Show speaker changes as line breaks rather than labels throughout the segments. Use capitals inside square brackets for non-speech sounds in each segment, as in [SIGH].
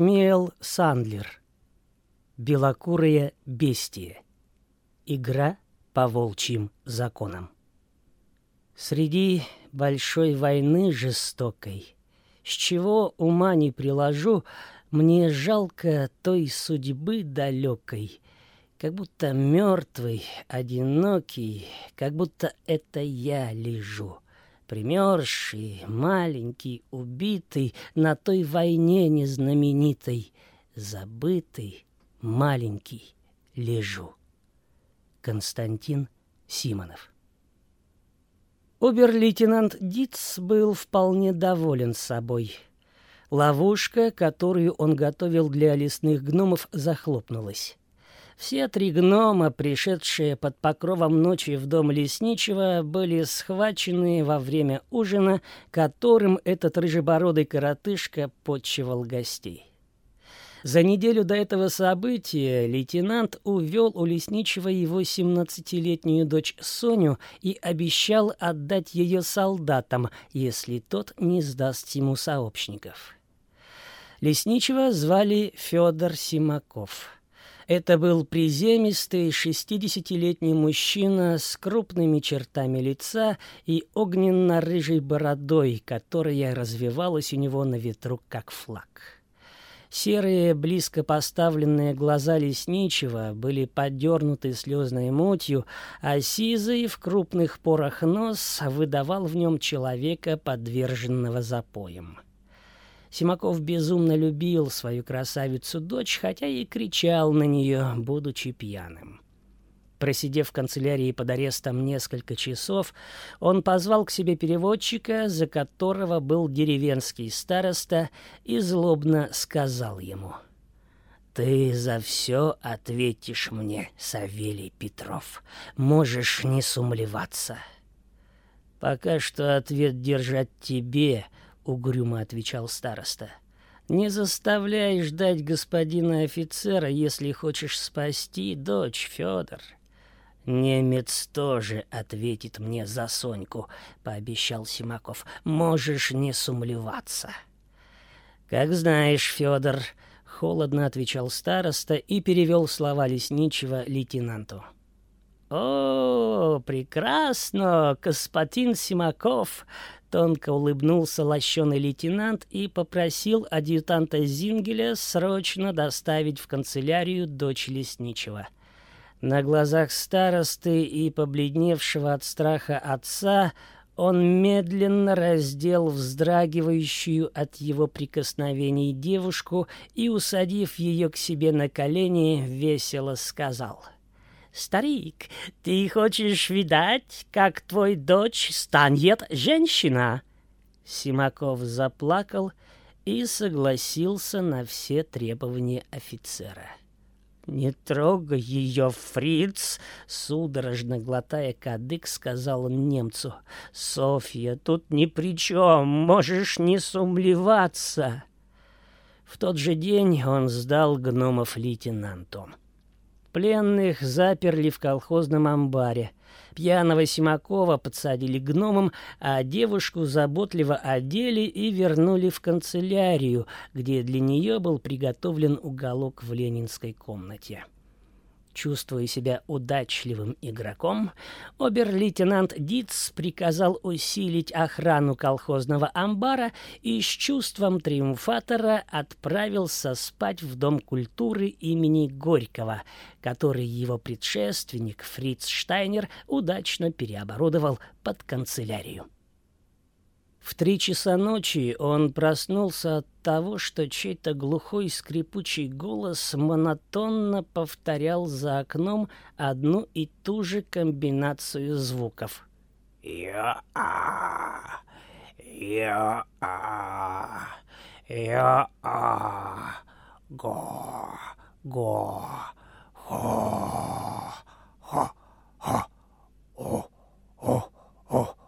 Шмиэл Сандлер. Белокурое бестие. Игра по волчьим законам. Среди большой войны жестокой, с чего ума не приложу, мне жалко той судьбы далекой, как будто мертвый, одинокий, как будто это я лежу примерзший, маленький, убитый на той войне незнаменитой, забытый, маленький, лежу. Константин Симонов Обер-лейтенант Диц был вполне доволен собой. Ловушка, которую он готовил для лесных гномов, захлопнулась. Все три гнома, пришедшие под покровом ночи в дом лесничего, были схвачены во время ужина, которым этот рыжебородый коротышка подчевал гостей. За неделю до этого события лейтенант увел у лесничего его 17-летнюю дочь Соню и обещал отдать ее солдатам, если тот не сдаст ему сообщников. Лесничего звали Федор Симаков. Это был приземистый шестидесятилетний мужчина с крупными чертами лица и огненно-рыжей бородой, которая развивалась у него на ветру, как флаг. Серые, близко поставленные глаза лесничего были подернуты слезной мутью, а сизый в крупных порах нос выдавал в нем человека, подверженного запоям. Симаков безумно любил свою красавицу-дочь, хотя и кричал на нее, будучи пьяным. Просидев в канцелярии под арестом несколько часов, он позвал к себе переводчика, за которого был деревенский староста, и злобно сказал ему «Ты за все ответишь мне, Савелий Петров. Можешь не сумлеваться». «Пока что ответ держать тебе», — угрюмо отвечал староста. «Не заставляй ждать господина офицера, если хочешь спасти дочь, Федор». «Немец тоже ответит мне за Соньку», — пообещал Симаков. «Можешь не сумлеваться». «Как знаешь, Федор», — холодно отвечал староста и перевел слова лесничего лейтенанту. «О, прекрасно, господин Симаков!» Тонко улыбнулся лощеный лейтенант и попросил адъютанта Зингеля срочно доставить в канцелярию дочь лесничего. На глазах старосты и побледневшего от страха отца он медленно раздел вздрагивающую от его прикосновений девушку и, усадив ее к себе на колени, весело сказал — «Старик, ты хочешь видать, как твой дочь станет женщина?» Симаков заплакал и согласился на все требования офицера. «Не трогай ее, фриц!» — судорожно глотая кадык, сказал он немцу. «Софья тут ни при чем, можешь не сумлеваться!» В тот же день он сдал гномов лейтенанту. Пленных заперли в колхозном амбаре. Пьяного Симакова подсадили гномом, а девушку заботливо одели и вернули в канцелярию, где для нее был приготовлен уголок в ленинской комнате. Чувствуя себя удачливым игроком, обер-лейтенант Диц приказал усилить охрану колхозного амбара и с чувством триумфатора отправился спать в Дом культуры имени Горького, который его предшественник Фриц Штайнер удачно переоборудовал под канцелярию. В три часа ночи он проснулся от того, что чей-то глухой скрипучий голос монотонно повторял за окном одну и ту же комбинацию звуков. «Я-а! Я-а! Я-а! Го! Го! Хо! Хо! Хо! О! О! О!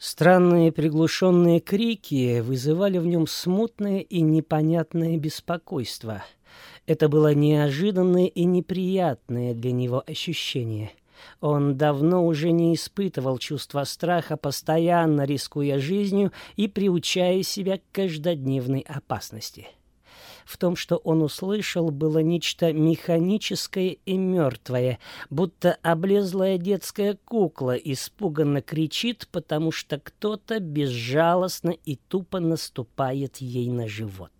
Странные приглушенные крики вызывали в нем смутное и непонятное беспокойство. Это было неожиданное и неприятное для него ощущение. Он давно уже не испытывал чувства страха, постоянно рискуя жизнью и приучая себя к каждодневной опасности. В том, что он услышал, было нечто механическое и мертвое, будто облезлая детская кукла испуганно кричит, потому что кто-то безжалостно и тупо наступает ей на живот.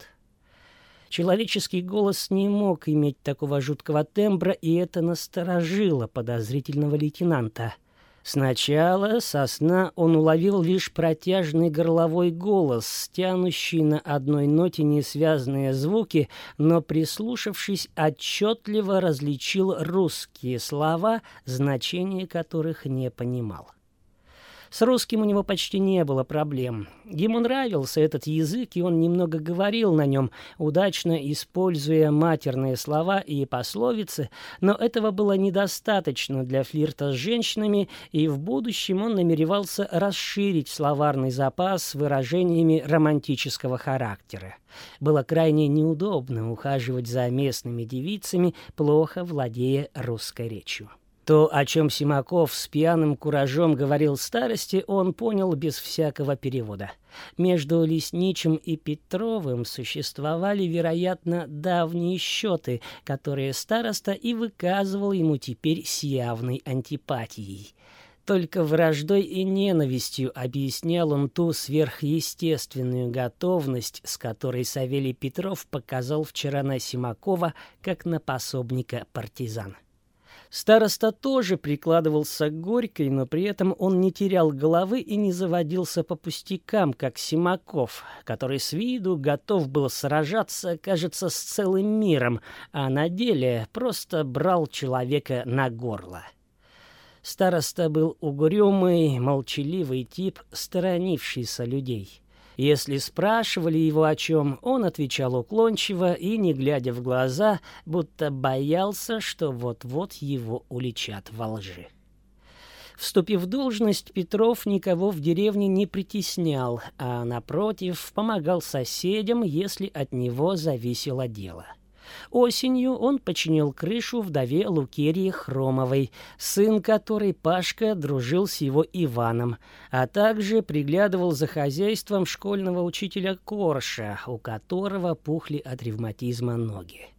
Человеческий голос не мог иметь такого жуткого тембра, и это насторожило подозрительного лейтенанта — Сначала со сна он уловил лишь протяжный горловой голос, тянущий на одной ноте несвязные звуки, но, прислушавшись, отчетливо различил русские слова, значения которых не понимал. С русским у него почти не было проблем. Ему нравился этот язык, и он немного говорил на нем, удачно используя матерные слова и пословицы, но этого было недостаточно для флирта с женщинами, и в будущем он намеревался расширить словарный запас выражениями романтического характера. Было крайне неудобно ухаживать за местными девицами, плохо владея русской речью. То, о чем Симаков с пьяным куражом говорил старости, он понял без всякого перевода. Между Лесничим и Петровым существовали, вероятно, давние счеты, которые староста и выказывал ему теперь с явной антипатией. Только враждой и ненавистью объяснял он ту сверхъестественную готовность, с которой Савелий Петров показал вчера на Симакова как на пособника партизан. Староста тоже прикладывался Горькой, но при этом он не терял головы и не заводился по пустякам, как Симаков, который с виду готов был сражаться, кажется, с целым миром, а на деле просто брал человека на горло. Староста был угрюмый, молчаливый тип, сторонившийся людей. Если спрашивали его о чем, он отвечал уклончиво и, не глядя в глаза, будто боялся, что вот-вот его уличат во лжи. Вступив в должность, Петров никого в деревне не притеснял, а, напротив, помогал соседям, если от него зависело дело. — Осенью он починил крышу вдове Лукерии Хромовой, сын которой Пашка дружил с его Иваном, а также приглядывал за хозяйством школьного учителя Корша, у которого пухли от ревматизма ноги.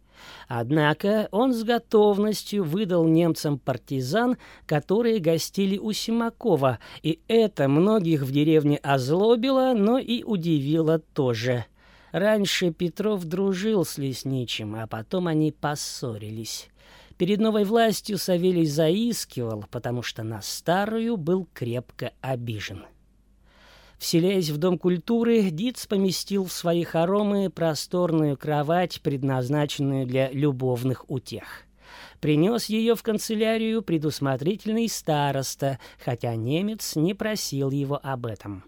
Однако он с готовностью выдал немцам партизан, которые гостили у Симакова, и это многих в деревне озлобило, но и удивило тоже. Раньше Петров дружил с Лесничим, а потом они поссорились. Перед новой властью Савелий заискивал, потому что на старую был крепко обижен. Вселяясь в Дом культуры, Диц поместил в свои хоромы просторную кровать, предназначенную для любовных утех. Принес ее в канцелярию предусмотрительный староста, хотя немец не просил его об этом.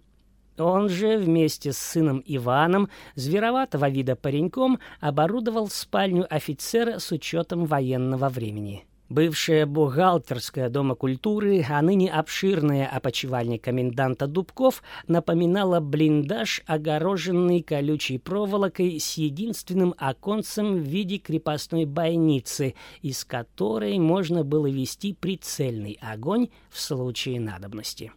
Он же вместе с сыном Иваном, звероватого вида пареньком, оборудовал спальню офицера с учетом военного времени. Бывшая бухгалтерская дома культуры, а ныне обширная опочивальня коменданта Дубков, напоминала блиндаж, огороженный колючей проволокой с единственным оконцем в виде крепостной бойницы, из которой можно было вести прицельный огонь в случае надобности.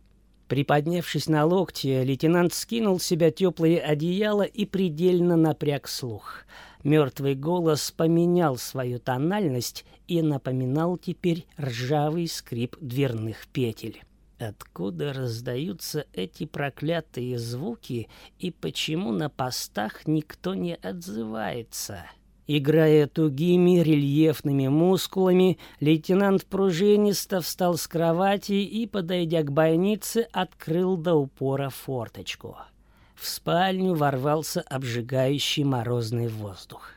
Приподнявшись на локте, лейтенант скинул с себя теплые одеяла и предельно напряг слух. Мертвый голос поменял свою тональность и напоминал теперь ржавый скрип дверных петель. Откуда раздаются эти проклятые звуки и почему на постах никто не отзывается? Играя тугими рельефными мускулами, лейтенант пружинисто встал с кровати и, подойдя к бойнице, открыл до упора форточку. В спальню ворвался обжигающий морозный воздух.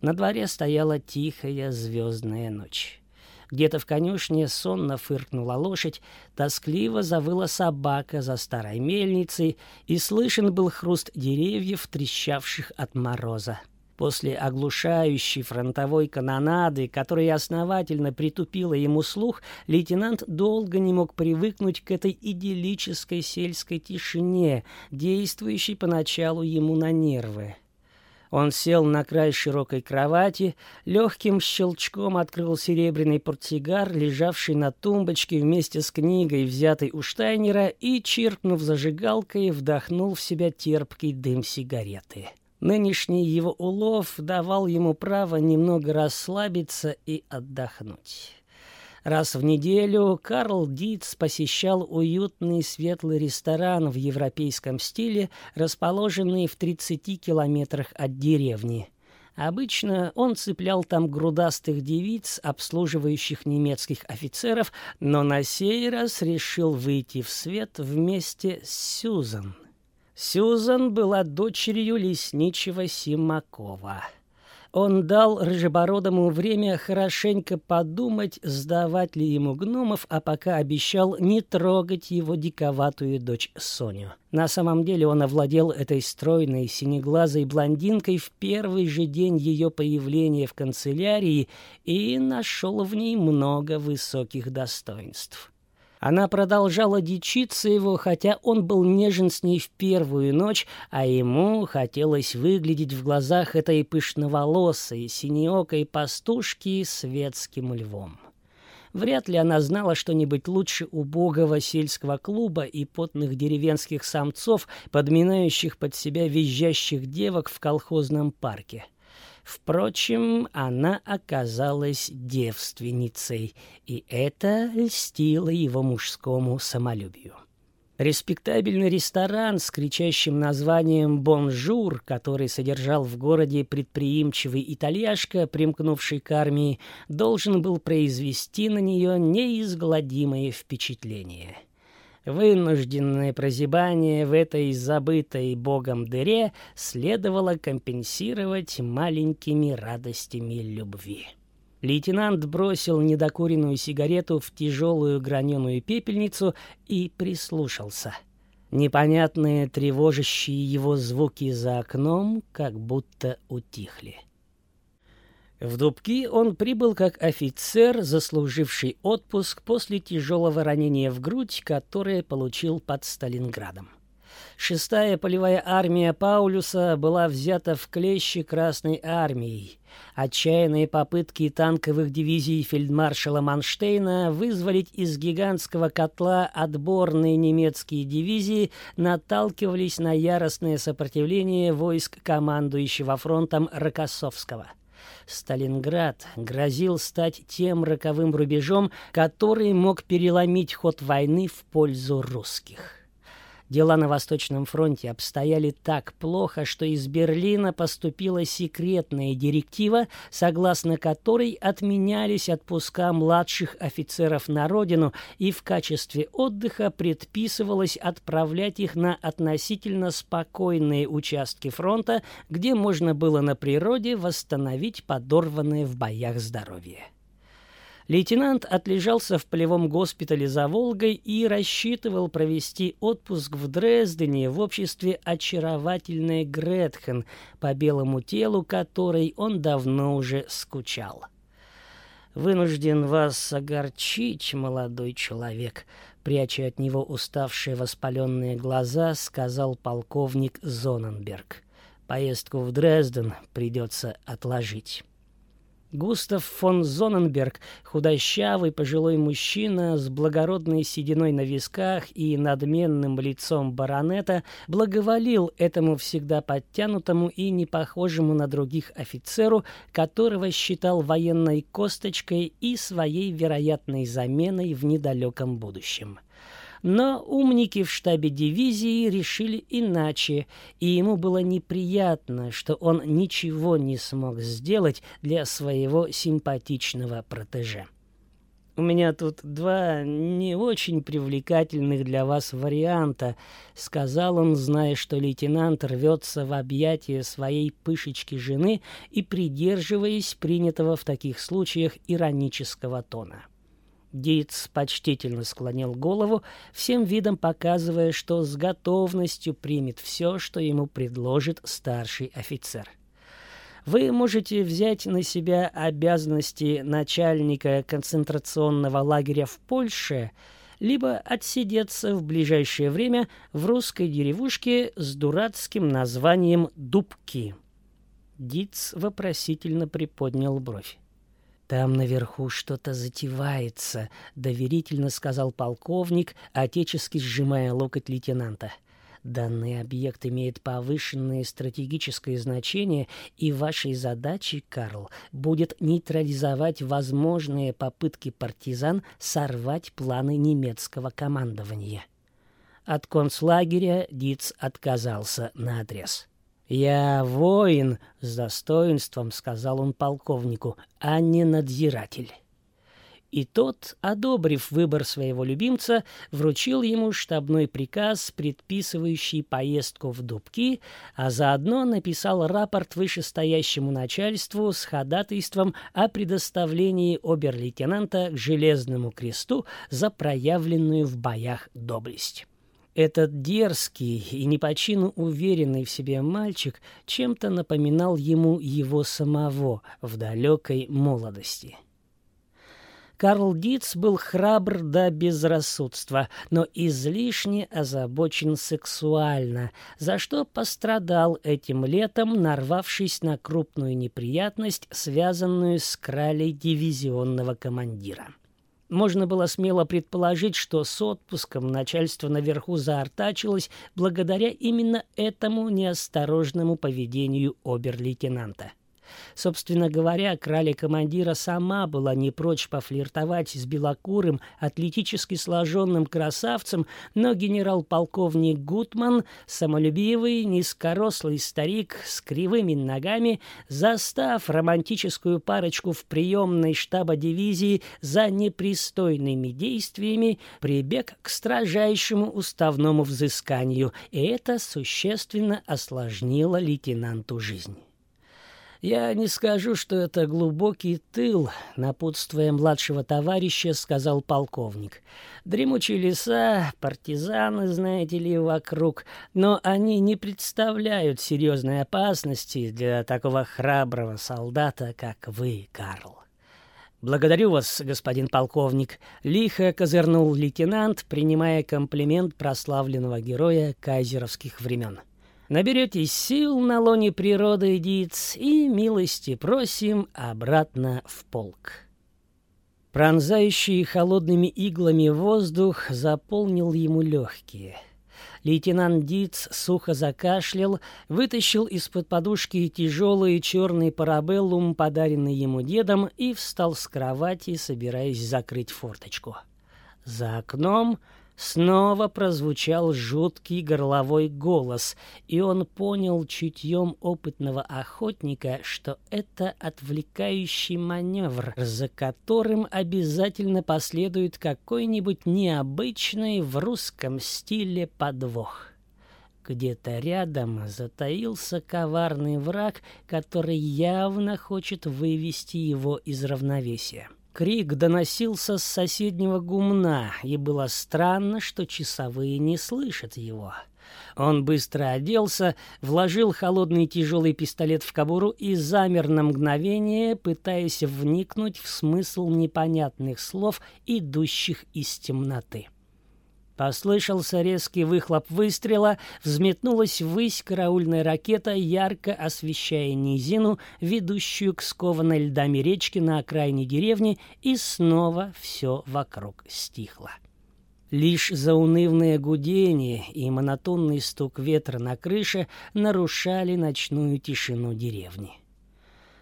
На дворе стояла тихая звездная ночь. Где-то в конюшне сонно фыркнула лошадь, тоскливо завыла собака за старой мельницей, и слышен был хруст деревьев, трещавших от мороза. После оглушающей фронтовой канонады, которая основательно притупила ему слух, лейтенант долго не мог привыкнуть к этой идиллической сельской тишине, действующей поначалу ему на нервы. Он сел на край широкой кровати, легким щелчком открыл серебряный портсигар, лежавший на тумбочке вместе с книгой, взятой у Штайнера, и, чиркнув зажигалкой, вдохнул в себя терпкий дым сигареты. Нынешний его улов давал ему право немного расслабиться и отдохнуть. Раз в неделю Карл Диц посещал уютный светлый ресторан в европейском стиле, расположенный в 30 километрах от деревни. Обычно он цеплял там грудастых девиц, обслуживающих немецких офицеров, но на сей раз решил выйти в свет вместе с Сюзан. Сюзан была дочерью лесничего Симакова. Он дал Рыжебородому время хорошенько подумать, сдавать ли ему гномов, а пока обещал не трогать его диковатую дочь Соню. На самом деле он овладел этой стройной синеглазой блондинкой в первый же день ее появления в канцелярии и нашел в ней много высоких достоинств. Она продолжала дичиться его, хотя он был нежен с ней в первую ночь, а ему хотелось выглядеть в глазах этой пышноволосой, синеокой пастушки светским львом. Вряд ли она знала что-нибудь лучше убогого сельского клуба и потных деревенских самцов, подминающих под себя визжащих девок в колхозном парке. Впрочем, она оказалась девственницей, и это льстило его мужскому самолюбию. Респектабельный ресторан с кричащим названием «Бонжур», который содержал в городе предприимчивый итальяшка, примкнувший к армии, должен был произвести на нее неизгладимое впечатление — Вынужденное прозябание в этой забытой богом дыре следовало компенсировать маленькими радостями любви. Лейтенант бросил недокуренную сигарету в тяжелую граненую пепельницу и прислушался. Непонятные тревожащие его звуки за окном как будто утихли. В Дубки он прибыл как офицер, заслуживший отпуск после тяжелого ранения в грудь, которое получил под Сталинградом. Шестая полевая армия Паулюса была взята в клещи Красной армией. Отчаянные попытки танковых дивизий фельдмаршала Манштейна вызволить из гигантского котла отборные немецкие дивизии наталкивались на яростное сопротивление войск командующего фронтом Рокоссовского – Сталинград грозил стать тем роковым рубежом, который мог переломить ход войны в пользу русских. Дела на Восточном фронте обстояли так плохо, что из Берлина поступила секретная директива, согласно которой отменялись отпуска младших офицеров на родину и в качестве отдыха предписывалось отправлять их на относительно спокойные участки фронта, где можно было на природе восстановить подорванное в боях здоровье. Лейтенант отлежался в полевом госпитале за Волгой и рассчитывал провести отпуск в Дрездене в обществе очаровательной Гретхен, по белому телу которой он давно уже скучал. «Вынужден вас огорчить, молодой человек», — пряча от него уставшие воспаленные глаза, сказал полковник Зоненберг. «Поездку в Дрезден придется отложить». Густав фон Зоненберг, худощавый пожилой мужчина с благородной сединой на висках и надменным лицом баронета, благоволил этому всегда подтянутому и не похожему на других офицеру, которого считал военной косточкой и своей вероятной заменой в недалеком будущем. Но умники в штабе дивизии решили иначе, и ему было неприятно, что он ничего не смог сделать для своего симпатичного протеже. «У меня тут два не очень привлекательных для вас варианта», — сказал он, зная, что лейтенант рвется в объятия своей пышечки жены и придерживаясь принятого в таких случаях иронического тона. Диц почтительно склонил голову, всем видом показывая, что с готовностью примет все, что ему предложит старший офицер. Вы можете взять на себя обязанности начальника концентрационного лагеря в Польше, либо отсидеться в ближайшее время в русской деревушке с дурацким названием Дубки. Диц вопросительно приподнял бровь. «Там наверху что-то затевается», — доверительно сказал полковник, отечески сжимая локоть лейтенанта. Данный объект имеет повышенное стратегическое значение, и вашей задачей, Карл, будет нейтрализовать возможные попытки партизан сорвать планы немецкого командования. От концлагеря Диц отказался на отрез. «Я воин с достоинством», — сказал он полковнику, — «а не надзиратель». И тот, одобрив выбор своего любимца, вручил ему штабной приказ, предписывающий поездку в Дубки, а заодно написал рапорт вышестоящему начальству с ходатайством о предоставлении обер-лейтенанта к Железному кресту за проявленную в боях доблесть. Этот дерзкий и не по чину уверенный в себе мальчик чем-то напоминал ему его самого в далекой молодости. Карл Диц был храбр до безрассудства, но излишне озабочен сексуально, за что пострадал этим летом, нарвавшись на крупную неприятность, связанную с кралей дивизионного командира. Можно было смело предположить, что с отпуском начальство наверху заортачилось благодаря именно этому неосторожному поведению обер-лейтенанта. Собственно говоря, крали командира сама была не прочь пофлиртовать с белокурым, атлетически сложенным красавцем, но генерал-полковник Гутман, самолюбивый, низкорослый старик с кривыми ногами, застав романтическую парочку в приемной штаба дивизии за непристойными действиями, прибег к строжайшему уставному взысканию, и это существенно осложнило лейтенанту жизнь. «Я не скажу, что это глубокий тыл», — напутствуя младшего товарища, сказал полковник. «Дремучие леса, партизаны, знаете ли, вокруг, но они не представляют серьезной опасности для такого храброго солдата, как вы, Карл». «Благодарю вас, господин полковник», — лихо козырнул лейтенант, принимая комплимент прославленного героя кайзеровских времен. Наберетесь сил на лоне природы, Диц, и милости просим обратно в полк. Пронзающий холодными иглами воздух заполнил ему легкие. Лейтенант Диц сухо закашлял, вытащил из-под подушки тяжелый черный парабеллум, подаренный ему дедом, и встал с кровати, собираясь закрыть форточку. За окном Снова прозвучал жуткий горловой голос, и он понял чутьем опытного охотника, что это отвлекающий маневр, за которым обязательно последует какой-нибудь необычный в русском стиле подвох. Где-то рядом затаился коварный враг, который явно хочет вывести его из равновесия. Крик доносился с соседнего гумна, и было странно, что часовые не слышат его. Он быстро оделся, вложил холодный тяжелый пистолет в кобуру и замер на мгновение, пытаясь вникнуть в смысл непонятных слов, идущих из темноты. Послышался резкий выхлоп выстрела, взметнулась ввысь караульная ракета, ярко освещая низину, ведущую к скованной льдами речке на окраине деревни, и снова все вокруг стихло. Лишь заунывное гудение и монотонный стук ветра на крыше нарушали ночную тишину деревни.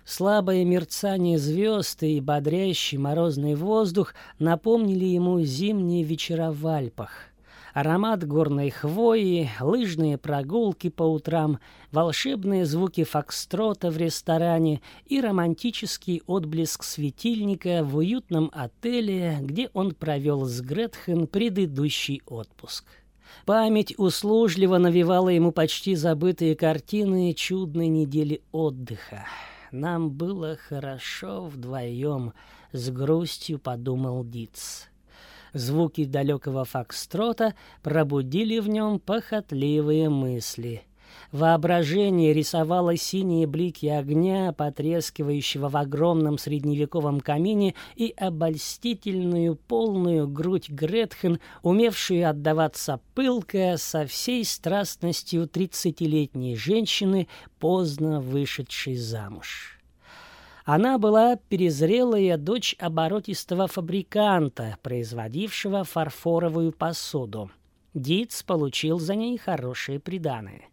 Слабое мерцание звезд и бодрящий морозный воздух напомнили ему зимние вечера в Альпах. Аромат горной хвои, лыжные прогулки по утрам, волшебные звуки фокстрота в ресторане и романтический отблеск светильника в уютном отеле, где он провел с Гретхен предыдущий отпуск. Память услужливо навевала ему почти забытые картины чудной недели отдыха. Нам было хорошо вдвоем, с грустью подумал Диц. Звуки далекого фокстрота пробудили в нем похотливые мысли. Воображение рисовало синие блики огня, потрескивающего в огромном средневековом камине, и обольстительную полную грудь Гретхен, умевшую отдаваться пылко со всей страстностью тридцатилетней женщины, поздно вышедшей замуж. Она была перезрелая дочь оборотистого фабриканта, производившего фарфоровую посуду. Диц получил за ней хорошее приданое.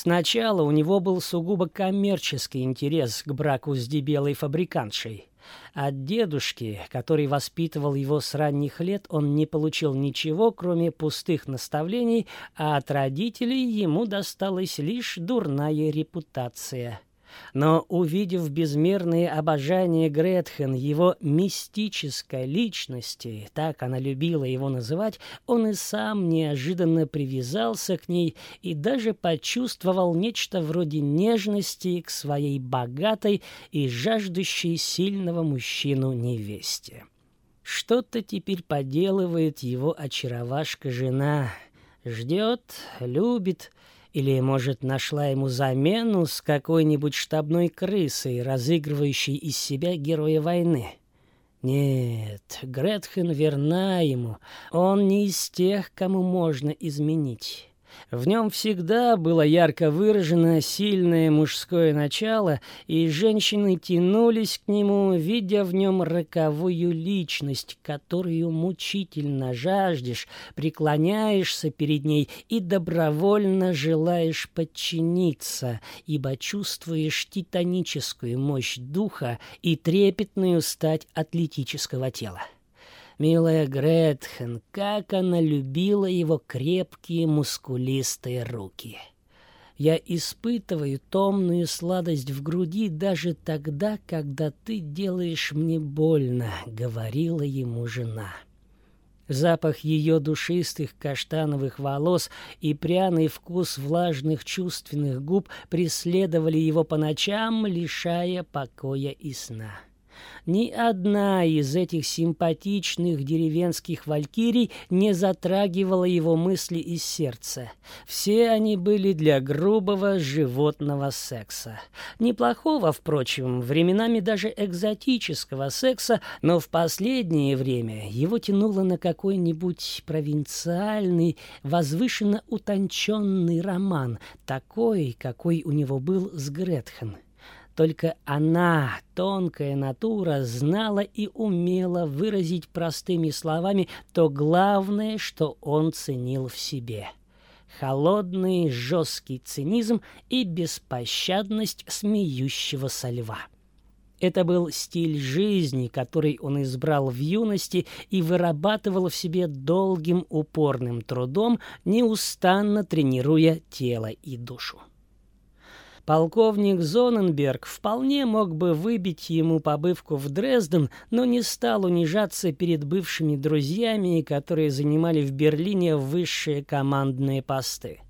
Сначала у него был сугубо коммерческий интерес к браку с дебелой фабрикантшей. От дедушки, который воспитывал его с ранних лет, он не получил ничего, кроме пустых наставлений, а от родителей ему досталась лишь дурная репутация. Но, увидев безмерное обожание Гретхен его мистической личности, так она любила его называть, он и сам неожиданно привязался к ней и даже почувствовал нечто вроде нежности к своей богатой и жаждущей сильного мужчину невесте. Что-то теперь поделывает его очаровашка-жена. Ждет, любит, или, может, нашла ему замену с какой-нибудь штабной крысой, разыгрывающей из себя героя войны? Нет, Гретхен верна ему. Он не из тех, кому можно изменить. В нем всегда было ярко выражено сильное мужское начало, и женщины тянулись к нему, видя в нем роковую личность, которую мучительно жаждешь, преклоняешься перед ней и добровольно желаешь подчиниться, ибо чувствуешь титаническую мощь духа и трепетную стать атлетического тела. Милая Гретхен, как она любила его крепкие мускулистые руки. Я испытываю томную сладость в груди даже тогда, когда ты делаешь мне больно, говорила ему жена. Запах ее душистых каштановых волос и пряный вкус влажных чувственных губ преследовали его по ночам, лишая покоя и сна. Ни одна из этих симпатичных деревенских валькирий не затрагивала его мысли и сердце. Все они были для грубого животного секса. Неплохого, впрочем, временами даже экзотического секса, но в последнее время его тянуло на какой-нибудь провинциальный, возвышенно утонченный роман, такой, какой у него был с Гретхен. Только она, тонкая натура, знала и умела выразить простыми словами то главное, что он ценил в себе. Холодный, жесткий цинизм и беспощадность смеющегося льва. Это был стиль жизни, который он избрал в юности и вырабатывал в себе долгим упорным трудом, неустанно тренируя тело и душу. Полковник Зоненберг вполне мог бы выбить ему побывку в Дрезден, но не стал унижаться перед бывшими друзьями, которые занимали в Берлине высшие командные посты.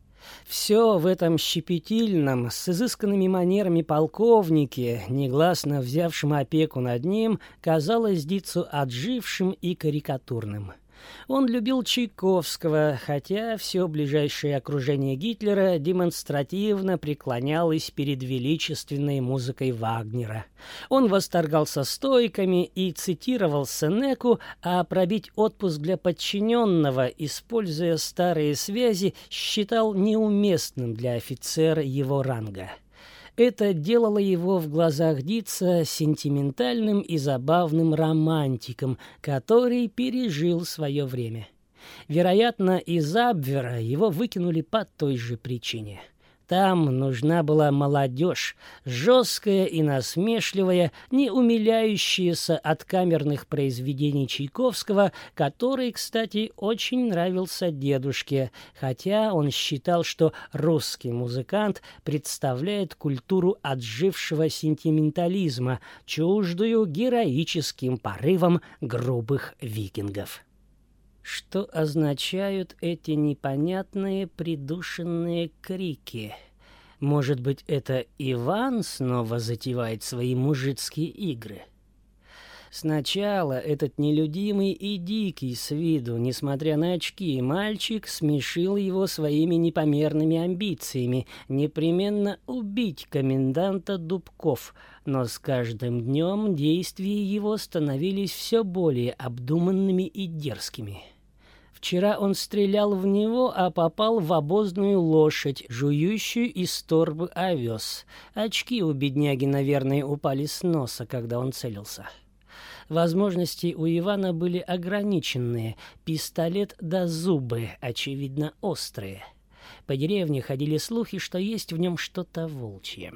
Все в этом щепетильном, с изысканными манерами полковнике, негласно взявшем опеку над ним, казалось Дицу отжившим и карикатурным. Он любил Чайковского, хотя все ближайшее окружение Гитлера демонстративно преклонялось перед величественной музыкой Вагнера. Он восторгался стойками и цитировал Сенеку, а пробить отпуск для подчиненного, используя старые связи, считал неуместным для офицера его ранга. Это делало его в глазах Дица сентиментальным и забавным романтиком, который пережил свое время. Вероятно, из Абвера его выкинули по той же причине – там нужна была молодежь, жесткая и насмешливая, не умиляющаяся от камерных произведений Чайковского, который, кстати, очень нравился дедушке, хотя он считал, что русский музыкант представляет культуру отжившего сентиментализма, чуждую героическим порывам грубых викингов. Что означают эти непонятные придушенные крики? Может быть, это Иван снова затевает свои мужицкие игры? Сначала этот нелюдимый и дикий с виду, несмотря на очки, мальчик смешил его своими непомерными амбициями непременно убить коменданта Дубков, но с каждым днем действия его становились все более обдуманными и дерзкими. Вчера он стрелял в него, а попал в обозную лошадь, жующую из торбы овес. Очки у бедняги, наверное, упали с носа, когда он целился. Возможности у Ивана были ограниченные. Пистолет до зубы, очевидно, острые. По деревне ходили слухи, что есть в нем что-то волчье.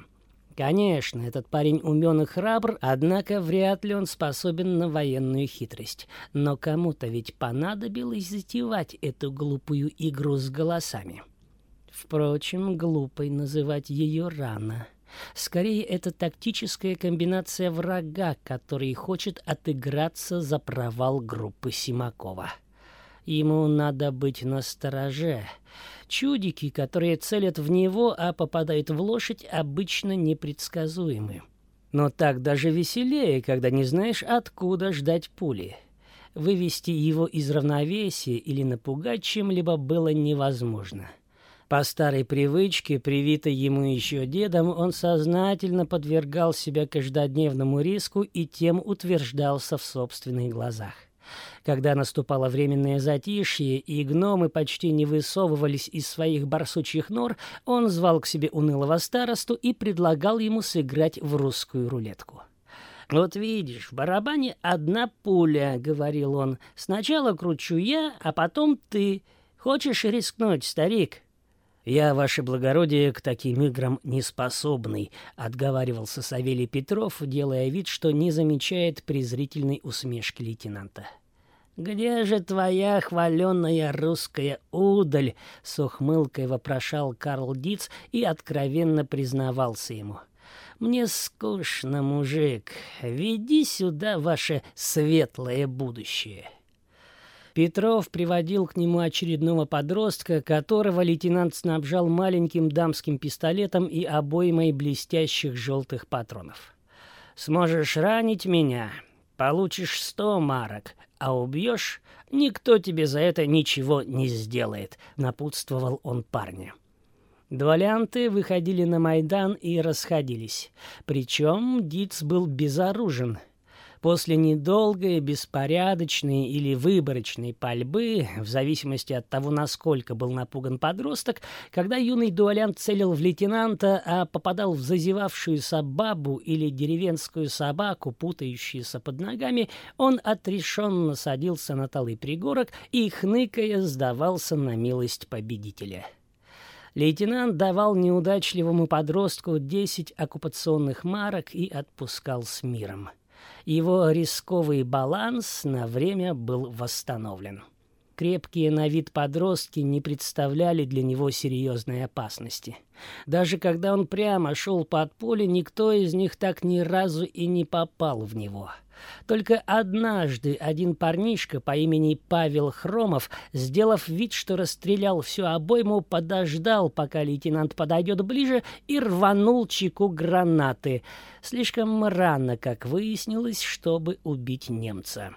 Конечно, этот парень умен и храбр, однако вряд ли он способен на военную хитрость. Но кому-то ведь понадобилось затевать эту глупую игру с голосами. Впрочем, глупой называть ее рано. Скорее, это тактическая комбинация врага, который хочет отыграться за провал группы Симакова. Ему надо быть настороже. Чудики, которые целят в него, а попадают в лошадь, обычно непредсказуемы. Но так даже веселее, когда не знаешь, откуда ждать пули. Вывести его из равновесия или напугать чем-либо было невозможно. — по старой привычке, привитой ему еще дедом, он сознательно подвергал себя каждодневному риску и тем утверждался в собственных глазах. Когда наступало временное затишье, и гномы почти не высовывались из своих барсучьих нор, он звал к себе унылого старосту и предлагал ему сыграть в русскую рулетку. «Вот видишь, в барабане одна пуля», — говорил он. «Сначала кручу я, а потом ты. Хочешь рискнуть, старик?» «Я, ваше благородие, к таким играм не способный», — отговаривался Савелий Петров, делая вид, что не замечает презрительной усмешки лейтенанта. «Где же твоя хваленная русская удаль?» — с ухмылкой вопрошал Карл Диц и откровенно признавался ему. «Мне скучно, мужик. Веди сюда ваше светлое будущее». Петров приводил к нему очередного подростка, которого лейтенант снабжал маленьким дамским пистолетом и обоймой блестящих желтых патронов. «Сможешь ранить меня, получишь сто марок, а убьешь, никто тебе за это ничего не сделает», — напутствовал он парня. Дуалянты выходили на Майдан и расходились. Причем Диц был безоружен — После недолгой, беспорядочной или выборочной пальбы, в зависимости от того, насколько был напуган подросток, когда юный дуалянт целил в лейтенанта, а попадал в зазевавшуюся бабу или деревенскую собаку, путающуюся под ногами, он отрешенно садился на талый пригорок и, хныкая, сдавался на милость победителя. Лейтенант давал неудачливому подростку 10 оккупационных марок и отпускал с миром его рисковый баланс на время был восстановлен. Крепкие на вид подростки не представляли для него серьезной опасности. Даже когда он прямо шел под поле, никто из них так ни разу и не попал в него — только однажды один парнишка по имени Павел Хромов, сделав вид, что расстрелял всю обойму, подождал, пока лейтенант подойдет ближе, и рванул чеку гранаты. Слишком рано, как выяснилось, чтобы убить немца.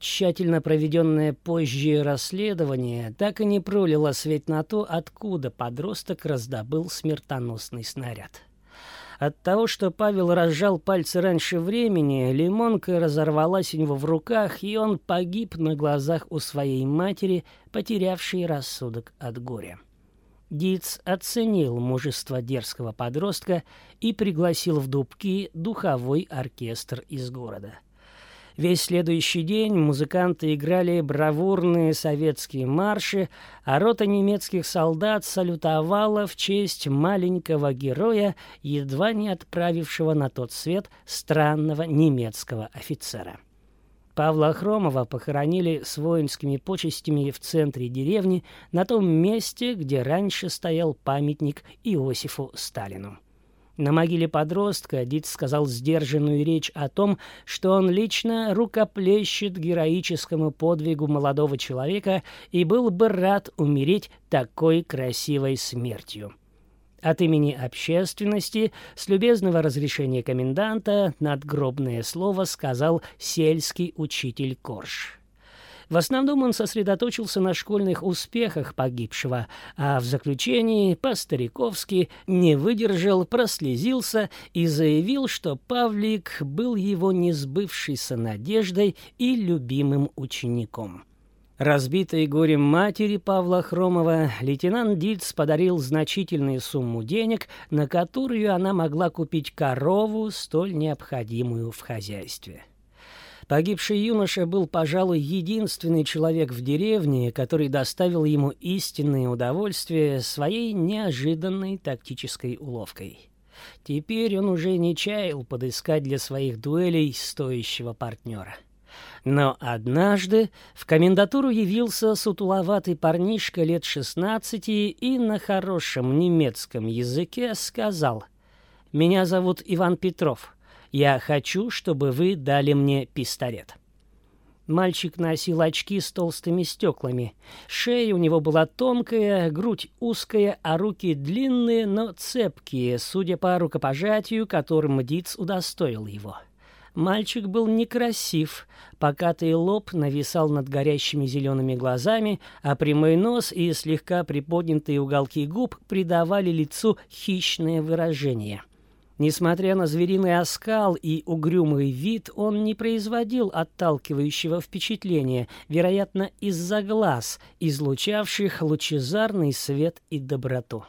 Тщательно проведенное позже расследование так и не пролило свет на то, откуда подросток раздобыл смертоносный снаряд. От того, что Павел разжал пальцы раньше времени, лимонка разорвалась у него в руках, и он погиб на глазах у своей матери, потерявшей рассудок от горя. Диц оценил мужество дерзкого подростка и пригласил в дубки духовой оркестр из города. Весь следующий день музыканты играли бравурные советские марши, а рота немецких солдат салютовала в честь маленького героя, едва не отправившего на тот свет странного немецкого офицера. Павла Хромова похоронили с воинскими почестями в центре деревни, на том месте, где раньше стоял памятник Иосифу Сталину. На могиле подростка Дит сказал сдержанную речь о том, что он лично рукоплещет героическому подвигу молодого человека и был бы рад умереть такой красивой смертью. От имени общественности с любезного разрешения коменданта надгробное слово сказал сельский учитель Корж. В основном он сосредоточился на школьных успехах погибшего, а в заключении по-стариковски не выдержал, прослезился и заявил, что Павлик был его несбывшейся надеждой и любимым учеником. Разбитой горем матери Павла Хромова, лейтенант Диц подарил значительную сумму денег, на которую она могла купить корову, столь необходимую в хозяйстве. Погибший юноша был, пожалуй, единственный человек в деревне, который доставил ему истинное удовольствие своей неожиданной тактической уловкой. Теперь он уже не чаял подыскать для своих дуэлей стоящего партнера. Но однажды в комендатуру явился сутуловатый парнишка лет шестнадцати и на хорошем немецком языке сказал «Меня зовут Иван Петров. Я хочу, чтобы вы дали мне пистолет». Мальчик носил очки с толстыми стеклами. Шея у него была тонкая, грудь узкая, а руки длинные, но цепкие, судя по рукопожатию, которым Диц удостоил его. Мальчик был некрасив, покатый лоб нависал над горящими зелеными глазами, а прямой нос и слегка приподнятые уголки губ придавали лицу хищное выражение. Несмотря на звериный оскал и угрюмый вид, он не производил отталкивающего впечатления, вероятно, из-за глаз, излучавших лучезарный свет и доброту.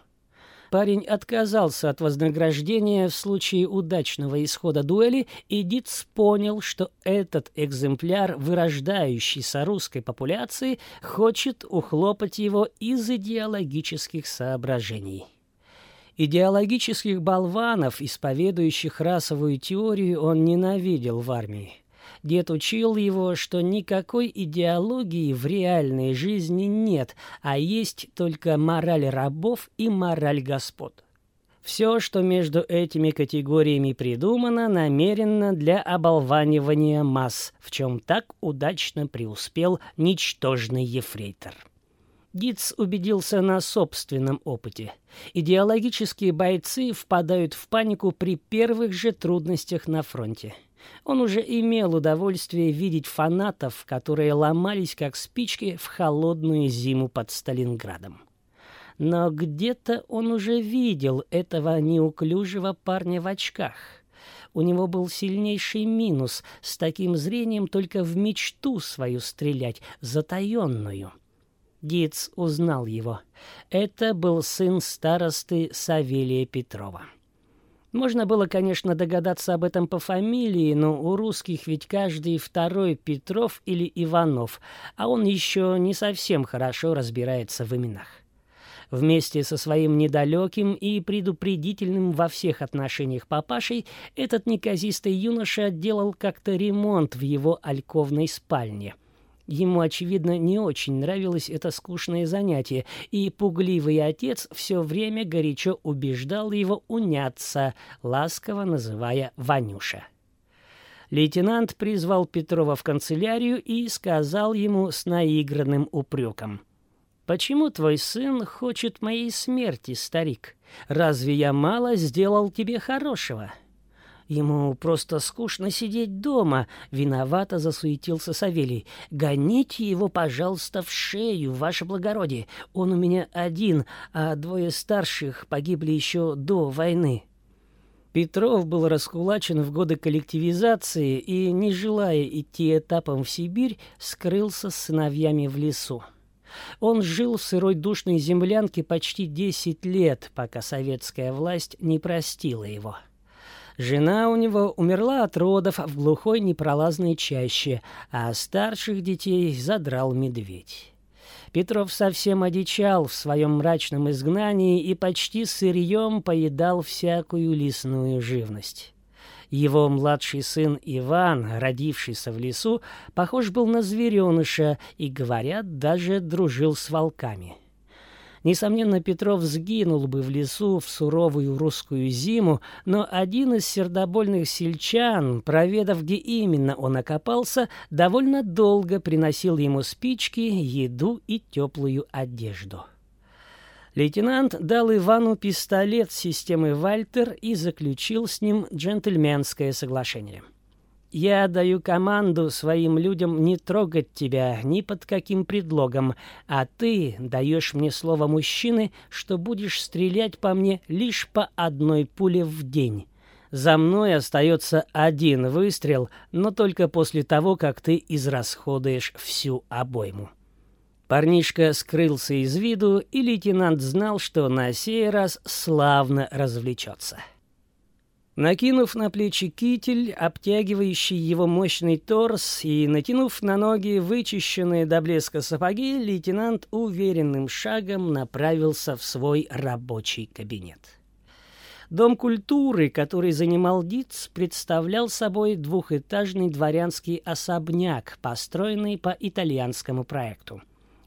Парень отказался от вознаграждения в случае удачного исхода дуэли, и Диц понял, что этот экземпляр вырождающейся русской популяции хочет ухлопать его из идеологических соображений. Идеологических болванов, исповедующих расовую теорию, он ненавидел в армии. Дед учил его, что никакой идеологии в реальной жизни нет, а есть только мораль рабов и мораль господ. Все, что между этими категориями придумано, намеренно для оболванивания масс, в чем так удачно преуспел ничтожный ефрейтор. Гитц убедился на собственном опыте. Идеологические бойцы впадают в панику при первых же трудностях на фронте. Он уже имел удовольствие видеть фанатов, которые ломались как спички в холодную зиму под Сталинградом. Но где-то он уже видел этого неуклюжего парня в очках. У него был сильнейший минус, с таким зрением только в мечту свою стрелять, затаенную — Диц узнал его. Это был сын старосты Савелия Петрова. Можно было, конечно, догадаться об этом по фамилии, но у русских ведь каждый второй Петров или Иванов, а он еще не совсем хорошо разбирается в именах. Вместе со своим недалеким и предупредительным во всех отношениях папашей этот неказистый юноша делал как-то ремонт в его альковной спальне. Ему, очевидно, не очень нравилось это скучное занятие, и пугливый отец все время горячо убеждал его уняться, ласково называя Ванюша. Лейтенант призвал Петрова в канцелярию и сказал ему с наигранным упреком. «Почему твой сын хочет моей смерти, старик? Разве я мало сделал тебе хорошего?» Ему просто скучно сидеть дома, виновато засуетился Савелий. Гоните его, пожалуйста, в шею, ваше благородие. Он у меня один, а двое старших погибли еще до войны. Петров был раскулачен в годы коллективизации и, не желая идти этапом в Сибирь, скрылся с сыновьями в лесу. Он жил в сырой душной землянке почти десять лет, пока советская власть не простила его. Жена у него умерла от родов в глухой непролазной чаще, а старших детей задрал медведь. Петров совсем одичал в своем мрачном изгнании и почти сырьем поедал всякую лесную живность. Его младший сын Иван, родившийся в лесу, похож был на звереныша и, говорят, даже дружил с волками. Несомненно, Петров сгинул бы в лесу в суровую русскую зиму, но один из сердобольных сельчан, проведав, где именно он окопался, довольно долго приносил ему спички, еду и теплую одежду. Лейтенант дал Ивану пистолет системы «Вальтер» и заключил с ним джентльменское соглашение. Я даю команду своим людям не трогать тебя ни под каким предлогом, а ты даешь мне слово мужчины, что будешь стрелять по мне лишь по одной пуле в день. За мной остается один выстрел, но только после того, как ты израсходуешь всю обойму. Парнишка скрылся из виду, и лейтенант знал, что на сей раз славно развлечется. Накинув на плечи китель, обтягивающий его мощный торс, и натянув на ноги вычищенные до блеска сапоги, лейтенант уверенным шагом направился в свой рабочий кабинет. Дом культуры, который занимал Диц, представлял собой двухэтажный дворянский особняк, построенный по итальянскому проекту.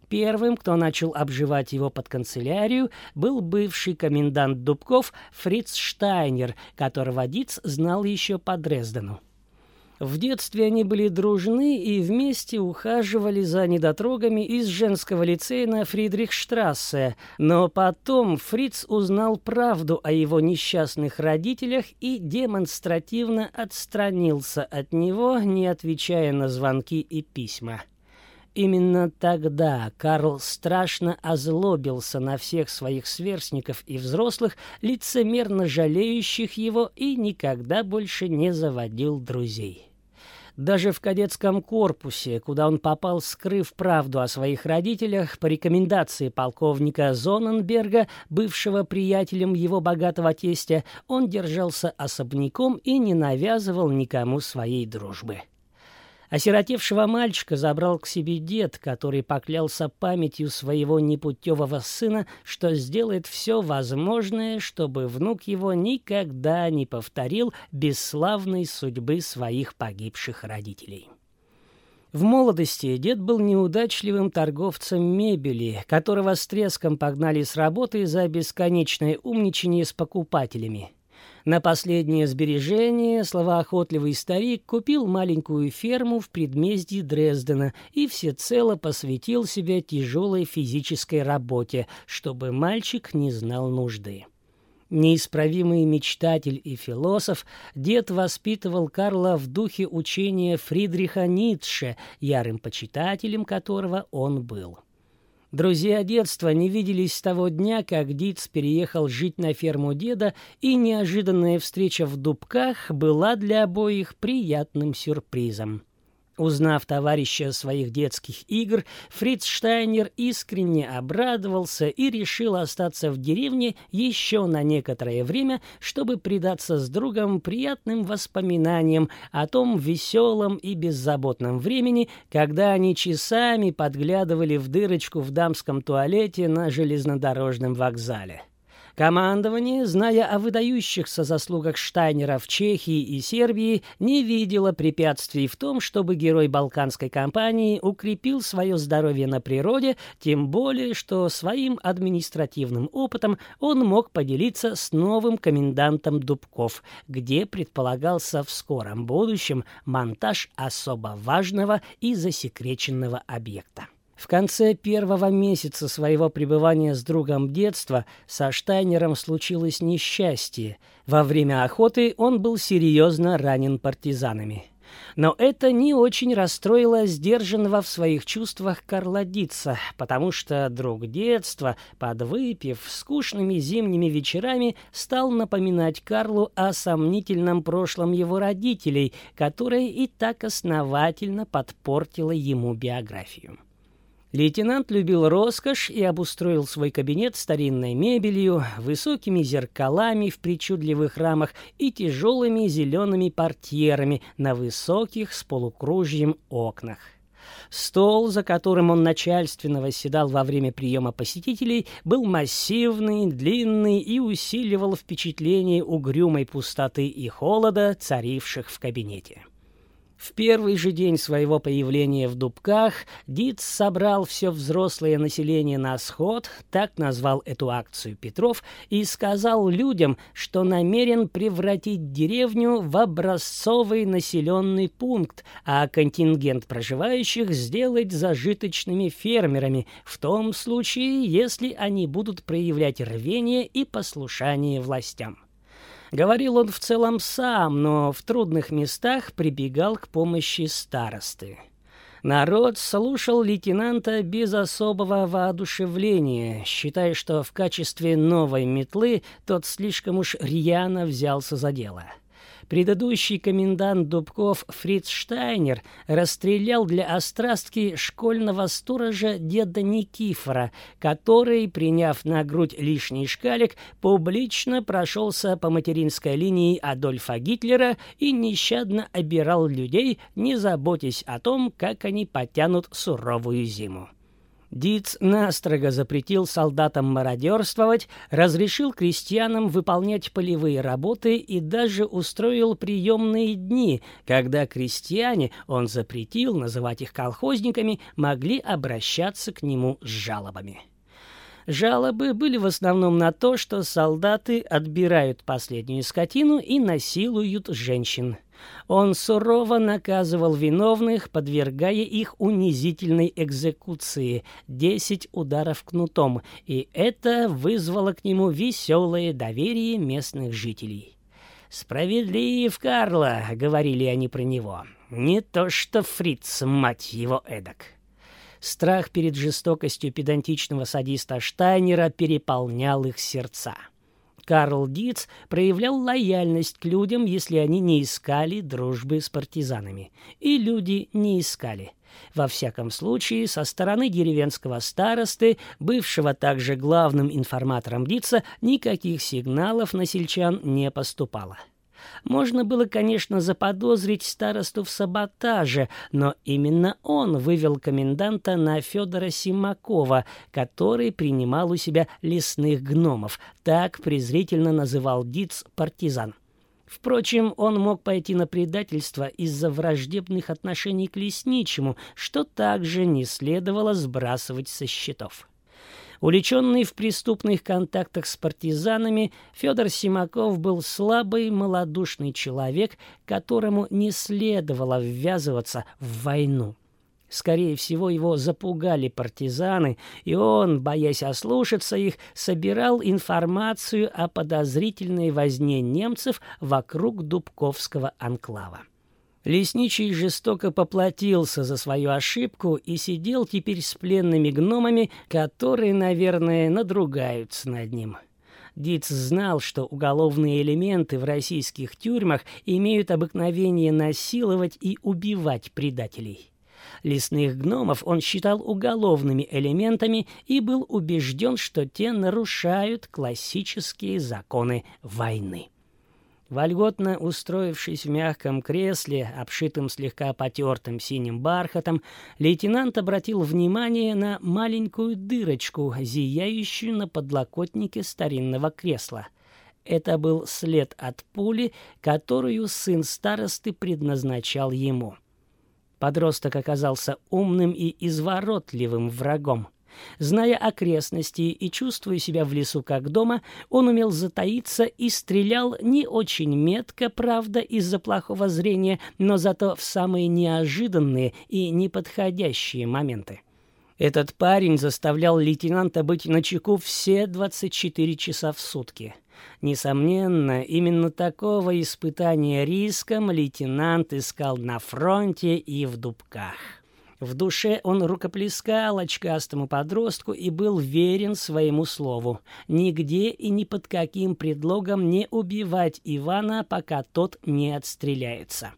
Первым, кто начал обживать его под канцелярию, был бывший комендант Дубков Фриц Штайнер, которого Диц знал еще по Дрездену. В детстве они были дружны и вместе ухаживали за недотрогами из женского лицея на Фридрихштрассе, но потом Фриц узнал правду о его несчастных родителях и демонстративно отстранился от него, не отвечая на звонки и письма. Именно тогда Карл страшно озлобился на всех своих сверстников и взрослых, лицемерно жалеющих его, и никогда больше не заводил друзей. Даже в кадетском корпусе, куда он попал, скрыв правду о своих родителях, по рекомендации полковника Зоненберга, бывшего приятелем его богатого тестя, он держался особняком и не навязывал никому своей дружбы. Осиротевшего мальчика забрал к себе дед, который поклялся памятью своего непутевого сына, что сделает все возможное, чтобы внук его никогда не повторил бесславной судьбы своих погибших родителей. В молодости дед был неудачливым торговцем мебели, которого с треском погнали с работы за бесконечное умничание с покупателями. На последнее сбережение словоохотливый старик купил маленькую ферму в предместье Дрездена и всецело посвятил себя тяжелой физической работе, чтобы мальчик не знал нужды. Неисправимый мечтатель и философ, дед воспитывал Карла в духе учения Фридриха Ницше, ярым почитателем которого он был. Друзья детства не виделись с того дня, как Диц переехал жить на ферму деда, и неожиданная встреча в Дубках была для обоих приятным сюрпризом. Узнав товарища своих детских игр, Фриц Штайнер искренне обрадовался и решил остаться в деревне еще на некоторое время, чтобы предаться с другом приятным воспоминаниям о том веселом и беззаботном времени, когда они часами подглядывали в дырочку в дамском туалете на железнодорожном вокзале. Командование, зная о выдающихся заслугах Штайнера в Чехии и Сербии, не видело препятствий в том, чтобы герой Балканской кампании укрепил свое здоровье на природе, тем более, что своим административным опытом он мог поделиться с новым комендантом Дубков, где предполагался в скором будущем монтаж особо важного и засекреченного объекта. В конце первого месяца своего пребывания с другом детства со Штайнером случилось несчастье. Во время охоты он был серьезно ранен партизанами. Но это не очень расстроило сдержанного в своих чувствах Карла Дица, потому что друг детства, подвыпив скучными зимними вечерами, стал напоминать Карлу о сомнительном прошлом его родителей, которое и так основательно подпортило ему биографию. Лейтенант любил роскошь и обустроил свой кабинет старинной мебелью, высокими зеркалами в причудливых рамах и тяжелыми зелеными портьерами на высоких с полукружьем окнах. Стол, за которым он начальственно восседал во время приема посетителей, был массивный, длинный и усиливал впечатление угрюмой пустоты и холода, царивших в кабинете. В первый же день своего появления в Дубках Диц собрал все взрослое население на сход, так назвал эту акцию Петров, и сказал людям, что намерен превратить деревню в образцовый населенный пункт, а контингент проживающих сделать зажиточными фермерами, в том случае, если они будут проявлять рвение и послушание властям. Говорил он в целом сам, но в трудных местах прибегал к помощи старосты. Народ слушал лейтенанта без особого воодушевления, считая, что в качестве новой метлы тот слишком уж рьяно взялся за дело. Предыдущий комендант Дубков Фриц Штайнер расстрелял для острастки школьного сторожа деда Никифора, который, приняв на грудь лишний шкалик, публично прошелся по материнской линии Адольфа Гитлера и нещадно обирал людей, не заботясь о том, как они потянут суровую зиму. Диц настрого запретил солдатам мародерствовать, разрешил крестьянам выполнять полевые работы и даже устроил приемные дни, когда крестьяне, он запретил называть их колхозниками, могли обращаться к нему с жалобами. Жалобы были в основном на то, что солдаты отбирают последнюю скотину и насилуют женщин. Он сурово наказывал виновных, подвергая их унизительной экзекуции – десять ударов кнутом, и это вызвало к нему веселое доверие местных жителей. «Справедлив, Карло», — говорили они про него. «Не то что фриц, мать его эдак». Страх перед жестокостью педантичного садиста Штайнера переполнял их сердца. Карл Диц проявлял лояльность к людям, если они не искали дружбы с партизанами. И люди не искали. Во всяком случае, со стороны деревенского старосты, бывшего также главным информатором Дица, никаких сигналов на сельчан не поступало. Можно было, конечно, заподозрить старосту в саботаже, но именно он вывел коменданта на Федора Симакова, который принимал у себя лесных гномов. Так презрительно называл Диц партизан. Впрочем, он мог пойти на предательство из-за враждебных отношений к лесничему, что также не следовало сбрасывать со счетов. Уличенный в преступных контактах с партизанами, Федор Симаков был слабый, малодушный человек, которому не следовало ввязываться в войну. Скорее всего, его запугали партизаны, и он, боясь ослушаться их, собирал информацию о подозрительной возне немцев вокруг Дубковского анклава. Лесничий жестоко поплатился за свою ошибку и сидел теперь с пленными гномами, которые, наверное, надругаются над ним. Диц знал, что уголовные элементы в российских тюрьмах имеют обыкновение насиловать и убивать предателей. Лесных гномов он считал уголовными элементами и был убежден, что те нарушают классические законы войны. Вольготно устроившись в мягком кресле, обшитым слегка потертым синим бархатом, лейтенант обратил внимание на маленькую дырочку, зияющую на подлокотнике старинного кресла. Это был след от пули, которую сын старосты предназначал ему. Подросток оказался умным и изворотливым врагом. Зная окрестности и чувствуя себя в лесу как дома, он умел затаиться и стрелял не очень метко, правда, из-за плохого зрения, но зато в самые неожиданные и неподходящие моменты. Этот парень заставлял лейтенанта быть начеку все 24 часа в сутки. Несомненно, именно такого испытания риском лейтенант искал на фронте и в дубках. В душе он рукоплескал очкастому подростку и был верен своему слову. Нигде и ни под каким предлогом не убивать Ивана, пока тот не отстреляется.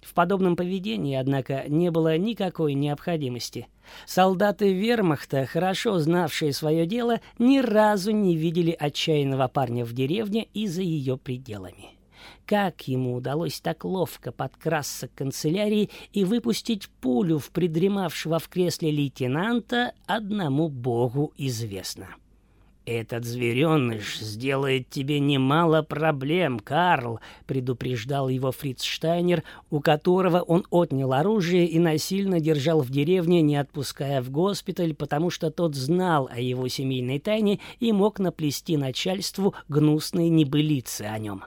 В подобном поведении, однако, не было никакой необходимости. Солдаты вермахта, хорошо знавшие свое дело, ни разу не видели отчаянного парня в деревне и за ее пределами. Как ему удалось так ловко подкрасться к канцелярии и выпустить пулю в придремавшего в кресле лейтенанта, одному богу известно. «Этот звереныш сделает тебе немало проблем, Карл», — предупреждал его Фриц Штайнер, у которого он отнял оружие и насильно держал в деревне, не отпуская в госпиталь, потому что тот знал о его семейной тайне и мог наплести начальству гнусные небылицы о нем.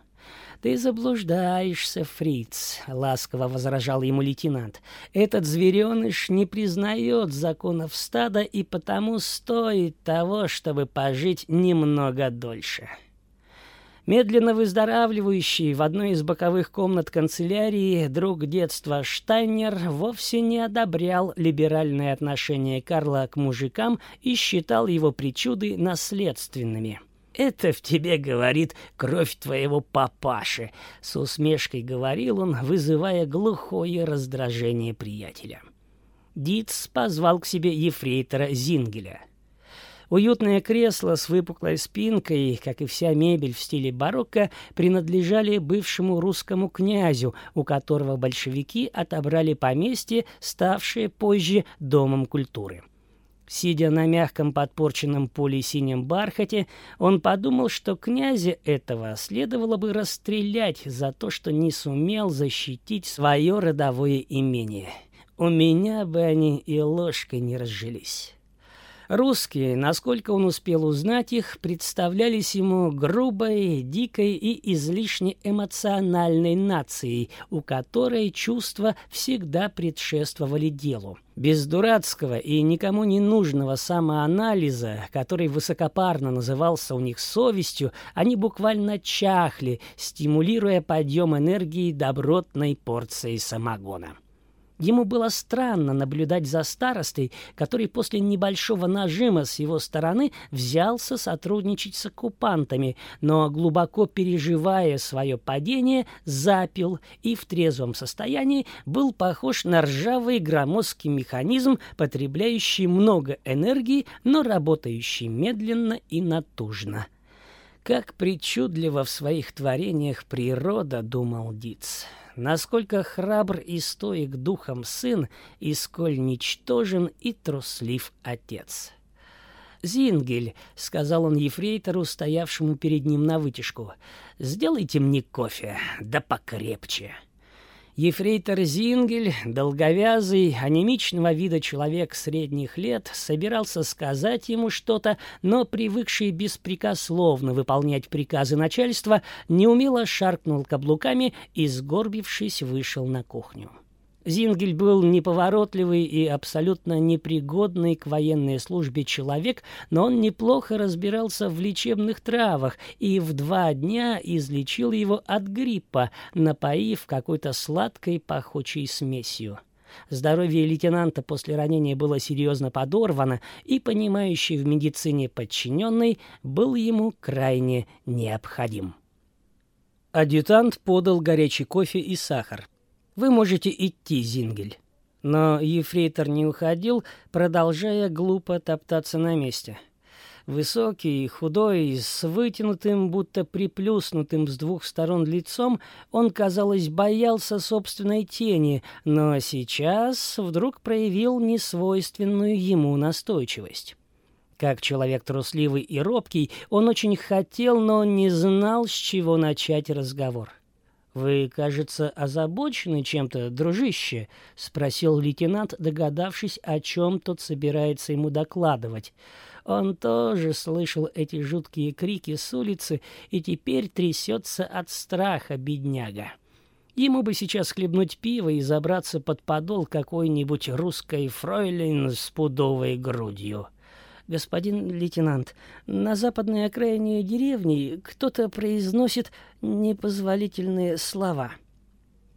«Ты заблуждаешься, фриц», — ласково возражал ему лейтенант. «Этот звереныш не признает законов стада и потому стоит того, чтобы пожить немного дольше». Медленно выздоравливающий в одной из боковых комнат канцелярии друг детства Штайнер вовсе не одобрял либеральное отношение Карла к мужикам и считал его причуды наследственными. Это в тебе говорит кровь твоего папаши, с усмешкой говорил он, вызывая глухое раздражение приятеля. Диц позвал к себе ефрейтора Зингеля. Уютное кресло с выпуклой спинкой, как и вся мебель в стиле барокко, принадлежали бывшему русскому князю, у которого большевики отобрали поместье, ставшее позже Домом культуры. Сидя на мягком подпорченном поле синем бархате, он подумал, что князя этого следовало бы расстрелять за то, что не сумел защитить свое родовое имение. У меня бы они и ложкой не разжились. Русские, насколько он успел узнать их, представлялись ему грубой, дикой и излишне эмоциональной нацией, у которой чувства всегда предшествовали делу. Без дурацкого и никому не нужного самоанализа, который высокопарно назывался у них совестью, они буквально чахли, стимулируя подъем энергии добротной порцией самогона. Ему было странно наблюдать за старостой, который после небольшого нажима с его стороны взялся сотрудничать с оккупантами, но глубоко переживая свое падение, запил и в трезвом состоянии был похож на ржавый громоздкий механизм, потребляющий много энергии, но работающий медленно и натужно. Как причудливо в своих творениях природа, думал Диц насколько храбр и стоек духом сын, и сколь ничтожен и труслив отец. «Зингель», — сказал он ефрейтору, стоявшему перед ним на вытяжку, — «сделайте мне кофе, да покрепче». Ефрейтор Зингель, долговязый, анемичного вида человек средних лет, собирался сказать ему что-то, но привыкший беспрекословно выполнять приказы начальства, неумело шаркнул каблуками и, сгорбившись, вышел на кухню. Зингель был неповоротливый и абсолютно непригодный к военной службе человек, но он неплохо разбирался в лечебных травах и в два дня излечил его от гриппа, напоив какой-то сладкой пахучей смесью. Здоровье лейтенанта после ранения было серьезно подорвано, и понимающий в медицине подчиненный был ему крайне необходим. Адъютант подал горячий кофе и сахар. Вы можете идти, Зингель. Но ефрейтор не уходил, продолжая глупо топтаться на месте. Высокий, худой, с вытянутым, будто приплюснутым с двух сторон лицом, он, казалось, боялся собственной тени, но сейчас вдруг проявил несвойственную ему настойчивость. Как человек трусливый и робкий, он очень хотел, но не знал, с чего начать разговор. — «Вы, кажется, озабочены чем-то, дружище?» — спросил лейтенант, догадавшись, о чем тот собирается ему докладывать. Он тоже слышал эти жуткие крики с улицы и теперь трясется от страха, бедняга. Ему бы сейчас хлебнуть пиво и забраться под подол какой-нибудь русской фройлен с пудовой грудью господин лейтенант, на западной окраине деревни кто-то произносит непозволительные слова».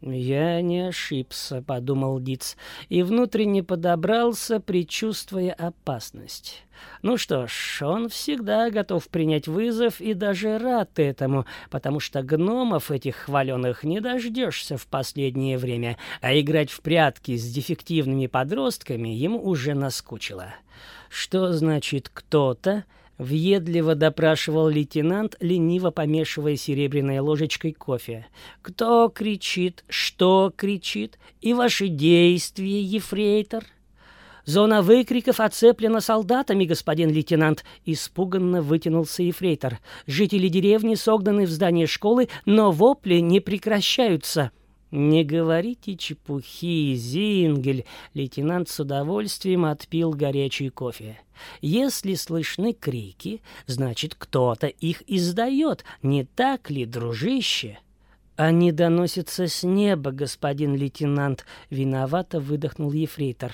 «Я не ошибся», — подумал Диц, и внутренне подобрался, предчувствуя опасность. Ну что ж, он всегда готов принять вызов и даже рад этому, потому что гномов этих хваленых не дождешься в последнее время, а играть в прятки с дефективными подростками ему уже наскучило. «Что значит «кто-то»?» — въедливо допрашивал лейтенант, лениво помешивая серебряной ложечкой кофе. «Кто кричит? Что кричит? И ваши действия, ефрейтор?» «Зона выкриков оцеплена солдатами, господин лейтенант», — испуганно вытянулся ефрейтор. «Жители деревни согнаны в здание школы, но вопли не прекращаются». «Не говорите чепухи, Зингель!» Лейтенант с удовольствием отпил горячий кофе. «Если слышны крики, значит, кто-то их издает, не так ли, дружище?» «Они доносятся с неба, господин лейтенант», — виновато выдохнул ефрейтор.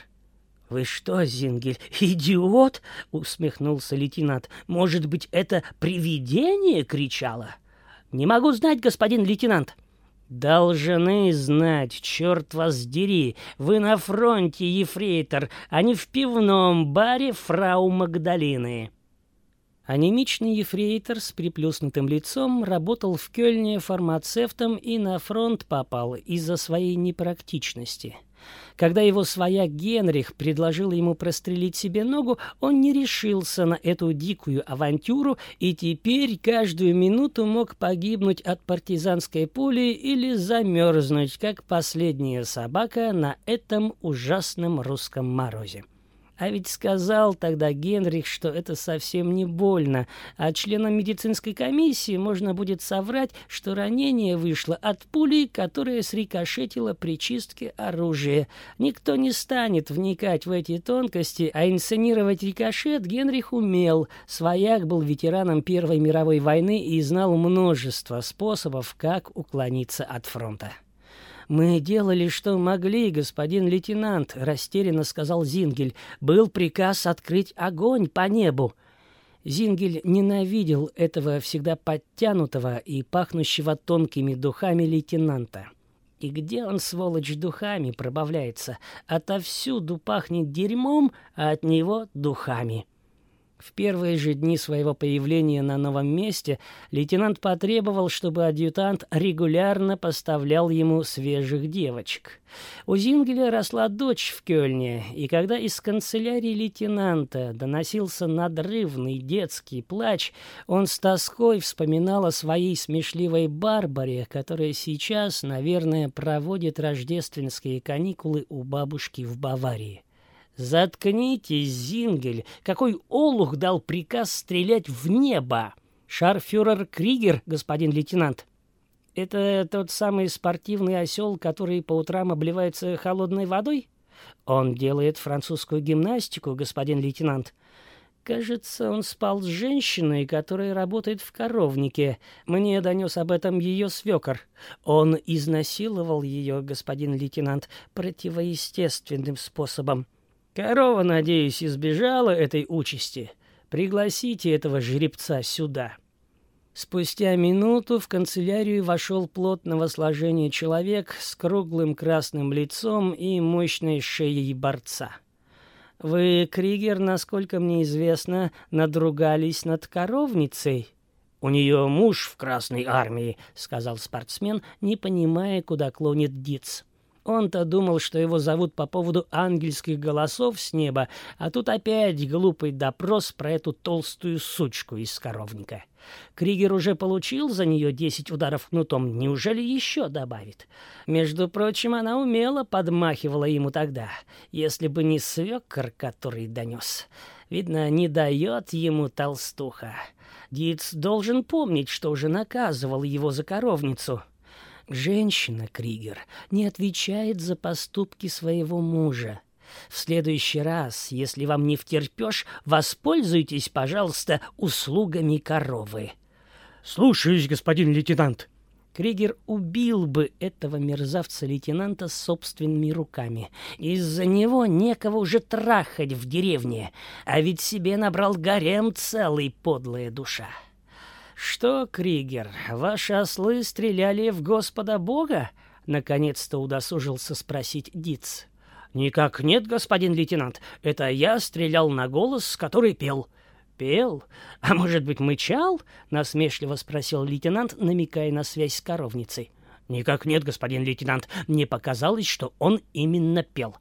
«Вы что, Зингель, идиот?» — усмехнулся лейтенант. «Может быть, это привидение кричало?» «Не могу знать, господин лейтенант». «Должны знать, черт вас дери, вы на фронте, ефрейтор, а не в пивном баре фрау Магдалины». Анемичный ефрейтор с приплюснутым лицом работал в Кёльне фармацевтом и на фронт попал из-за своей непрактичности. Когда его свояк Генрих предложил ему прострелить себе ногу, он не решился на эту дикую авантюру и теперь каждую минуту мог погибнуть от партизанской пули или замерзнуть, как последняя собака на этом ужасном русском морозе. А ведь сказал тогда Генрих, что это совсем не больно, а членам медицинской комиссии можно будет соврать, что ранение вышло от пули, которая срикошетила при чистке оружия. Никто не станет вникать в эти тонкости, а инсценировать рикошет Генрих умел. Свояк был ветераном Первой мировой войны и знал множество способов, как уклониться от фронта. «Мы делали, что могли, господин лейтенант», — растерянно сказал Зингель. «Был приказ открыть огонь по небу». Зингель ненавидел этого всегда подтянутого и пахнущего тонкими духами лейтенанта. И где он, сволочь, духами пробавляется? Отовсюду пахнет дерьмом, а от него — духами. В первые же дни своего появления на новом месте лейтенант потребовал, чтобы адъютант регулярно поставлял ему свежих девочек. У Зингеля росла дочь в Кёльне, и когда из канцелярии лейтенанта доносился надрывный детский плач, он с тоской вспоминал о своей смешливой Барбаре, которая сейчас, наверное, проводит рождественские каникулы у бабушки в Баварии. «Заткнитесь, Зингель! Какой олух дал приказ стрелять в небо?» «Шарфюрер Кригер, господин лейтенант». «Это тот самый спортивный осел, который по утрам обливается холодной водой?» «Он делает французскую гимнастику, господин лейтенант». Кажется, он спал с женщиной, которая работает в коровнике. Мне донес об этом ее свекор. Он изнасиловал ее, господин лейтенант, противоестественным способом. Корова, надеюсь, избежала этой участи. Пригласите этого жеребца сюда. Спустя минуту в канцелярию вошел плотного сложения человек с круглым красным лицом и мощной шеей борца. Вы, Кригер, насколько мне известно, надругались над коровницей. У нее муж в Красной армии, сказал спортсмен, не понимая, куда клонит Диц. Он-то думал, что его зовут по поводу ангельских голосов с неба, а тут опять глупый допрос про эту толстую сучку из коровника. Кригер уже получил за нее десять ударов кнутом, неужели еще добавит? Между прочим, она умело подмахивала ему тогда, если бы не свекор, который донес. Видно, не дает ему толстуха. Диц должен помнить, что уже наказывал его за коровницу. Женщина, Кригер, не отвечает за поступки своего мужа. В следующий раз, если вам не втерпёшь, воспользуйтесь, пожалуйста, услугами коровы. Слушаюсь, господин лейтенант. Кригер убил бы этого мерзавца-лейтенанта собственными руками. Из-за него некого уже трахать в деревне, а ведь себе набрал гарем целый подлая душа. «Что, Кригер, ваши ослы стреляли в Господа Бога?» — наконец-то удосужился спросить Диц. «Никак нет, господин лейтенант. Это я стрелял на голос, который пел». «Пел? А может быть, мычал?» — насмешливо спросил лейтенант, намекая на связь с коровницей. «Никак нет, господин лейтенант. Мне показалось, что он именно пел».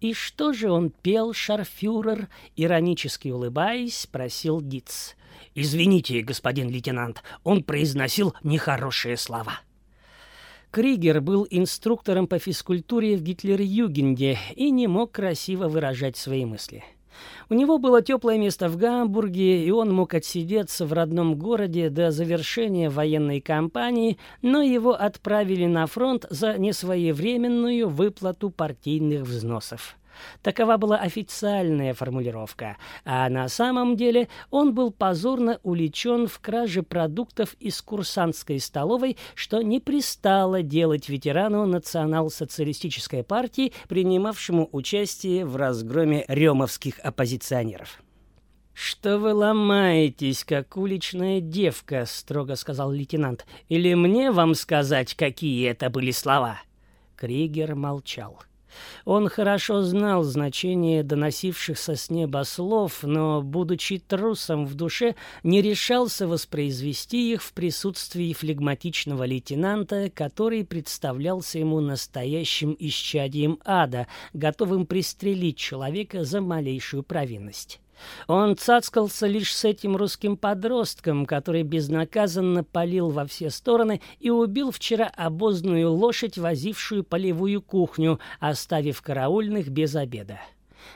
«И что же он пел, шарфюрер?» — иронически улыбаясь, спросил Диц. «Извините, господин лейтенант, он произносил нехорошие слова». Кригер был инструктором по физкультуре в Гитлер-Югенде и не мог красиво выражать свои мысли. У него было теплое место в Гамбурге, и он мог отсидеться в родном городе до завершения военной кампании, но его отправили на фронт за несвоевременную выплату партийных взносов. Такова была официальная формулировка, а на самом деле он был позорно уличен в краже продуктов из курсантской столовой, что не пристало делать ветерану национал-социалистической партии, принимавшему участие в разгроме ремовских оппозиционеров. «Что вы ломаетесь, как уличная девка?» — строго сказал лейтенант. «Или мне вам сказать, какие это были слова?» Кригер молчал. Он хорошо знал значение доносившихся с неба слов, но, будучи трусом в душе, не решался воспроизвести их в присутствии флегматичного лейтенанта, который представлялся ему настоящим исчадием ада, готовым пристрелить человека за малейшую провинность. Он цацкался лишь с этим русским подростком, который безнаказанно палил во все стороны и убил вчера обозную лошадь, возившую полевую кухню, оставив караульных без обеда.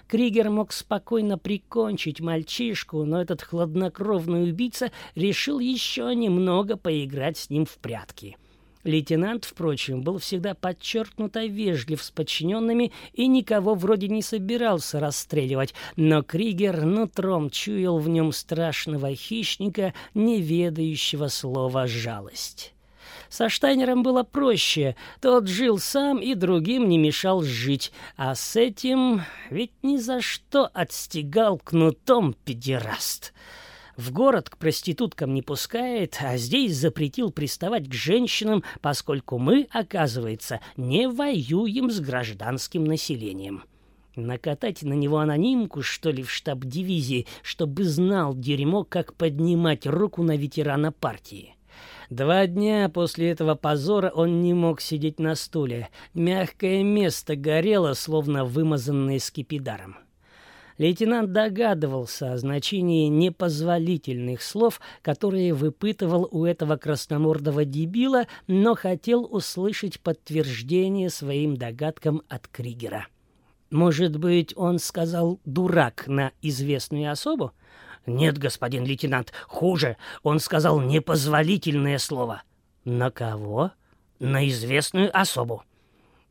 Кригер мог спокойно прикончить мальчишку, но этот хладнокровный убийца решил еще немного поиграть с ним в прятки. Лейтенант, впрочем, был всегда подчеркнуто вежлив с подчиненными и никого вроде не собирался расстреливать, но Кригер нутром чуял в нем страшного хищника, не ведающего слова «жалость». Со Штайнером было проще. Тот жил сам и другим не мешал жить. А с этим ведь ни за что отстегал кнутом педераст. В город к проституткам не пускает, а здесь запретил приставать к женщинам, поскольку мы, оказывается, не воюем с гражданским населением. Накатать на него анонимку, что ли, в штаб дивизии, чтобы знал дерьмо, как поднимать руку на ветерана партии. Два дня после этого позора он не мог сидеть на стуле. Мягкое место горело, словно вымазанное скипидаром. Лейтенант догадывался о значении непозволительных слов, которые выпытывал у этого красномордого дебила, но хотел услышать подтверждение своим догадкам от Кригера. Может быть, он сказал «дурак» на известную особу? Нет, господин лейтенант, хуже. Он сказал непозволительное слово. На кого? На известную особу.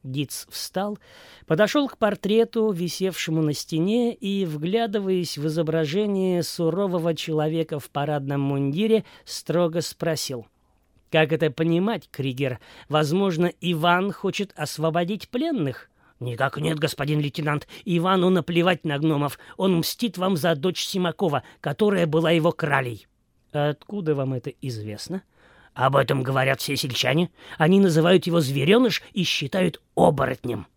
Диц встал, подошел к портрету, висевшему на стене, и, вглядываясь в изображение сурового человека в парадном мундире, строго спросил. «Как это понимать, Кригер? Возможно, Иван хочет освободить пленных?» «Никак нет, господин лейтенант. Ивану наплевать на гномов. Он мстит вам за дочь Симакова, которая была его кралей». «Откуда вам это известно?» Об этом говорят все сельчане. Они называют его звереныш и считают оборотнем.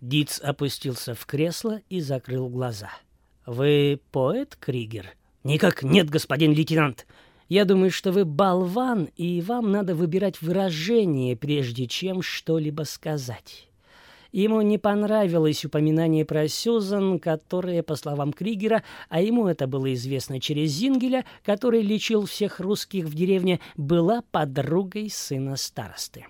Диц опустился в кресло и закрыл глаза. «Вы поэт, Кригер?» «Никак нет, господин лейтенант. Я думаю, что вы болван, и вам надо выбирать выражение, прежде чем что-либо сказать. Ему не понравилось упоминание про Сюзан, которая, по словам Кригера, а ему это было известно через Зингеля, который лечил всех русских в деревне, была подругой сына старосты.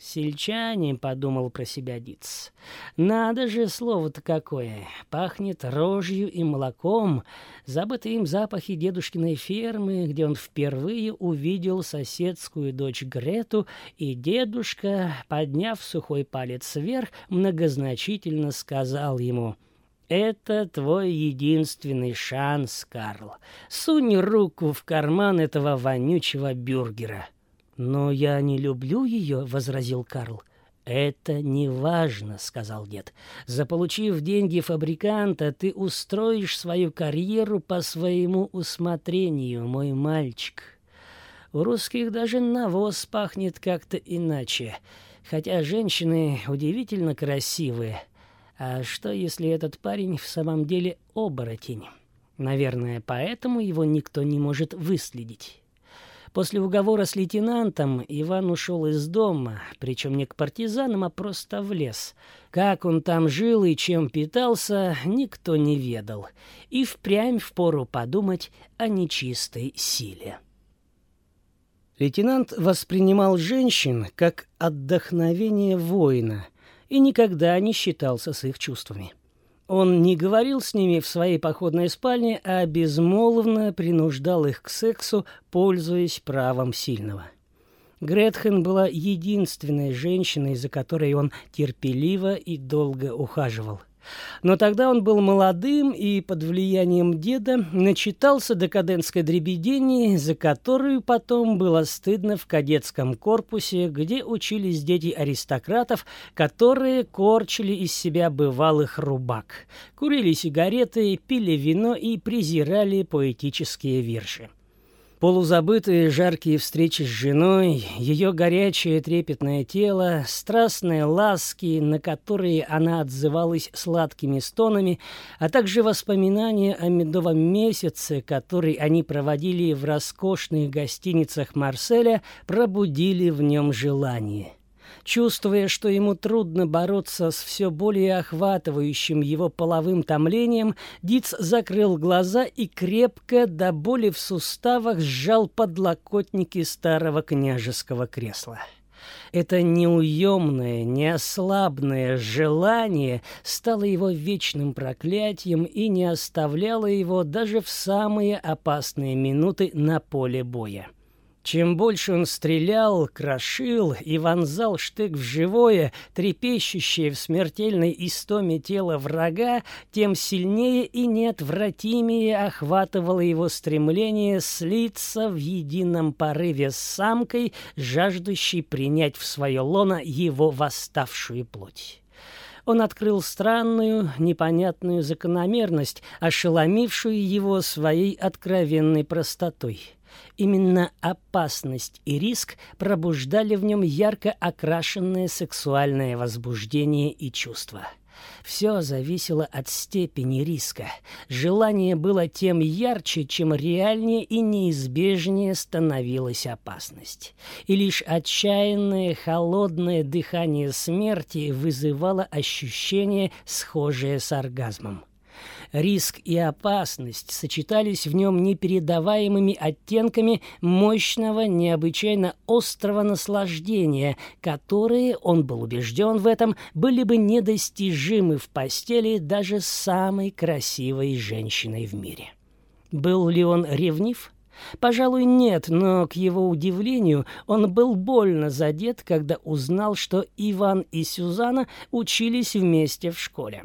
«Сельчане», — подумал про себя Диц. «Надо же, слово-то какое! Пахнет рожью и молоком. Забытые им запахи дедушкиной фермы, где он впервые увидел соседскую дочь Грету, и дедушка, подняв сухой палец вверх, многозначительно сказал ему — это твой единственный шанс, Карл. Сунь руку в карман этого вонючего бюргера. «Но я не люблю ее», — возразил Карл. «Это не важно», — сказал дед. «Заполучив деньги фабриканта, ты устроишь свою карьеру по своему усмотрению, мой мальчик. У русских даже навоз пахнет как-то иначе, хотя женщины удивительно красивые. А что, если этот парень в самом деле оборотень? Наверное, поэтому его никто не может выследить». После уговора с лейтенантом Иван ушел из дома, причем не к партизанам, а просто в лес. Как он там жил и чем питался, никто не ведал. И впрямь впору подумать о нечистой силе. Лейтенант воспринимал женщин как отдохновение воина и никогда не считался с их чувствами. Он не говорил с ними в своей походной спальне, а безмолвно принуждал их к сексу, пользуясь правом сильного. Гретхен была единственной женщиной, за которой он терпеливо и долго ухаживал. Но тогда он был молодым и под влиянием деда начитался декадентской дребедени, за которую потом было стыдно в кадетском корпусе, где учились дети аристократов, которые корчили из себя бывалых рубак, курили сигареты, пили вино и презирали поэтические верши. Полузабытые жаркие встречи с женой, ее горячее трепетное тело, страстные ласки, на которые она отзывалась сладкими стонами, а также воспоминания о медовом месяце, который они проводили в роскошных гостиницах Марселя, пробудили в нем желание. Чувствуя, что ему трудно бороться с все более охватывающим его половым томлением, Диц закрыл глаза и крепко до боли в суставах сжал подлокотники старого княжеского кресла. Это неуемное, неослабное желание стало его вечным проклятием и не оставляло его даже в самые опасные минуты на поле боя. Чем больше он стрелял, крошил и вонзал штык в живое, трепещущее в смертельной истоме тело врага, тем сильнее и неотвратимее охватывало его стремление слиться в едином порыве с самкой, жаждущей принять в свое лоно его восставшую плоть он открыл странную, непонятную закономерность, ошеломившую его своей откровенной простотой. Именно опасность и риск пробуждали в нем ярко окрашенное сексуальное возбуждение и чувство. Все зависело от степени риска. Желание было тем ярче, чем реальнее и неизбежнее становилась опасность. И лишь отчаянное холодное дыхание смерти вызывало ощущение, схожее с оргазмом. Риск и опасность сочетались в нем непередаваемыми оттенками мощного, необычайно острого наслаждения, которые, он был убежден в этом, были бы недостижимы в постели даже самой красивой женщиной в мире. Был ли он ревнив? Пожалуй, нет, но, к его удивлению, он был больно задет, когда узнал, что Иван и Сюзанна учились вместе в школе.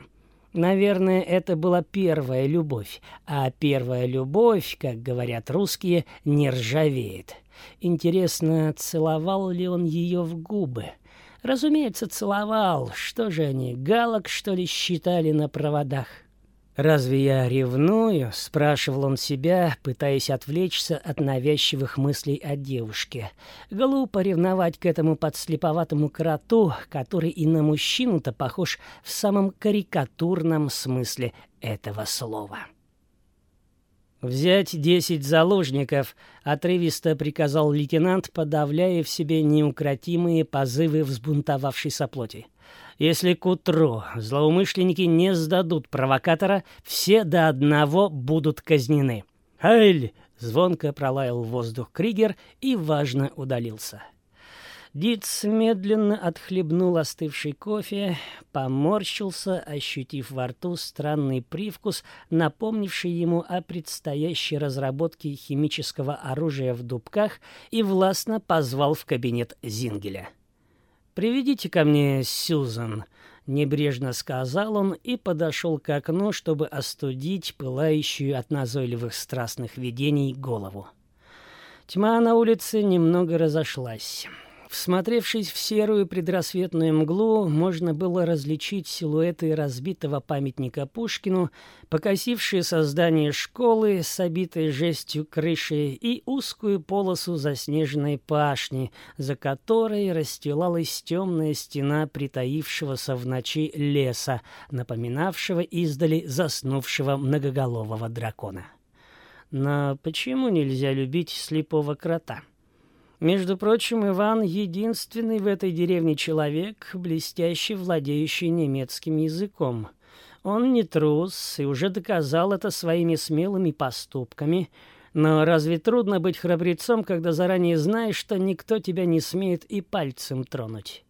Наверное, это была первая любовь, а первая любовь, как говорят русские, не ржавеет. Интересно, целовал ли он ее в губы? Разумеется, целовал. Что же они, галок, что ли, считали на проводах? «Разве я ревную?» — спрашивал он себя, пытаясь отвлечься от навязчивых мыслей о девушке. Глупо ревновать к этому подслеповатому кроту, который и на мужчину-то похож в самом карикатурном смысле этого слова. «Взять десять заложников», — отрывисто приказал лейтенант, подавляя в себе неукротимые позывы взбунтовавшейся плоти. Если к утру злоумышленники не сдадут провокатора, все до одного будут казнены. «Айль!» — звонко пролаял в воздух Кригер и важно удалился. Диц медленно отхлебнул остывший кофе, поморщился, ощутив во рту странный привкус, напомнивший ему о предстоящей разработке химического оружия в дубках, и властно позвал в кабинет Зингеля. «Приведите ко мне Сьюзан», — небрежно сказал он и подошел к окну, чтобы остудить пылающую от назойливых страстных видений голову. Тьма на улице немного разошлась. Всмотревшись в серую предрассветную мглу, можно было различить силуэты разбитого памятника Пушкину, покосившие создание школы с обитой жестью крыши и узкую полосу заснеженной пашни, за которой расстилалась темная стена притаившегося в ночи леса, напоминавшего издали заснувшего многоголового дракона. Но почему нельзя любить слепого крота? — между прочим, Иван — единственный в этой деревне человек, блестяще владеющий немецким языком. Он не трус и уже доказал это своими смелыми поступками. Но разве трудно быть храбрецом, когда заранее знаешь, что никто тебя не смеет и пальцем тронуть?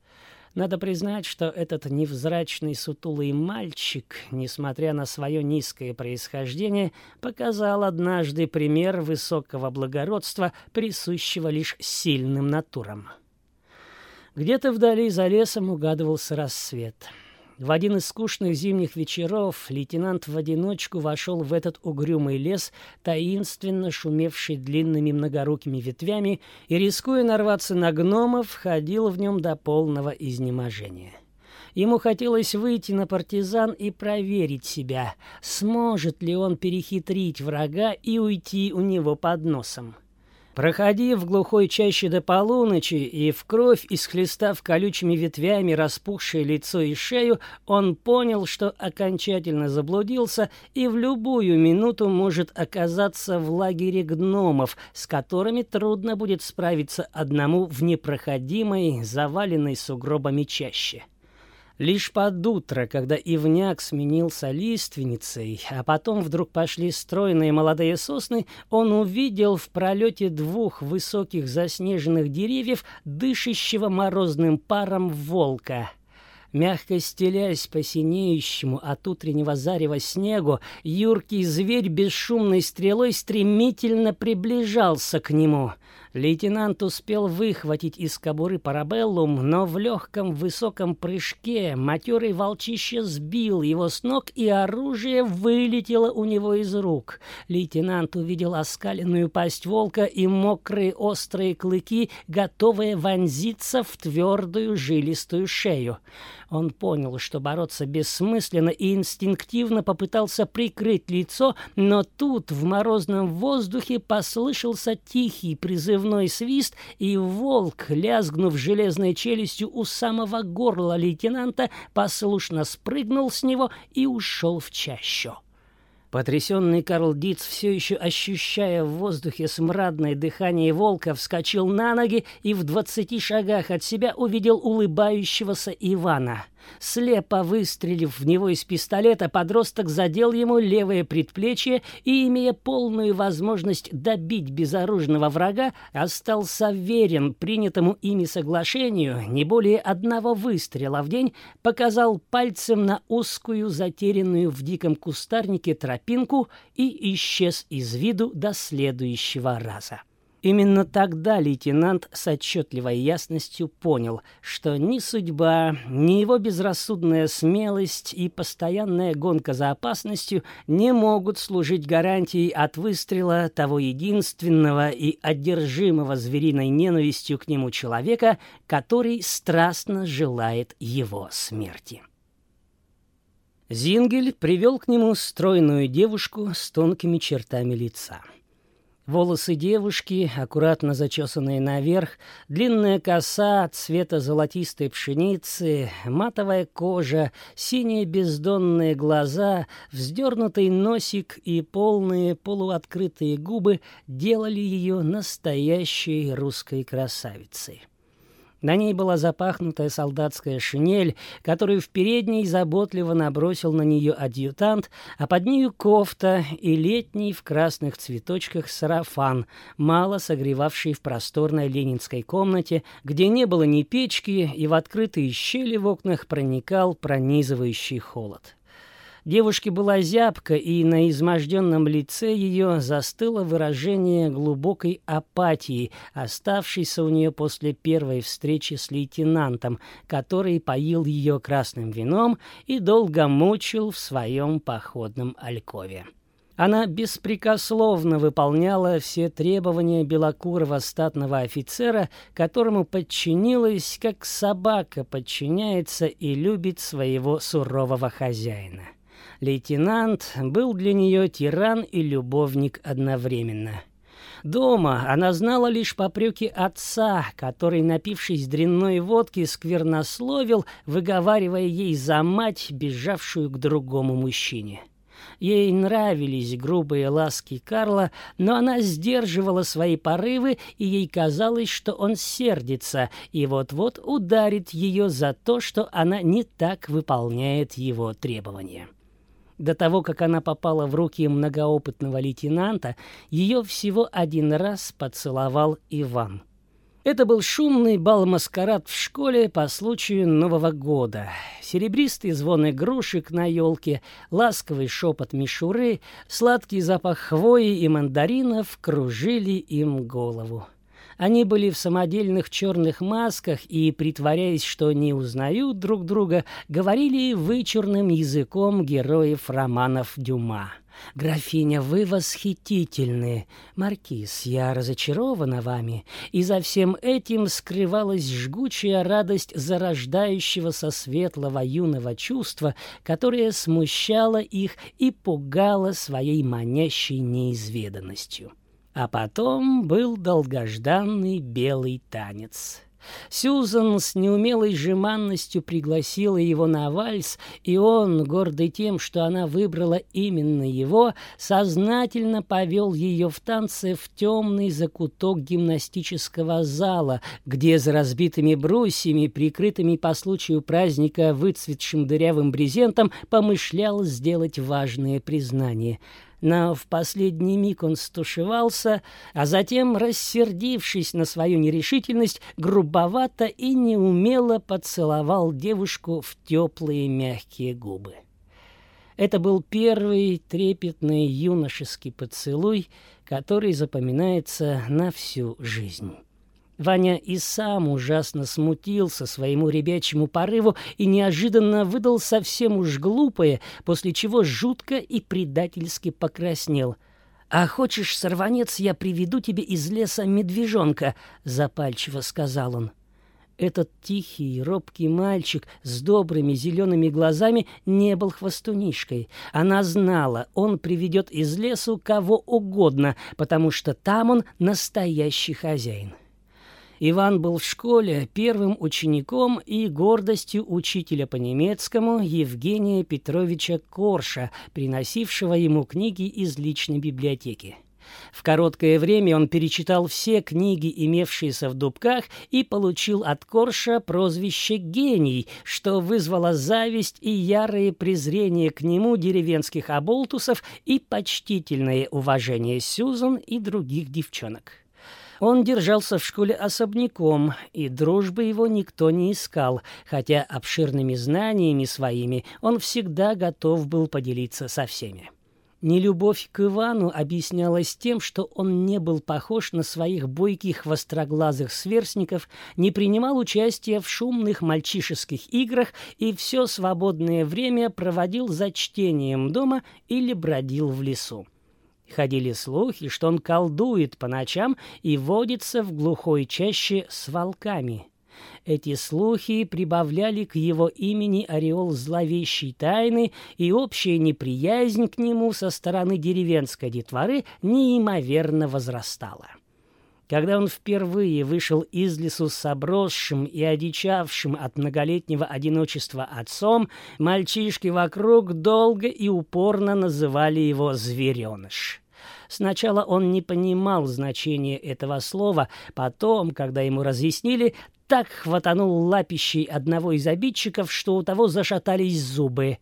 Надо признать, что этот невзрачный сутулый мальчик, несмотря на свое низкое происхождение, показал однажды пример высокого благородства, присущего лишь сильным натурам. Где-то вдали за лесом угадывался рассвет — в один из скучных зимних вечеров лейтенант в одиночку вошел в этот угрюмый лес, таинственно шумевший длинными многорукими ветвями, и, рискуя нарваться на гномов, ходил в нем до полного изнеможения. Ему хотелось выйти на партизан и проверить себя, сможет ли он перехитрить врага и уйти у него под носом. Проходив в глухой чаще до полуночи и в кровь, исхлестав колючими ветвями распухшее лицо и шею, он понял, что окончательно заблудился и в любую минуту может оказаться в лагере гномов, с которыми трудно будет справиться одному в непроходимой, заваленной сугробами чаще. Лишь под утро, когда ивняк сменился лиственницей, а потом вдруг пошли стройные молодые сосны, он увидел в пролете двух высоких заснеженных деревьев дышащего морозным паром волка — Мягко стелясь по синеющему от утреннего зарева снегу, юркий зверь бесшумной стрелой стремительно приближался к нему. Лейтенант успел выхватить из кобуры парабеллум, но в легком высоком прыжке матерый волчище сбил его с ног, и оружие вылетело у него из рук. Лейтенант увидел оскаленную пасть волка и мокрые острые клыки, готовые вонзиться в твердую жилистую шею. Он понял, что бороться бессмысленно и инстинктивно попытался прикрыть лицо, но тут в морозном воздухе послышался тихий призывной свист, и волк, лязгнув железной челюстью у самого горла лейтенанта, послушно спрыгнул с него и ушел в чащу. Потрясенный Карл Диц, все еще ощущая в воздухе смрадное дыхание волка, вскочил на ноги и в двадцати шагах от себя увидел улыбающегося Ивана. Слепо выстрелив в него из пистолета, подросток задел ему левое предплечье и, имея полную возможность добить безоружного врага, остался верен принятому ими соглашению не более одного выстрела в день, показал пальцем на узкую, затерянную в диком кустарнике тропинку и исчез из виду до следующего раза. Именно тогда лейтенант с отчетливой ясностью понял, что ни судьба, ни его безрассудная смелость и постоянная гонка за опасностью не могут служить гарантией от выстрела того единственного и одержимого звериной ненавистью к нему человека, который страстно желает его смерти. Зингель привел к нему стройную девушку с тонкими чертами лица. Волосы девушки, аккуратно зачесанные наверх, длинная коса цвета золотистой пшеницы, матовая кожа, синие бездонные глаза, вздернутый носик и полные полуоткрытые губы делали ее настоящей русской красавицей. На ней была запахнутая солдатская шинель, которую в передней заботливо набросил на нее адъютант, а под нею кофта и летний в красных цветочках сарафан, мало согревавший в просторной ленинской комнате, где не было ни печки, и в открытые щели в окнах проникал пронизывающий холод. Девушке была зябка, и на изможденном лице ее застыло выражение глубокой апатии, оставшейся у нее после первой встречи с лейтенантом, который поил ее красным вином и долго мучил в своем походном алькове. Она беспрекословно выполняла все требования белокурого статного офицера, которому подчинилась, как собака подчиняется и любит своего сурового хозяина. Лейтенант был для нее тиран и любовник одновременно. Дома она знала лишь попреки отца, который, напившись дрянной водки, сквернословил, выговаривая ей за мать, бежавшую к другому мужчине. Ей нравились грубые ласки Карла, но она сдерживала свои порывы, и ей казалось, что он сердится и вот-вот ударит ее за то, что она не так выполняет его требования. До того, как она попала в руки многоопытного лейтенанта, ее всего один раз поцеловал Иван. Это был шумный бал-маскарад в школе по случаю Нового года. Серебристый звон игрушек на елке, ласковый шепот мишуры, сладкий запах хвои и мандаринов кружили им голову. Они были в самодельных черных масках и, притворяясь, что не узнают друг друга, говорили вычурным языком героев романов Дюма. «Графиня, вы восхитительны. Маркиз, я разочарована вами». И за всем этим скрывалась жгучая радость зарождающегося светлого юного чувства, которое смущало их и пугало своей манящей неизведанностью. А потом был долгожданный белый танец. Сьюзан с неумелой жеманностью пригласила его на вальс, и он, гордый тем, что она выбрала именно его, сознательно повел ее в танце в темный закуток гимнастического зала, где за разбитыми брусьями, прикрытыми по случаю праздника выцветшим дырявым брезентом, помышлял сделать важное признание — но в последний миг он стушевался, а затем, рассердившись на свою нерешительность, грубовато и неумело поцеловал девушку в теплые мягкие губы. Это был первый трепетный юношеский поцелуй, который запоминается на всю жизнь. Ваня и сам ужасно смутился своему ребячьему порыву и неожиданно выдал совсем уж глупое, после чего жутко и предательски покраснел. «А хочешь, сорванец, я приведу тебе из леса медвежонка?» — запальчиво сказал он. Этот тихий, робкий мальчик с добрыми зелеными глазами не был хвостунишкой. Она знала, он приведет из лесу кого угодно, потому что там он настоящий хозяин. Иван был в школе первым учеником и гордостью учителя по немецкому Евгения Петровича Корша, приносившего ему книги из личной библиотеки. В короткое время он перечитал все книги, имевшиеся в дубках, и получил от Корша прозвище «гений», что вызвало зависть и ярое презрение к нему деревенских оболтусов и почтительное уважение Сюзан и других девчонок. Он держался в школе особняком, и дружбы его никто не искал, хотя обширными знаниями своими он всегда готов был поделиться со всеми. Нелюбовь к Ивану объяснялась тем, что он не был похож на своих бойких востроглазых сверстников, не принимал участия в шумных мальчишеских играх и все свободное время проводил за чтением дома или бродил в лесу. Ходили слухи, что он колдует по ночам и водится в глухой чаще с волками. Эти слухи прибавляли к его имени ореол зловещей тайны, и общая неприязнь к нему со стороны деревенской детворы неимоверно возрастала. Когда он впервые вышел из лесу с обросшим и одичавшим от многолетнего одиночества отцом, мальчишки вокруг долго и упорно называли его «звереныш». Сначала он не понимал значения этого слова, потом, когда ему разъяснили, так хватанул лапищей одного из обидчиков, что у того зашатались зубы.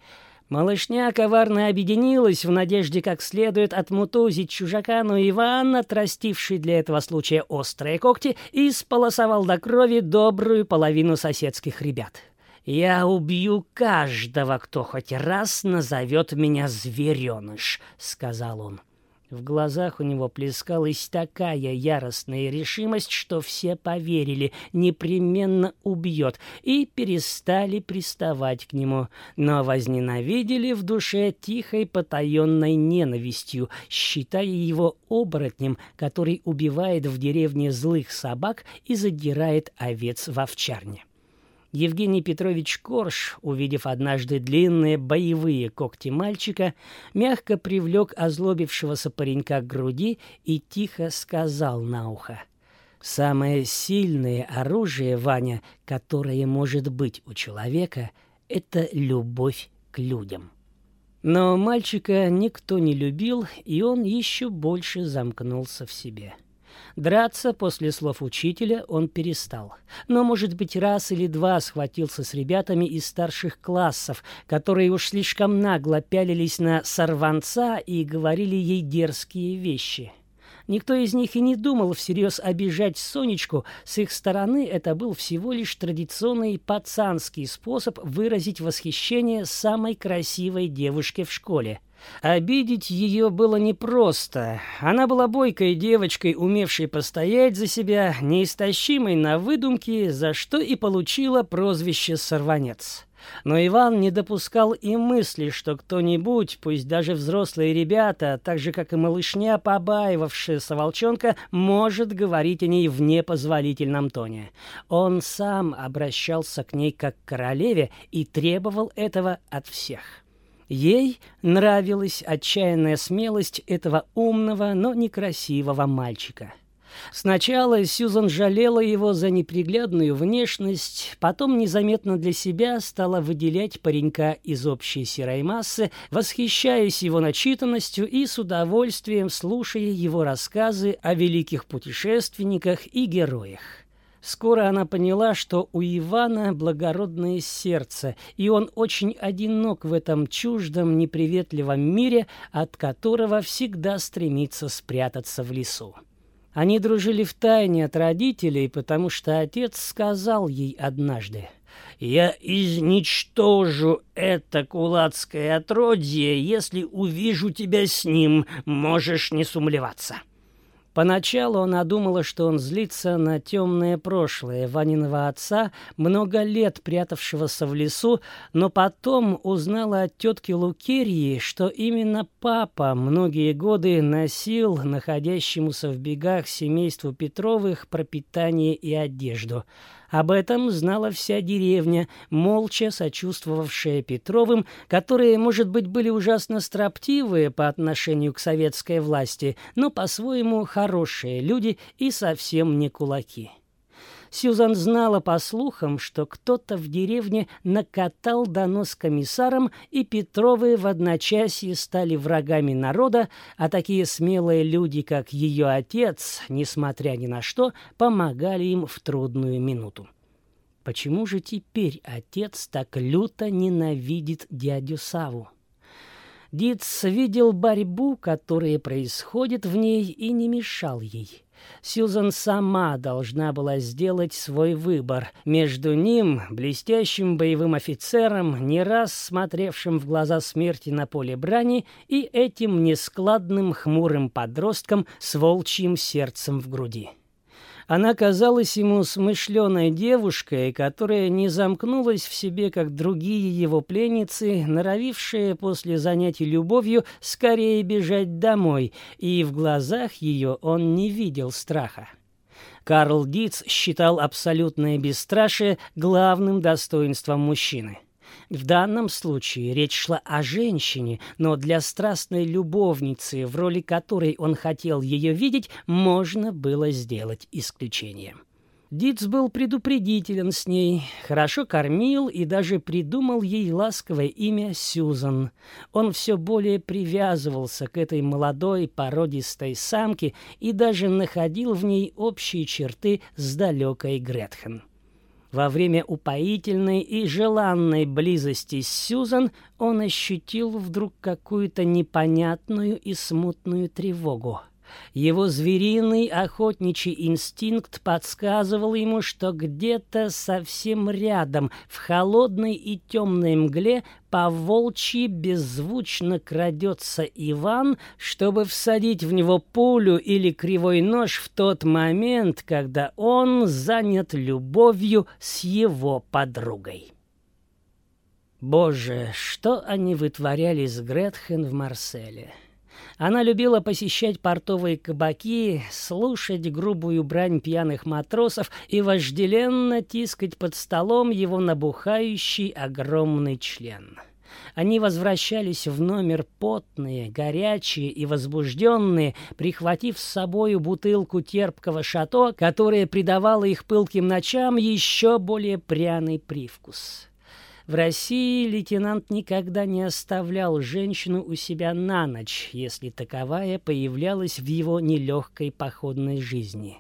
Малышня коварно объединилась в надежде как следует отмутузить чужака, но Иван, отрастивший для этого случая острые когти, исполосовал до крови добрую половину соседских ребят. «Я убью каждого, кто хоть раз назовет меня звереныш», — сказал он. В глазах у него плескалась такая яростная решимость, что все поверили, непременно убьет, и перестали приставать к нему, но возненавидели в душе тихой потаенной ненавистью, считая его оборотнем, который убивает в деревне злых собак и задирает овец в овчарне. Евгений Петрович Корж, увидев однажды длинные боевые когти мальчика, мягко привлек озлобившегося паренька к груди и тихо сказал на ухо. «Самое сильное оружие, Ваня, которое может быть у человека, это любовь к людям». Но мальчика никто не любил, и он еще больше замкнулся в себе. Драться после слов учителя он перестал. Но, может быть, раз или два схватился с ребятами из старших классов, которые уж слишком нагло пялились на сорванца и говорили ей дерзкие вещи. Никто из них и не думал всерьез обижать Сонечку. С их стороны это был всего лишь традиционный пацанский способ выразить восхищение самой красивой девушке в школе — Обидеть ее было непросто. Она была бойкой девочкой, умевшей постоять за себя, неистощимой на выдумки, за что и получила прозвище «сорванец». Но Иван не допускал и мысли, что кто-нибудь, пусть даже взрослые ребята, так же, как и малышня, побаивавшаяся волчонка, может говорить о ней в непозволительном тоне. Он сам обращался к ней как к королеве и требовал этого от всех. Ей нравилась отчаянная смелость этого умного, но некрасивого мальчика. Сначала Сьюзан жалела его за неприглядную внешность, потом незаметно для себя стала выделять паренька из общей серой массы, восхищаясь его начитанностью и с удовольствием слушая его рассказы о великих путешественниках и героях. Скоро она поняла, что у Ивана благородное сердце, и он очень одинок в этом чуждом, неприветливом мире, от которого всегда стремится спрятаться в лесу. Они дружили в тайне от родителей, потому что отец сказал ей однажды, «Я изничтожу это кулацкое отродье, если увижу тебя с ним, можешь не сумлеваться». Поначалу она думала, что он злится на темное прошлое Ваниного отца, много лет прятавшегося в лесу, но потом узнала от тетки Лукерьи, что именно папа многие годы носил находящемуся в бегах семейству Петровых пропитание и одежду – об этом знала вся деревня, молча сочувствовавшая Петровым, которые, может быть, были ужасно строптивые по отношению к советской власти, но по-своему хорошие люди и совсем не кулаки. Сьюзан знала по слухам, что кто-то в деревне накатал донос комиссарам, и Петровы в одночасье стали врагами народа, а такие смелые люди, как ее отец, несмотря ни на что, помогали им в трудную минуту. Почему же теперь отец так люто ненавидит дядю Саву? Диц видел борьбу, которая происходит в ней, и не мешал ей. Сьюзан сама должна была сделать свой выбор между ним, блестящим боевым офицером, не раз смотревшим в глаза смерти на поле брани, и этим нескладным хмурым подростком с волчьим сердцем в груди. Она казалась ему смышленой девушкой, которая не замкнулась в себе, как другие его пленницы, норовившие после занятий любовью скорее бежать домой, и в глазах ее он не видел страха. Карл Диц считал абсолютное бесстрашие главным достоинством мужчины – в данном случае речь шла о женщине, но для страстной любовницы, в роли которой он хотел ее видеть, можно было сделать исключение. Диц был предупредителен с ней, хорошо кормил и даже придумал ей ласковое имя Сьюзан. Он все более привязывался к этой молодой породистой самке и даже находил в ней общие черты с далекой Гретхен. Во время упоительной и желанной близости с Сьюзан он ощутил вдруг какую-то непонятную и смутную тревогу. Его звериный охотничий инстинкт подсказывал ему, что где-то совсем рядом, в холодной и темной мгле, по волчьи беззвучно крадется Иван, чтобы всадить в него пулю или кривой нож в тот момент, когда он занят любовью с его подругой. Боже, что они вытворяли с Гретхен в Марселе! Она любила посещать портовые кабаки, слушать грубую брань пьяных матросов и вожделенно тискать под столом его набухающий огромный член. Они возвращались в номер потные, горячие и возбужденные, прихватив с собою бутылку терпкого шато, которая придавала их пылким ночам еще более пряный привкус. В России лейтенант никогда не оставлял женщину у себя на ночь, если таковая появлялась в его нелегкой походной жизни.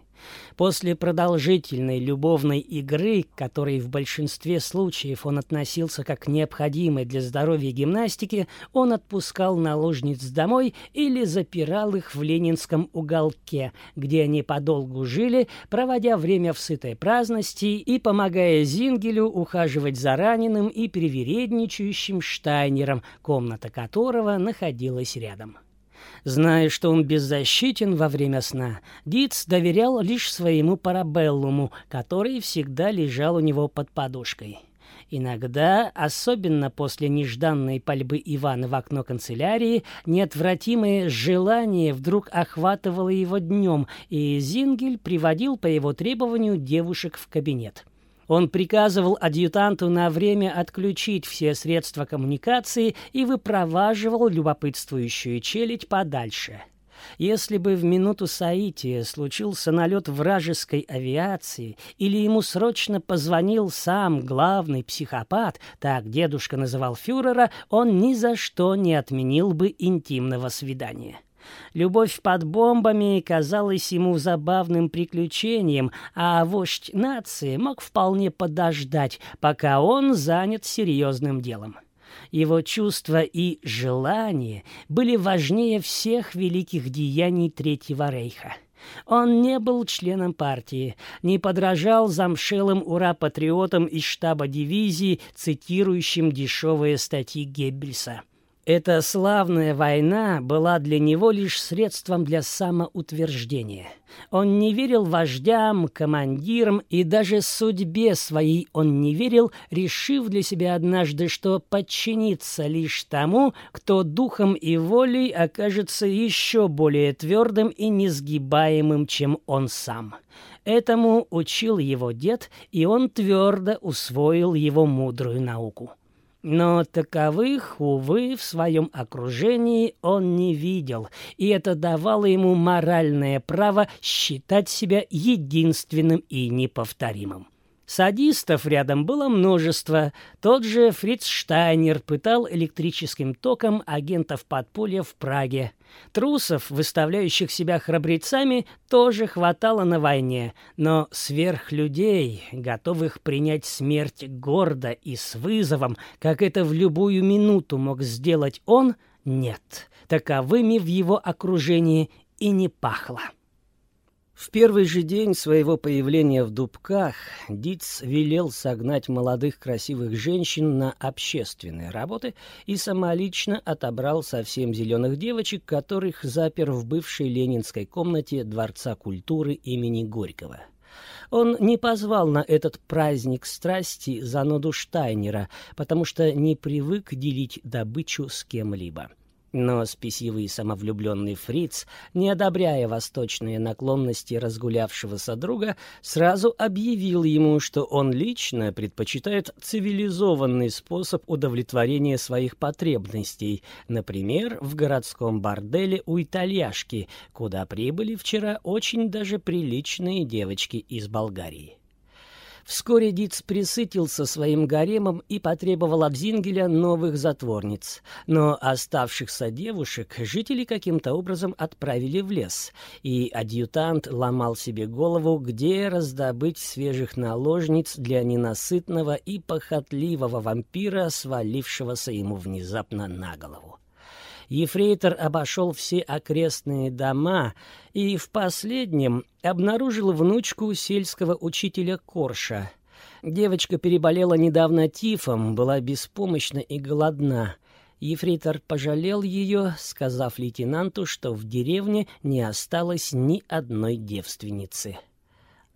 После продолжительной любовной игры, к которой в большинстве случаев он относился как необходимой для здоровья гимнастики, он отпускал наложниц домой или запирал их в ленинском уголке, где они подолгу жили, проводя время в сытой праздности и помогая Зингелю ухаживать за раненым и привередничающим Штайнером, комната которого находилась рядом. Зная, что он беззащитен во время сна, Диц доверял лишь своему парабеллуму, который всегда лежал у него под подушкой. Иногда, особенно после нежданной пальбы Ивана в окно канцелярии, неотвратимое желание вдруг охватывало его днем, и Зингель приводил по его требованию девушек в кабинет. Он приказывал адъютанту на время отключить все средства коммуникации и выпроваживал любопытствующую челядь подальше. Если бы в минуту соития случился налет вражеской авиации или ему срочно позвонил сам главный психопат, так дедушка называл фюрера, он ни за что не отменил бы интимного свидания. Любовь под бомбами казалась ему забавным приключением, а вождь нации мог вполне подождать, пока он занят серьезным делом. Его чувства и желания были важнее всех великих деяний Третьего Рейха. Он не был членом партии, не подражал замшелым ура-патриотам из штаба дивизии, цитирующим дешевые статьи Геббельса. Эта славная война была для него лишь средством для самоутверждения. Он не верил вождям, командирам и даже судьбе своей он не верил, решив для себя однажды, что подчинится лишь тому, кто духом и волей окажется еще более твердым и несгибаемым, чем он сам. Этому учил его дед, и он твердо усвоил его мудрую науку. Но таковых, увы, в своем окружении он не видел, и это давало ему моральное право считать себя единственным и неповторимым. Садистов рядом было множество. Тот же Фриц Штайнер пытал электрическим током агентов подполья в Праге. Трусов, выставляющих себя храбрецами, тоже хватало на войне, но сверхлюдей, готовых принять смерть гордо и с вызовом, как это в любую минуту мог сделать он, нет. Таковыми в его окружении и не пахло. В первый же день своего появления в Дубках Диц велел согнать молодых красивых женщин на общественные работы и самолично отобрал совсем зеленых девочек, которых запер в бывшей ленинской комнате Дворца культуры имени Горького. Он не позвал на этот праздник страсти заноду Штайнера, потому что не привык делить добычу с кем-либо. Но спесивый и самовлюбленный фриц, не одобряя восточные наклонности разгулявшегося друга, сразу объявил ему, что он лично предпочитает цивилизованный способ удовлетворения своих потребностей, например, в городском борделе у итальяшки, куда прибыли вчера очень даже приличные девочки из Болгарии. Вскоре Диц присытился своим гаремом и потребовал от Зингеля новых затворниц. Но оставшихся девушек жители каким-то образом отправили в лес, и адъютант ломал себе голову, где раздобыть свежих наложниц для ненасытного и похотливого вампира, свалившегося ему внезапно на голову. Ефрейтор обошел все окрестные дома и в последнем обнаружил внучку сельского учителя Корша. Девочка переболела недавно тифом, была беспомощна и голодна. Ефрейтор пожалел ее, сказав лейтенанту, что в деревне не осталось ни одной девственницы.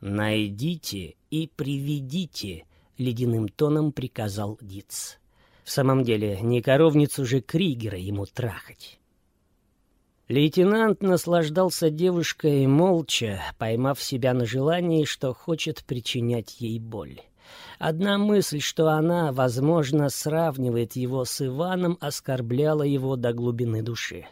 «Найдите и приведите», — ледяным тоном приказал Диц. В самом деле, не коровницу же Кригера ему трахать. Лейтенант наслаждался девушкой молча, поймав себя на желании, что хочет причинять ей боль. Одна мысль, что она, возможно, сравнивает его с Иваном, оскорбляла его до глубины души.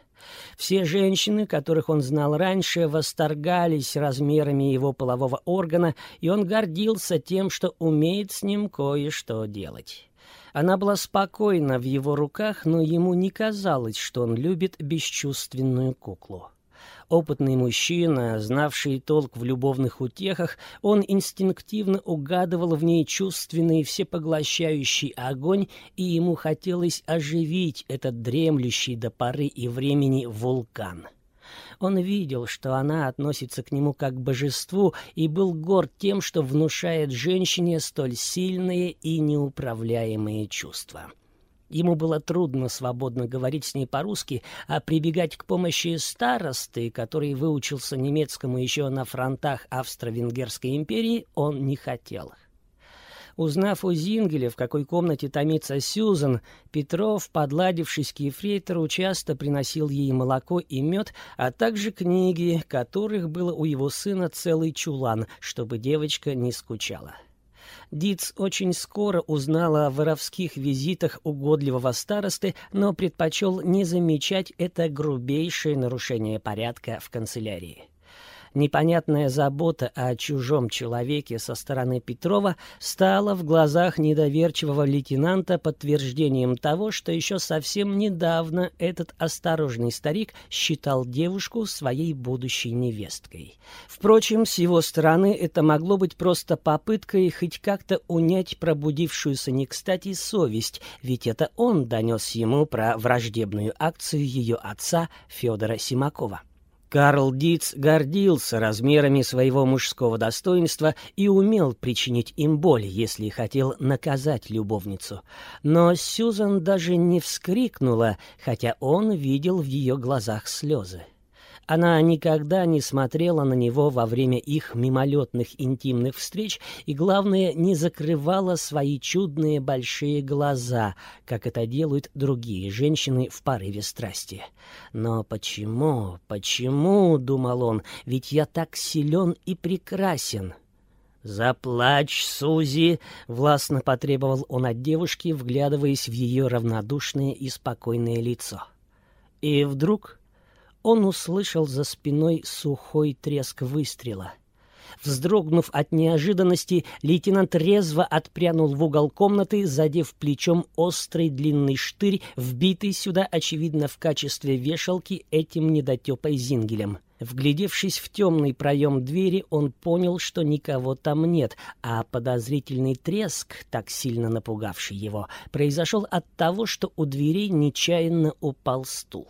Все женщины, которых он знал раньше, восторгались размерами его полового органа, и он гордился тем, что умеет с ним кое-что делать. Она была спокойна в его руках, но ему не казалось, что он любит бесчувственную куклу. Опытный мужчина, знавший толк в любовных утехах, он инстинктивно угадывал в ней чувственный всепоглощающий огонь, и ему хотелось оживить этот дремлющий до поры и времени вулкан. Он видел, что она относится к нему как к божеству, и был горд тем, что внушает женщине столь сильные и неуправляемые чувства. Ему было трудно свободно говорить с ней по-русски, а прибегать к помощи старосты, который выучился немецкому еще на фронтах Австро-Венгерской империи, он не хотел. Узнав у Зингеля, в какой комнате томится Сьюзан, Петров, подладившись к ефрейтору, часто приносил ей молоко и мед, а также книги, которых было у его сына целый чулан, чтобы девочка не скучала. Диц очень скоро узнала о воровских визитах угодливого старосты, но предпочел не замечать это грубейшее нарушение порядка в канцелярии. Непонятная забота о чужом человеке со стороны Петрова стала в глазах недоверчивого лейтенанта подтверждением того, что еще совсем недавно этот осторожный старик считал девушку своей будущей невесткой. Впрочем, с его стороны это могло быть просто попыткой хоть как-то унять пробудившуюся не кстати совесть, ведь это он донес ему про враждебную акцию ее отца Федора Симакова. Карл Диц гордился размерами своего мужского достоинства и умел причинить им боль, если хотел наказать любовницу. Но Сьюзан даже не вскрикнула, хотя он видел в ее глазах слезы. Она никогда не смотрела на него во время их мимолетных интимных встреч и, главное, не закрывала свои чудные большие глаза, как это делают другие женщины в порыве страсти. «Но почему, почему?» — думал он, — «ведь я так силен и прекрасен». «Заплачь, Сузи!» — властно потребовал он от девушки, вглядываясь в ее равнодушное и спокойное лицо. И вдруг он услышал за спиной сухой треск выстрела. Вздрогнув от неожиданности, лейтенант резво отпрянул в угол комнаты, задев плечом острый длинный штырь, вбитый сюда, очевидно, в качестве вешалки этим недотепой зингелем. Вглядевшись в темный проем двери, он понял, что никого там нет, а подозрительный треск, так сильно напугавший его, произошел от того, что у дверей нечаянно упал стул.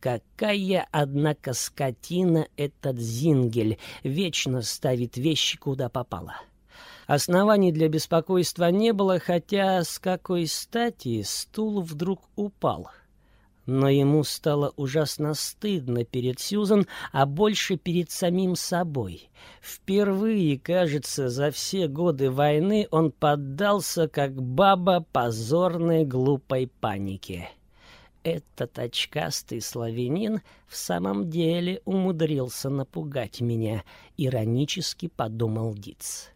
Какая, однако, скотина этот Зингель, вечно ставит вещи куда попало. Оснований для беспокойства не было, хотя с какой стати стул вдруг упал. Но ему стало ужасно стыдно перед Сьюзан, а больше перед самим собой. Впервые, кажется, за все годы войны он поддался, как баба, позорной глупой панике этот очкастый славянин в самом деле умудрился напугать меня, иронически подумал Диц.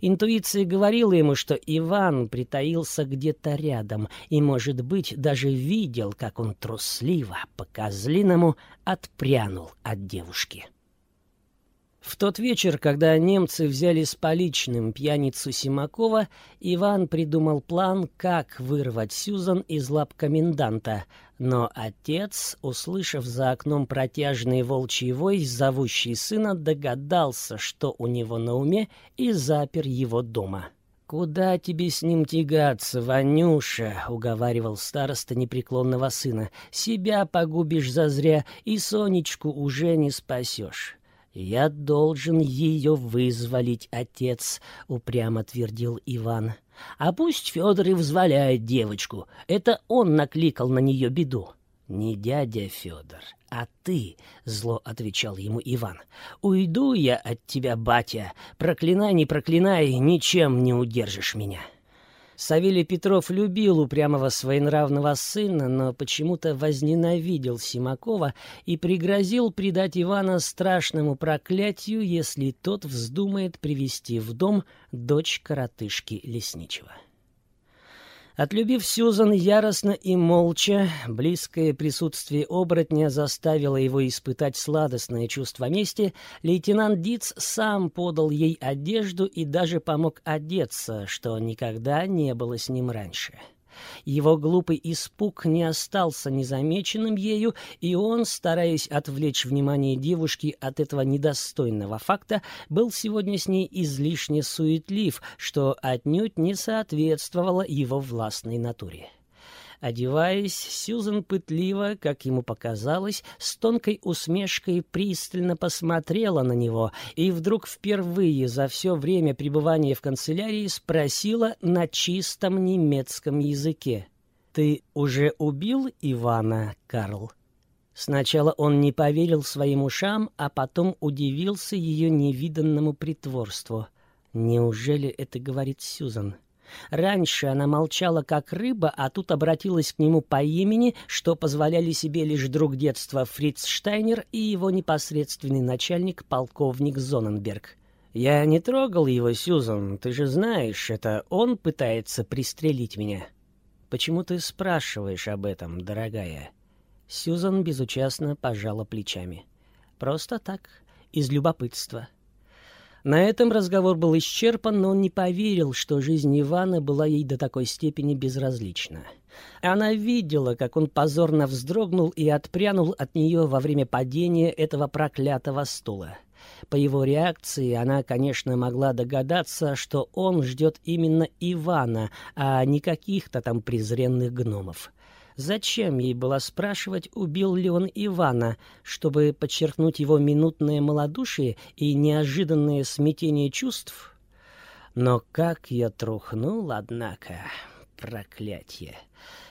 Интуиция говорила ему, что Иван притаился где-то рядом и, может быть, даже видел, как он трусливо, по-козлиному, отпрянул от девушки. В тот вечер, когда немцы взяли с поличным пьяницу Симакова, Иван придумал план, как вырвать Сюзан из лап коменданта. Но отец, услышав за окном протяжный волчий вой, зовущий сына, догадался, что у него на уме, и запер его дома. «Куда тебе с ним тягаться, Ванюша?» — уговаривал староста непреклонного сына. «Себя погубишь зазря, и Сонечку уже не спасешь». «Я должен ее вызволить, отец», — упрямо твердил Иван. «А пусть Федор и взваляет девочку. Это он накликал на нее беду». «Не дядя Федор, а ты», — зло отвечал ему Иван. «Уйду я от тебя, батя. Проклинай, не проклинай, ничем не удержишь меня». Савелий Петров любил упрямого своенравного сына, но почему-то возненавидел Симакова и пригрозил предать Ивана страшному проклятию, если тот вздумает привести в дом дочь коротышки лесничего. Отлюбив Сюзан яростно и молча, близкое присутствие оборотня заставило его испытать сладостное чувство мести, лейтенант Диц сам подал ей одежду и даже помог одеться, что никогда не было с ним раньше. — его глупый испуг не остался незамеченным ею, и он, стараясь отвлечь внимание девушки от этого недостойного факта, был сегодня с ней излишне суетлив, что отнюдь не соответствовало его властной натуре. Одеваясь, Сьюзен пытливо, как ему показалось, с тонкой усмешкой пристально посмотрела на него и вдруг впервые за все время пребывания в канцелярии спросила на чистом немецком языке. «Ты уже убил Ивана, Карл?» Сначала он не поверил своим ушам, а потом удивился ее невиданному притворству. «Неужели это говорит Сьюзан?» Раньше она молчала как рыба, а тут обратилась к нему по имени, что позволяли себе лишь друг детства Фриц Штайнер и его непосредственный начальник полковник Зоненберг. «Я не трогал его, Сьюзан, ты же знаешь, это он пытается пристрелить меня». «Почему ты спрашиваешь об этом, дорогая?» Сьюзан безучастно пожала плечами. «Просто так, из любопытства». На этом разговор был исчерпан, но он не поверил, что жизнь Ивана была ей до такой степени безразлична. Она видела, как он позорно вздрогнул и отпрянул от нее во время падения этого проклятого стула. По его реакции она, конечно, могла догадаться, что он ждет именно Ивана, а не каких-то там презренных гномов. Зачем ей было спрашивать, убил ли он Ивана, чтобы подчеркнуть его минутное малодушие и неожиданное смятение чувств? Но как я трухнул, однако, проклятие!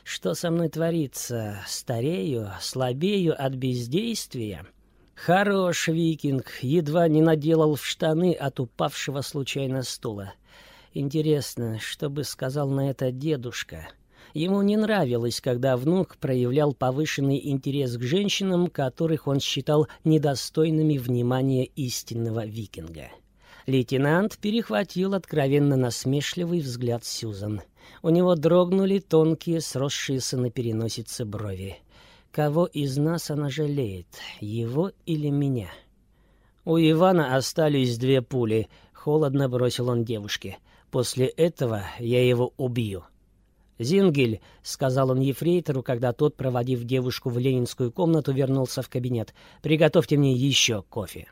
Что со мной творится? Старею, слабею от бездействия?» Хорош викинг, едва не наделал в штаны от упавшего случайно стула. Интересно, что бы сказал на это дедушка? Ему не нравилось, когда внук проявлял повышенный интерес к женщинам, которых он считал недостойными внимания истинного викинга. Лейтенант перехватил откровенно насмешливый взгляд Сьюзан. У него дрогнули тонкие, сросшиеся на переносице брови. Кого из нас она жалеет, его или меня? У Ивана остались две пули, холодно бросил он девушке. После этого я его убью. «Зингель», — сказал он ефрейтору, когда тот, проводив девушку в ленинскую комнату, вернулся в кабинет, — «приготовьте мне еще кофе».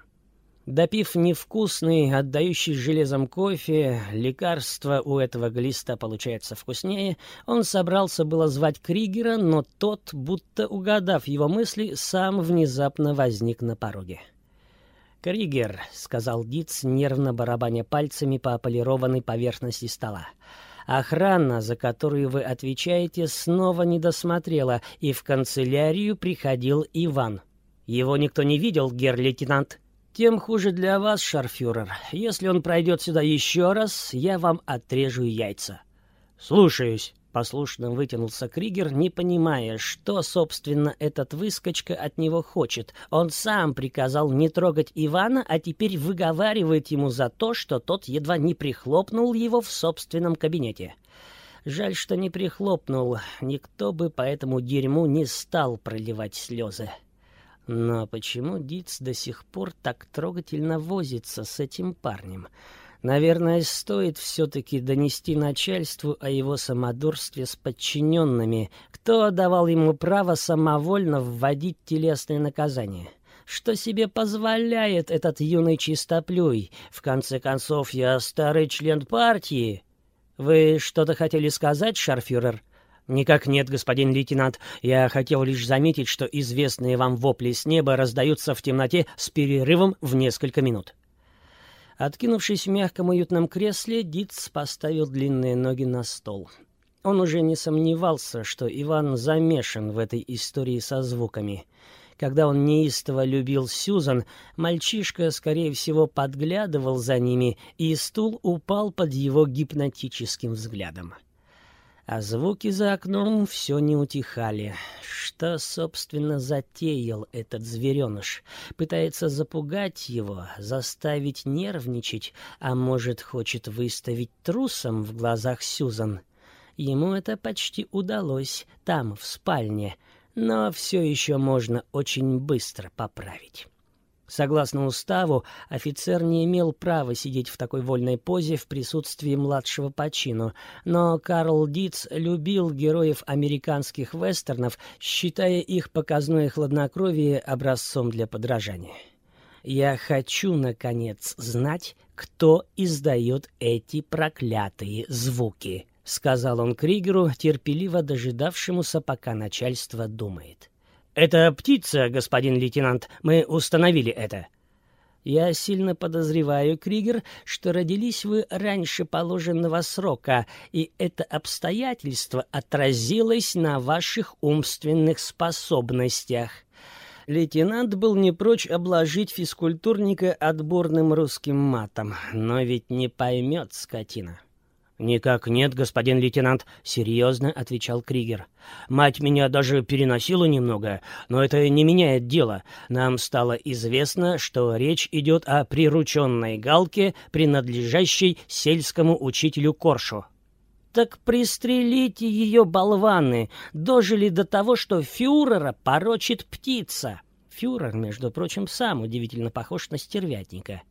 Допив невкусный, отдающий железом кофе, лекарство у этого глиста получается вкуснее, он собрался было звать Кригера, но тот, будто угадав его мысли, сам внезапно возник на пороге. «Кригер», — сказал Диц, нервно барабаня пальцами по полированной поверхности стола, — «охрана, за которую вы отвечаете, снова не досмотрела, и в канцелярию приходил Иван. Его никто не видел, гер-лейтенант?» Тем хуже для вас, шарфюрер. Если он пройдет сюда еще раз, я вам отрежу яйца. Слушаюсь. Послушно вытянулся Кригер, не понимая, что, собственно, этот выскочка от него хочет. Он сам приказал не трогать Ивана, а теперь выговаривает ему за то, что тот едва не прихлопнул его в собственном кабинете. Жаль, что не прихлопнул. Никто бы по этому дерьму не стал проливать слезы. Но почему Диц до сих пор так трогательно возится с этим парнем? Наверное, стоит все-таки донести начальству о его самодурстве с подчиненными. Кто давал ему право самовольно вводить телесные наказания? Что себе позволяет этот юный чистоплюй? В конце концов, я старый член партии. Вы что-то хотели сказать, шарфюрер? «Никак нет, господин лейтенант. Я хотел лишь заметить, что известные вам вопли с неба раздаются в темноте с перерывом в несколько минут». Откинувшись в мягком уютном кресле, Диц поставил длинные ноги на стол. Он уже не сомневался, что Иван замешан в этой истории со звуками. Когда он неистово любил Сюзан, мальчишка, скорее всего, подглядывал за ними, и стул упал под его гипнотическим взглядом. — а звуки за окном все не утихали. Что, собственно, затеял этот звереныш? Пытается запугать его, заставить нервничать, а может, хочет выставить трусом в глазах Сюзан? Ему это почти удалось там, в спальне, но все еще можно очень быстро поправить. Согласно уставу, офицер не имел права сидеть в такой вольной позе в присутствии младшего по чину, но Карл Диц любил героев американских вестернов, считая их показное хладнокровие образцом для подражания. «Я хочу, наконец, знать, кто издает эти проклятые звуки», — сказал он Кригеру, терпеливо дожидавшемуся, пока начальство думает. «Это птица, господин лейтенант. Мы установили это». «Я сильно подозреваю, Кригер, что родились вы раньше положенного срока, и это обстоятельство отразилось на ваших умственных способностях». Лейтенант был не прочь обложить физкультурника отборным русским матом, но ведь не поймет скотина. «Никак нет, господин лейтенант», — серьезно отвечал Кригер. «Мать меня даже переносила немного, но это не меняет дело. Нам стало известно, что речь идет о прирученной галке, принадлежащей сельскому учителю Коршу». «Так пристрелите ее, болваны! Дожили до того, что фюрера порочит птица!» Фюрер, между прочим, сам удивительно похож на стервятника.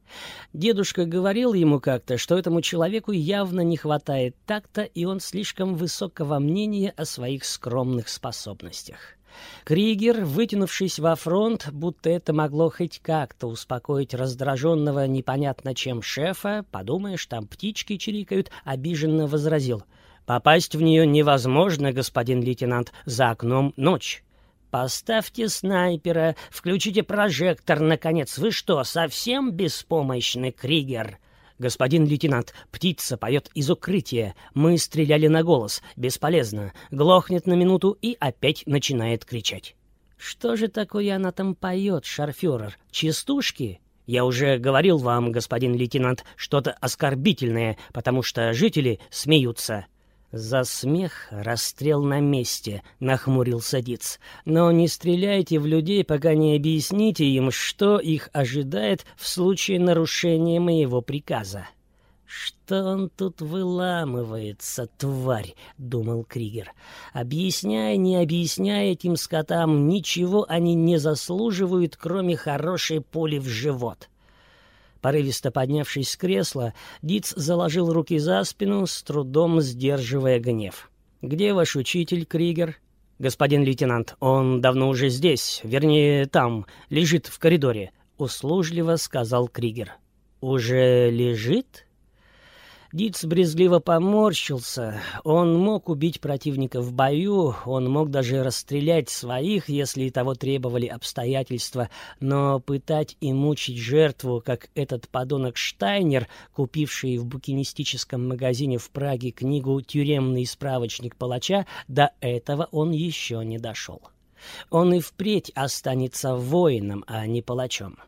Дедушка говорил ему как-то, что этому человеку явно не хватает такта, и он слишком высокого мнения о своих скромных способностях. Кригер, вытянувшись во фронт, будто это могло хоть как-то успокоить раздраженного непонятно чем шефа, подумаешь, там птички чирикают, обиженно возразил. «Попасть в нее невозможно, господин лейтенант, за окном ночь». «Поставьте снайпера, включите прожектор, наконец. Вы что, совсем беспомощный, Кригер?» «Господин лейтенант, птица поет из укрытия. Мы стреляли на голос. Бесполезно. Глохнет на минуту и опять начинает кричать». «Что же такое она там поет, шарфюрер? Частушки?» «Я уже говорил вам, господин лейтенант, что-то оскорбительное, потому что жители смеются». «За смех расстрел на месте», — нахмурился Диц. «Но не стреляйте в людей, пока не объясните им, что их ожидает в случае нарушения моего приказа». «Что он тут выламывается, тварь?» — думал Кригер. «Объясняя, не объясняя этим скотам, ничего они не заслуживают, кроме хорошей пули в живот». Порывисто поднявшись с кресла, Диц заложил руки за спину, с трудом сдерживая гнев. «Где ваш учитель, Кригер?» «Господин лейтенант, он давно уже здесь, вернее, там, лежит в коридоре», — услужливо сказал Кригер. «Уже лежит?» Диц брезгливо поморщился. Он мог убить противника в бою, он мог даже расстрелять своих, если того требовали обстоятельства, но пытать и мучить жертву, как этот подонок Штайнер, купивший в букинистическом магазине в Праге книгу «Тюремный справочник палача», до этого он еще не дошел. Он и впредь останется воином, а не палачом.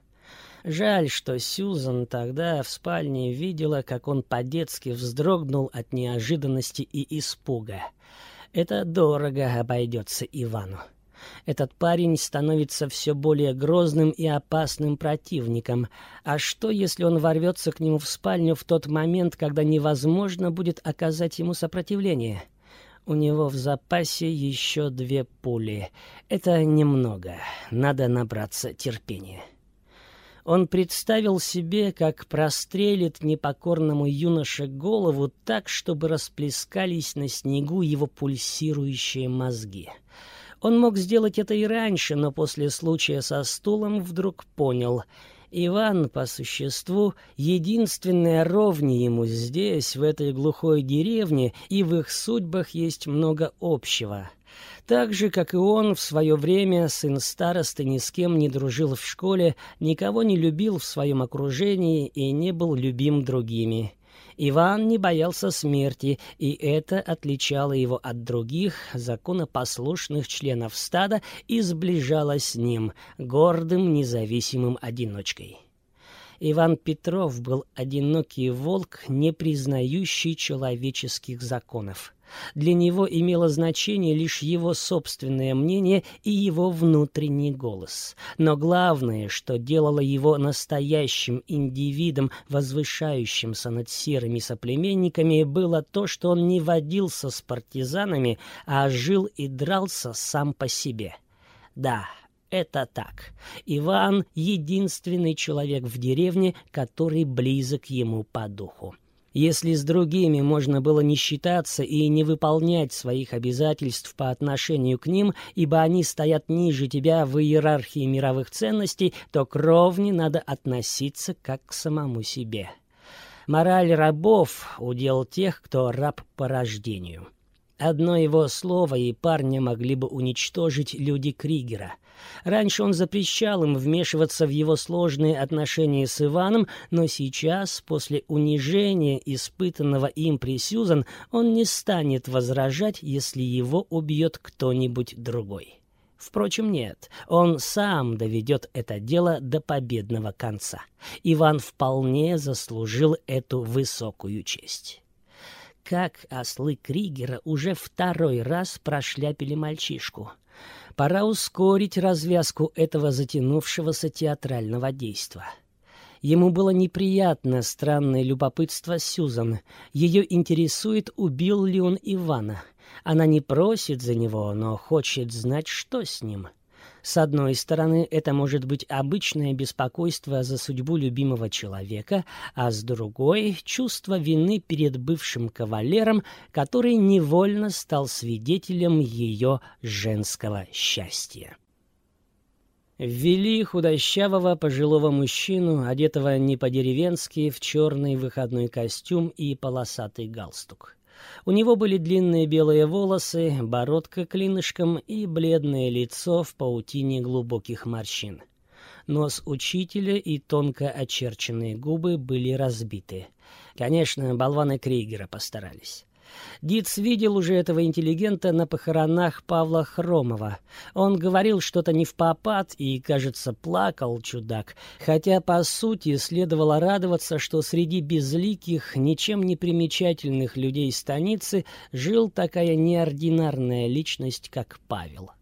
Жаль, что Сьюзан тогда в спальне видела, как он по-детски вздрогнул от неожиданности и испуга. Это дорого обойдется Ивану. Этот парень становится все более грозным и опасным противником. А что, если он ворвется к нему в спальню в тот момент, когда невозможно будет оказать ему сопротивление? У него в запасе еще две пули. Это немного. Надо набраться терпения. Он представил себе, как прострелит непокорному юноше голову так, чтобы расплескались на снегу его пульсирующие мозги. Он мог сделать это и раньше, но после случая со стулом вдруг понял — Иван, по существу, единственная ровня ему здесь, в этой глухой деревне, и в их судьбах есть много общего — так же, как и он, в свое время сын старосты ни с кем не дружил в школе, никого не любил в своем окружении и не был любим другими. Иван не боялся смерти, и это отличало его от других законопослушных членов стада и сближало с ним, гордым независимым одиночкой. Иван Петров был одинокий волк, не признающий человеческих законов. Для него имело значение лишь его собственное мнение и его внутренний голос. Но главное, что делало его настоящим индивидом, возвышающимся над серыми соплеменниками, было то, что он не водился с партизанами, а жил и дрался сам по себе. Да, это так. Иван — единственный человек в деревне, который близок ему по духу. Если с другими можно было не считаться и не выполнять своих обязательств по отношению к ним, ибо они стоят ниже тебя в иерархии мировых ценностей, то к ровне надо относиться как к самому себе. Мораль рабов — удел тех, кто раб по рождению. Одно его слово, и парня могли бы уничтожить люди Кригера. Раньше он запрещал им вмешиваться в его сложные отношения с Иваном, но сейчас, после унижения, испытанного им при Сьюзан, он не станет возражать, если его убьет кто-нибудь другой. Впрочем, нет, он сам доведет это дело до победного конца. Иван вполне заслужил эту высокую честь. как ослы Кригера уже второй раз прошляпили мальчишку. Пора ускорить развязку этого затянувшегося театрального действа. Ему было неприятно странное любопытство Сюзан. Ее интересует, убил ли он Ивана. Она не просит за него, но хочет знать, что с ним. — с одной стороны, это может быть обычное беспокойство за судьбу любимого человека, а с другой — чувство вины перед бывшим кавалером, который невольно стал свидетелем ее женского счастья. Ввели худощавого пожилого мужчину, одетого не по-деревенски, в черный выходной костюм и полосатый галстук. У него были длинные белые волосы, бородка клинышком и бледное лицо в паутине глубоких морщин. Нос учителя и тонко очерченные губы были разбиты. Конечно, болваны Крейгера постарались. Диц видел уже этого интеллигента на похоронах Павла Хромова. Он говорил что-то не в попад и, кажется, плакал чудак, хотя, по сути, следовало радоваться, что среди безликих, ничем не примечательных людей станицы жил такая неординарная личность, как Павел.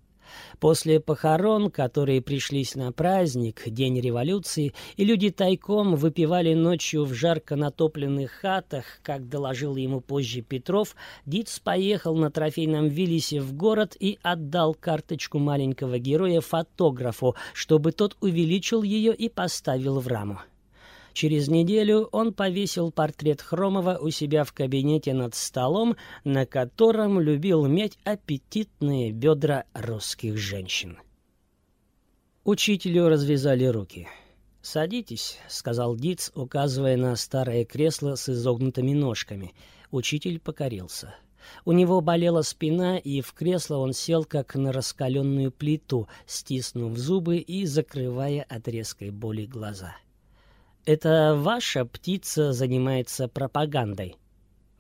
После похорон, которые пришлись на праздник, День революции, и люди тайком выпивали ночью в жарко натопленных хатах, как доложил ему позже Петров, Диц поехал на трофейном Виллисе в город и отдал карточку маленького героя фотографу, чтобы тот увеличил ее и поставил в раму. Через неделю он повесил портрет Хромова у себя в кабинете над столом, на котором любил медь аппетитные бедра русских женщин. Учителю развязали руки. «Садитесь», — сказал Диц, указывая на старое кресло с изогнутыми ножками. Учитель покорился. У него болела спина, и в кресло он сел, как на раскаленную плиту, стиснув зубы и закрывая от резкой боли глаза. — это ваша птица занимается пропагандой?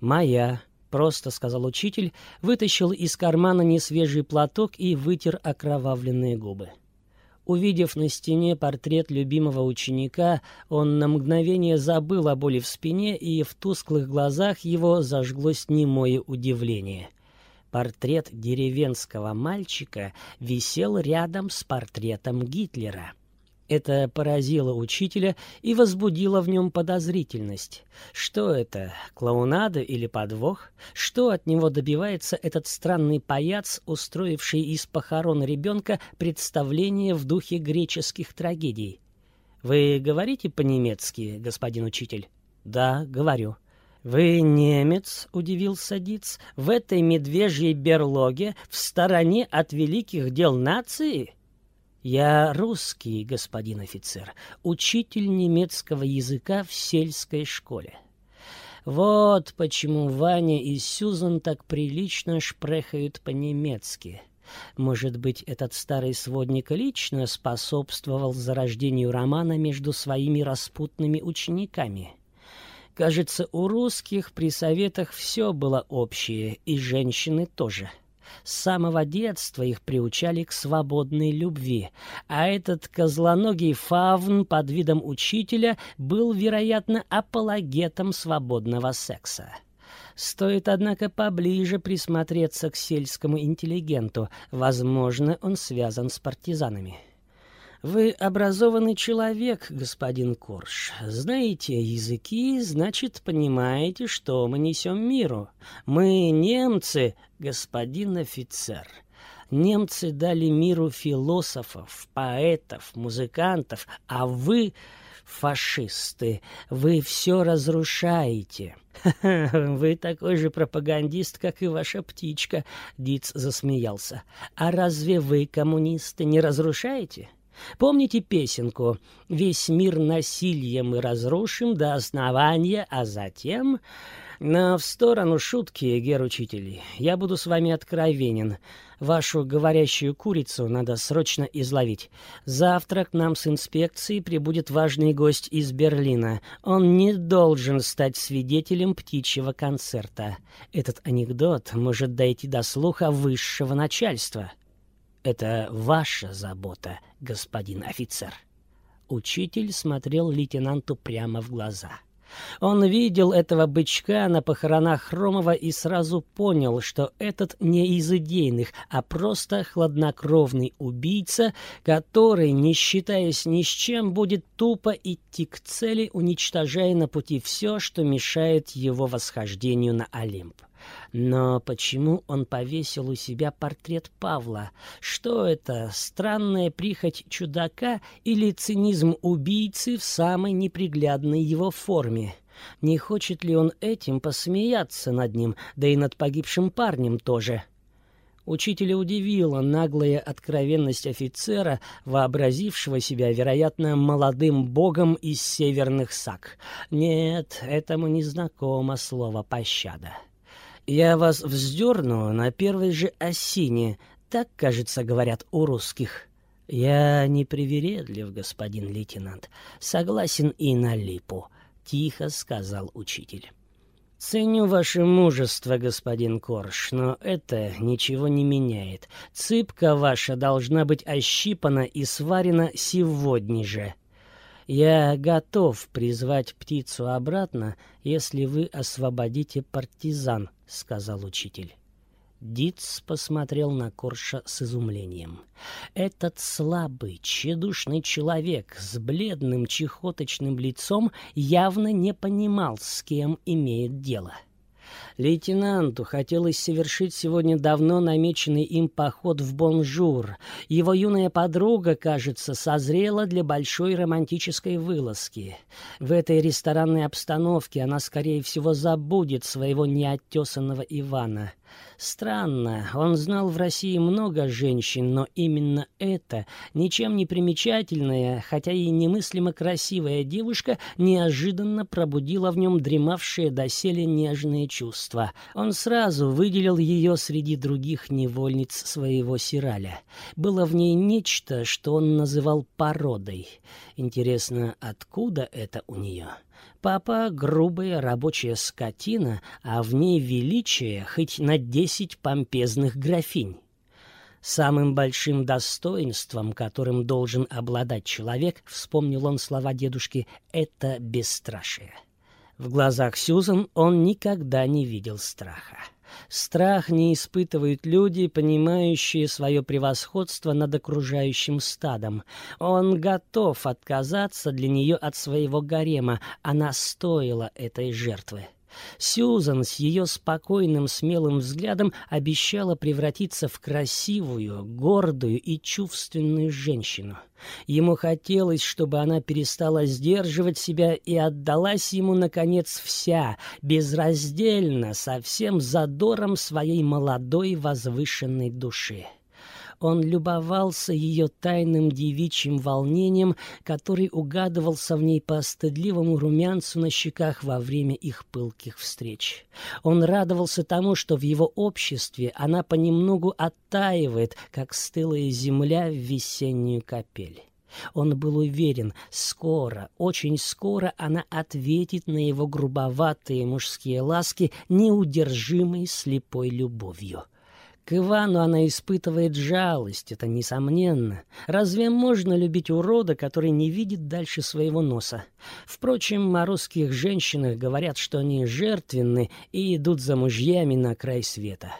Моя, просто сказал учитель, вытащил из кармана несвежий платок и вытер окровавленные губы. Увидев на стене портрет любимого ученика, он на мгновение забыл о боли в спине, и в тусклых глазах его зажглось немое удивление. Портрет деревенского мальчика висел рядом с портретом Гитлера. Это поразило учителя и возбудило в нем подозрительность. Что это, клоунада или подвох? Что от него добивается этот странный паяц, устроивший из похорон ребенка представление в духе греческих трагедий? «Вы говорите по-немецки, господин учитель?» «Да, говорю». «Вы немец?» — удивился Диц. «В этой медвежьей берлоге, в стороне от великих дел нации?» Я русский, господин офицер, учитель немецкого языка в сельской школе. Вот почему Ваня и Сюзан так прилично шпрехают по-немецки. Может быть, этот старый сводник лично способствовал зарождению романа между своими распутными учениками. Кажется, у русских при советах все было общее, и женщины тоже — с самого детства их приучали к свободной любви, а этот козлоногий фавн под видом учителя был, вероятно, апологетом свободного секса. Стоит, однако, поближе присмотреться к сельскому интеллигенту. Возможно, он связан с партизанами. Вы образованный человек, господин Корж. Знаете языки, значит, понимаете, что мы несем миру. Мы немцы, господин офицер. Немцы дали миру философов, поэтов, музыкантов, а вы фашисты. Вы все разрушаете. [LAUGHS] Вы такой же пропагандист, как и ваша птичка, Диц засмеялся. А разве вы, коммунисты, не разрушаете? Помните песенку «Весь мир насилием мы разрушим до основания, а затем...» Но в сторону шутки, гер-учитель, я буду с вами откровенен. Вашу говорящую курицу надо срочно изловить. Завтра к нам с инспекцией прибудет важный гость из Берлина. Он не должен стать свидетелем птичьего концерта. Этот анекдот может дойти до слуха высшего начальства. Это ваша забота, господин офицер. Учитель смотрел лейтенанту прямо в глаза. Он видел этого бычка на похоронах Хромова и сразу понял, что этот не из идейных, а просто хладнокровный убийца, который, не считаясь ни с чем, будет тупо идти к цели, уничтожая на пути все, что мешает его восхождению на Олимп. Но почему он повесил у себя портрет Павла? Что это, странная прихоть чудака или цинизм убийцы в самой неприглядной его форме? Не хочет ли он этим посмеяться над ним, да и над погибшим парнем тоже? Учителя удивила наглая откровенность офицера, вообразившего себя, вероятно, молодым богом из северных сак. Нет, этому не знакомо слово «пощада». Я вас вздерну на первой же осине, так, кажется, говорят у русских. Я не привередлив, господин лейтенант, согласен и на липу, тихо сказал учитель. «Ценю ваше мужество, господин Корж, но это ничего не меняет. Цыпка ваша должна быть ощипана и сварена сегодня же. Я готов призвать птицу обратно, если вы освободите партизан, — сказал учитель. Диц посмотрел на Корша с изумлением. Этот слабый, тщедушный человек с бледным чехоточным лицом явно не понимал, с кем имеет дело. — Лейтенанту хотелось совершить сегодня давно намеченный им поход в Бонжур. Его юная подруга, кажется, созрела для большой романтической вылазки. В этой ресторанной обстановке она, скорее всего, забудет своего неотесанного Ивана. Странно, он знал в России много женщин, но именно эта, ничем не примечательная, хотя и немыслимо красивая девушка, неожиданно пробудила в нем дремавшие доселе нежные чувства. Он сразу выделил ее среди других невольниц своего сираля. Было в ней нечто, что он называл породой. Интересно, откуда это у нее?» Папа — грубая рабочая скотина, а в ней величие хоть на десять помпезных графинь. Самым большим достоинством, которым должен обладать человек, вспомнил он слова дедушки, — это бесстрашие. В глазах Сьюзан он никогда не видел страха. Страх не испытывают люди, понимающие свое превосходство над окружающим стадом. Он готов отказаться для нее от своего гарема. Она стоила этой жертвы. Сьюзан с ее спокойным, смелым взглядом обещала превратиться в красивую, гордую и чувственную женщину. Ему хотелось, чтобы она перестала сдерживать себя и отдалась ему, наконец, вся, безраздельно, со всем задором своей молодой возвышенной души. Он любовался ее тайным девичьим волнением, который угадывался в ней по стыдливому румянцу на щеках во время их пылких встреч. Он радовался тому, что в его обществе она понемногу оттаивает, как стылая земля в весеннюю капель. Он был уверен, скоро, очень скоро она ответит на его грубоватые мужские ласки неудержимой слепой любовью. Ивану она испытывает жалость, это несомненно. Разве можно любить урода, который не видит дальше своего носа? Впрочем, о русских женщинах говорят, что они жертвенны и идут за мужьями на край света.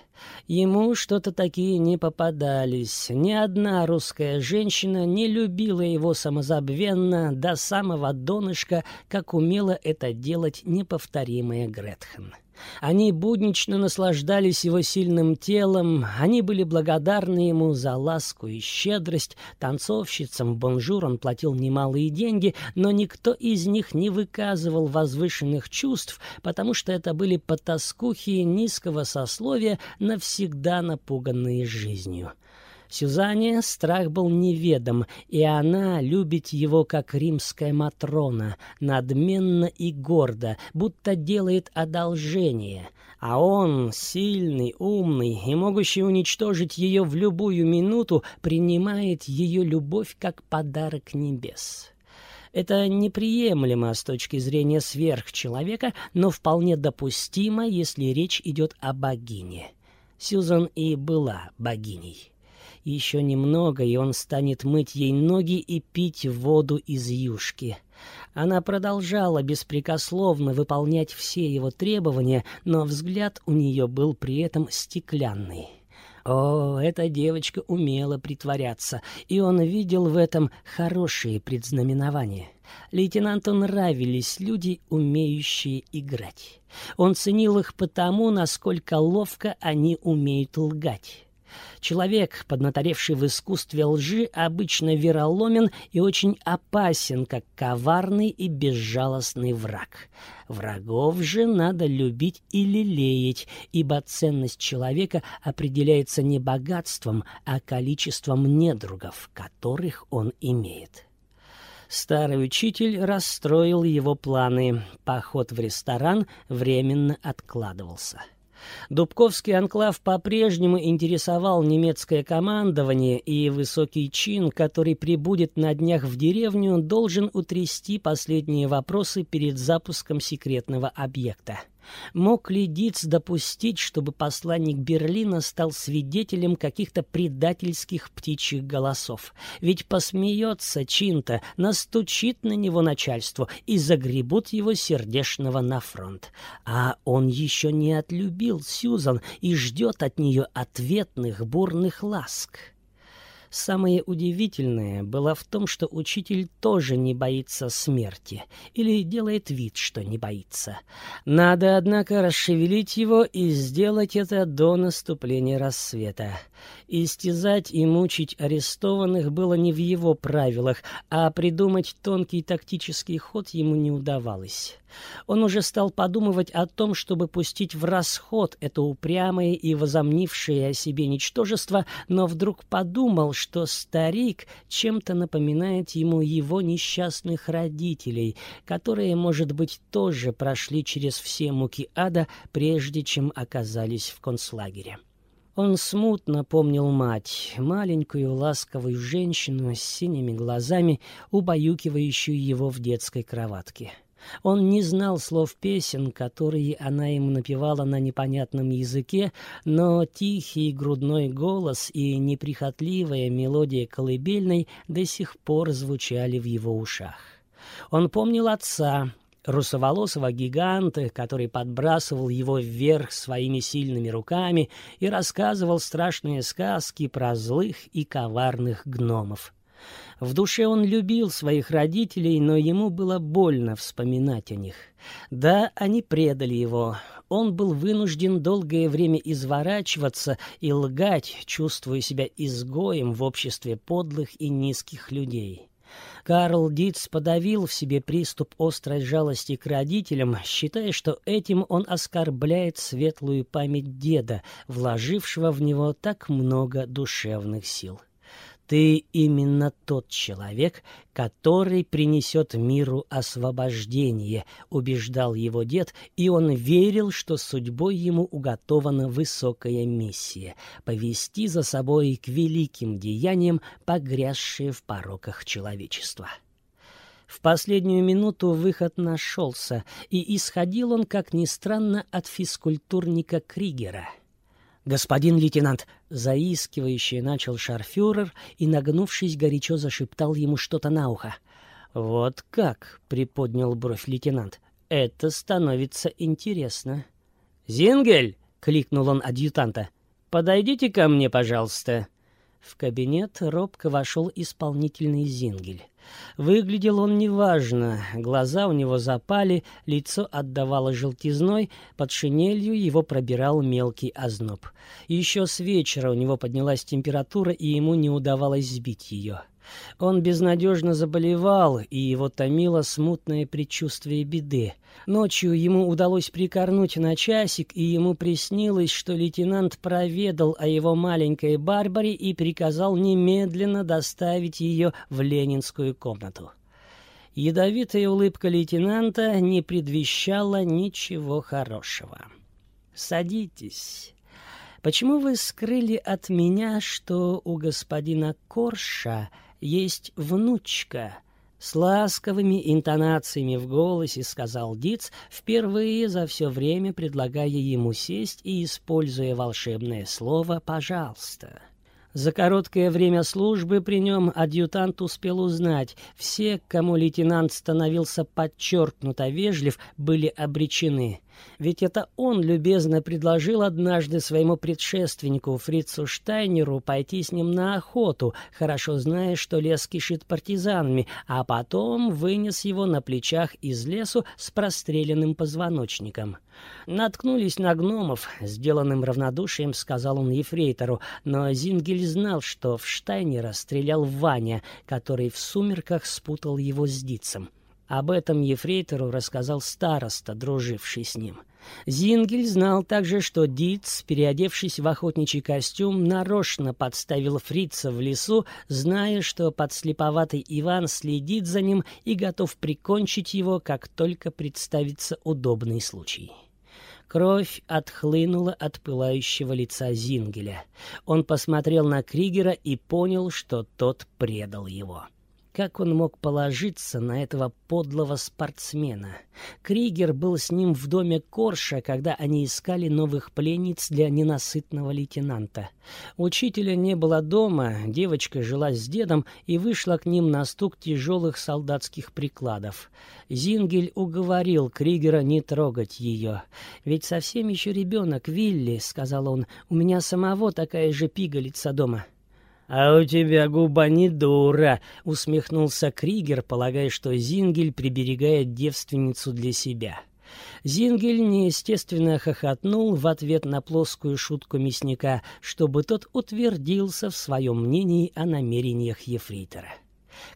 Ему что-то такие не попадались. Ни одна русская женщина не любила его самозабвенно до самого донышка, как умела это делать неповторимая Гретхен. Они буднично наслаждались его сильным телом, они были благодарны ему за ласку и щедрость. Танцовщицам бонжур он платил немалые деньги, но никто из них не выказывал возвышенных чувств, потому что это были потаскухи низкого сословия, навсегда напуганные жизнью. Сюзанне страх был неведом, и она любит его, как римская Матрона, надменно и гордо, будто делает одолжение. А он, сильный, умный и могущий уничтожить ее в любую минуту, принимает ее любовь как подарок небес. Это неприемлемо с точки зрения сверхчеловека, но вполне допустимо, если речь идет о богине. Сюзан и была богиней. Еще немного, и он станет мыть ей ноги и пить воду из юшки. Она продолжала беспрекословно выполнять все его требования, но взгляд у нее был при этом стеклянный. О, эта девочка умела притворяться, и он видел в этом хорошие предзнаменования. Лейтенанту нравились люди, умеющие играть. Он ценил их потому, насколько ловко они умеют лгать. Человек, поднаторевший в искусстве лжи, обычно вероломен и очень опасен, как коварный и безжалостный враг. Врагов же надо любить и лелеять, ибо ценность человека определяется не богатством, а количеством недругов, которых он имеет. Старый учитель расстроил его планы. Поход в ресторан временно откладывался. Дубковский анклав по-прежнему интересовал немецкое командование, и высокий чин, который прибудет на днях в деревню, должен утрясти последние вопросы перед запуском секретного объекта. Мог ли Диц допустить, чтобы посланник Берлина стал свидетелем каких-то предательских птичьих голосов? Ведь посмеется Чинта, настучит на него начальство и загребут его сердешного на фронт. А он еще не отлюбил Сьюзан и ждет от нее ответных бурных ласк. Самое удивительное было в том, что учитель тоже не боится смерти или делает вид, что не боится. Надо, однако, расшевелить его и сделать это до наступления рассвета. Истязать и мучить арестованных было не в его правилах, а придумать тонкий тактический ход ему не удавалось. Он уже стал подумывать о том, чтобы пустить в расход это упрямое и возомнившее о себе ничтожество, но вдруг подумал, что старик чем-то напоминает ему его несчастных родителей, которые, может быть, тоже прошли через все муки ада, прежде чем оказались в концлагере. Он смутно помнил мать, маленькую ласковую женщину с синими глазами, убаюкивающую его в детской кроватке. Он не знал слов песен, которые она ему напевала на непонятном языке, но тихий грудной голос и неприхотливая мелодия колыбельной до сих пор звучали в его ушах. Он помнил отца, русоволосого гиганта, который подбрасывал его вверх своими сильными руками и рассказывал страшные сказки про злых и коварных гномов. В душе он любил своих родителей, но ему было больно вспоминать о них. Да, они предали его. Он был вынужден долгое время изворачиваться и лгать, чувствуя себя изгоем в обществе подлых и низких людей. Карл Диц подавил в себе приступ острой жалости к родителям, считая, что этим он оскорбляет светлую память деда, вложившего в него так много душевных сил. Ты именно тот человек, который принесет миру освобождение, убеждал его дед, и он верил, что судьбой ему уготована высокая миссия — повести за собой к великим деяниям, погрязшие в пороках человечества. В последнюю минуту выход нашелся, и исходил он, как ни странно, от физкультурника Кригера — «Господин лейтенант!» — заискивающе начал шарфюрер и, нагнувшись, горячо зашептал ему что-то на ухо. «Вот как!» — приподнял бровь лейтенант. «Это становится интересно». «Зингель!» — кликнул он адъютанта. «Подойдите ко мне, пожалуйста». В кабинет робко вошел исполнительный Зингель. Выглядел он неважно, глаза у него запали, лицо отдавало желтизной, под шинелью его пробирал мелкий озноб. Еще с вечера у него поднялась температура, и ему не удавалось сбить ее. Он безнадежно заболевал, и его томило смутное предчувствие беды. Ночью ему удалось прикорнуть на часик, и ему приснилось, что лейтенант проведал о его маленькой Барбаре и приказал немедленно доставить ее в ленинскую комнату. Ядовитая улыбка лейтенанта не предвещала ничего хорошего. «Садитесь. Почему вы скрыли от меня, что у господина Корша есть внучка?» С ласковыми интонациями в голосе сказал Диц, впервые за все время предлагая ему сесть и используя волшебное слово «пожалуйста». За короткое время службы при нем адъютант успел узнать, все, кому лейтенант становился подчеркнуто вежлив, были обречены. Ведь это он любезно предложил однажды своему предшественнику Фрицу Штайнеру пойти с ним на охоту, хорошо зная, что лес кишит партизанами, а потом вынес его на плечах из лесу с простреленным позвоночником. Наткнулись на гномов, сделанным равнодушием, сказал он ефрейтору, но Зингель знал, что в Штайнера стрелял Ваня, который в сумерках спутал его с Дицем. Об этом ефрейтору рассказал староста, друживший с ним. Зингель знал также, что Диц, переодевшись в охотничий костюм, нарочно подставил фрица в лесу, зная, что подслеповатый Иван следит за ним и готов прикончить его, как только представится удобный случай. Кровь отхлынула от пылающего лица Зингеля. Он посмотрел на Кригера и понял, что тот предал его. Как он мог положиться на этого подлого спортсмена? Кригер был с ним в доме Корша, когда они искали новых пленниц для ненасытного лейтенанта. Учителя не было дома, девочка жила с дедом и вышла к ним на стук тяжелых солдатских прикладов. Зингель уговорил Кригера не трогать ее. «Ведь совсем еще ребенок, Вилли», — сказал он, — «у меня самого такая же пигалица дома».
«А у тебя губа не дура!» — усмехнулся Кригер, полагая, что Зингель приберегает девственницу для себя.
Зингель неестественно хохотнул в ответ на плоскую шутку мясника, чтобы тот утвердился в своем мнении о намерениях ефрейтора.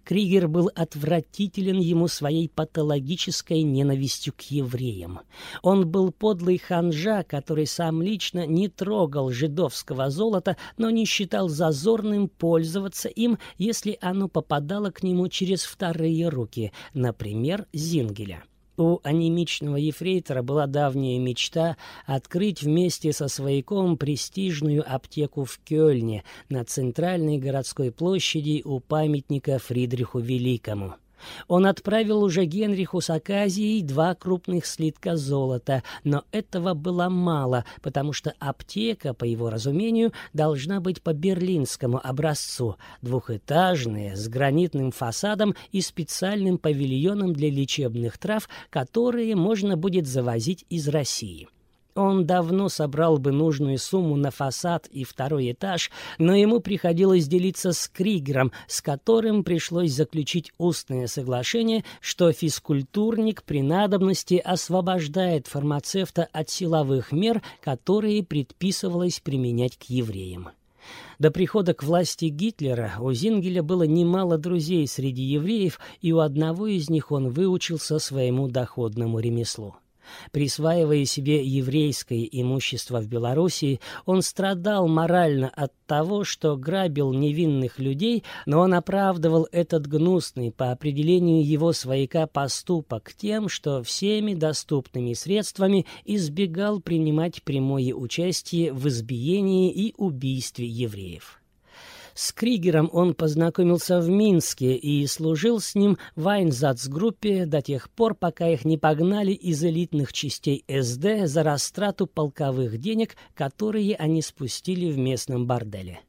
Кригер был отвратителен ему своей патологической ненавистью к евреям. Он был подлый ханжа, который сам лично не трогал жидовского золота, но не считал зазорным пользоваться им, если оно попадало к нему через вторые руки, например, Зингеля. У анемичного ефрейтора была давняя мечта открыть вместе со свояком престижную аптеку в Кёльне на центральной городской площади у памятника Фридриху Великому. Он отправил уже Генриху с Аказией два крупных слитка золота, но этого было мало, потому что аптека, по его разумению, должна быть по берлинскому образцу, двухэтажная, с гранитным фасадом и специальным павильоном для лечебных трав, которые можно будет завозить из России. Он давно собрал бы нужную сумму на фасад и второй этаж, но ему приходилось делиться с Кригером, с которым пришлось заключить устное соглашение, что физкультурник при надобности освобождает фармацевта от силовых мер, которые предписывалось применять к евреям. До прихода к власти Гитлера у Зингеля было немало друзей среди евреев, и у одного из них он выучился своему доходному ремеслу. Присваивая себе еврейское имущество в Белоруссии, он страдал морально от того, что грабил невинных людей, но он оправдывал этот гнусный по определению его свояка поступок тем, что всеми доступными средствами избегал принимать прямое участие в избиении и убийстве евреев. С Кригером он познакомился в Минске и служил с ним в Айнзацгруппе до тех пор, пока их не погнали из элитных частей СД за растрату полковых денег, которые они спустили в местном борделе.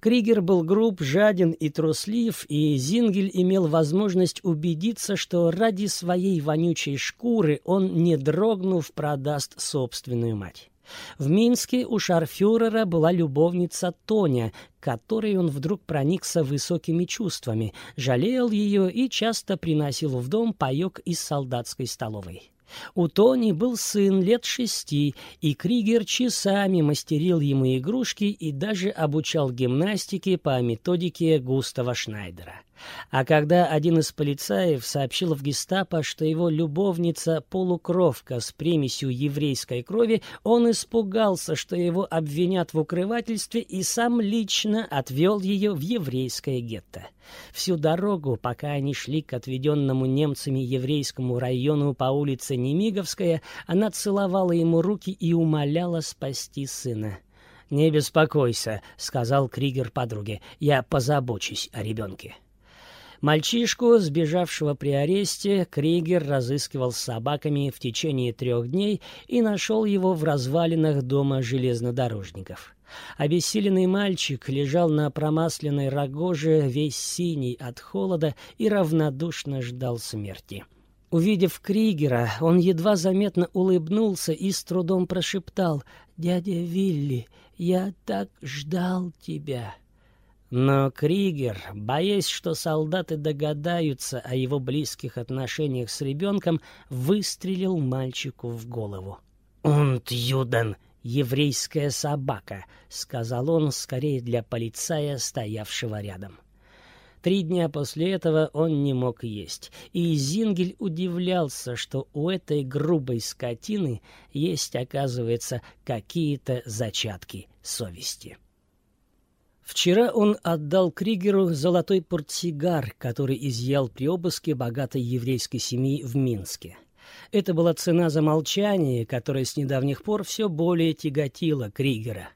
Кригер был груб, жаден и труслив, и Зингель имел возможность убедиться, что ради своей вонючей шкуры он, не дрогнув, продаст собственную мать. В Минске у шарфюрера была любовница Тоня, которой он вдруг проникся высокими чувствами, жалел ее и часто приносил в дом паек из солдатской столовой. У Тони был сын лет шести, и Кригер часами мастерил ему игрушки и даже обучал гимнастике по методике Густава Шнайдера. А когда один из полицаев сообщил в гестапо, что его любовница полукровка с примесью еврейской крови, он испугался, что его обвинят в укрывательстве и сам лично отвел ее в еврейское гетто. Всю дорогу, пока они шли к отведенному немцами еврейскому району по улице Немиговская, она целовала ему руки и умоляла спасти сына. «Не беспокойся», — сказал Кригер подруге, — «я позабочусь о ребенке». Мальчишку, сбежавшего при аресте, Кригер разыскивал с собаками в течение трех дней и нашел его в развалинах дома железнодорожников. Обессиленный мальчик лежал на промасленной рогоже, весь синий от холода, и равнодушно ждал смерти. Увидев Кригера, он едва заметно улыбнулся и с трудом прошептал «Дядя Вилли, я так ждал тебя». Но Кригер, боясь, что солдаты догадаются о его близких отношениях с ребенком, выстрелил мальчику в голову. «Und Юдан, еврейская собака», — сказал он скорее для полицая, стоявшего рядом. Три дня после этого он не мог есть, и Зингель удивлялся, что у этой грубой скотины есть, оказывается, какие-то зачатки совести. Вчера он отдал Кригеру золотой портсигар, который изъял при обыске богатой еврейской семьи в Минске. Это была цена за молчание, которое с недавних пор все более тяготило Кригера.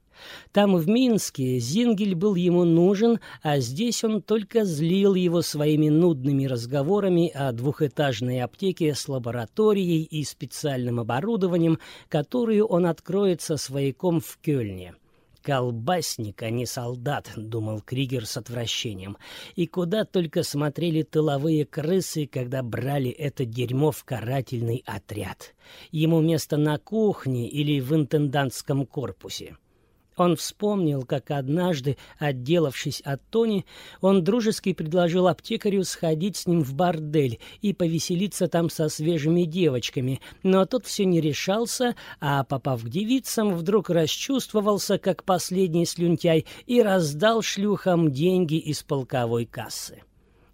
Там, в Минске, Зингель был ему нужен, а здесь он только злил его своими нудными разговорами о двухэтажной аптеке с лабораторией и специальным оборудованием, которую он откроет со свояком в Кёльне. «Колбасник, а не солдат», — думал Кригер с отвращением. И куда только смотрели тыловые крысы, когда брали это дерьмо в карательный отряд. Ему место на кухне или в интендантском корпусе. Он вспомнил, как однажды, отделавшись от Тони, он дружески предложил аптекарю сходить с ним в бордель и повеселиться там со свежими девочками, но тот все не решался, а, попав к девицам, вдруг расчувствовался, как последний слюнтяй, и раздал шлюхам деньги из полковой кассы.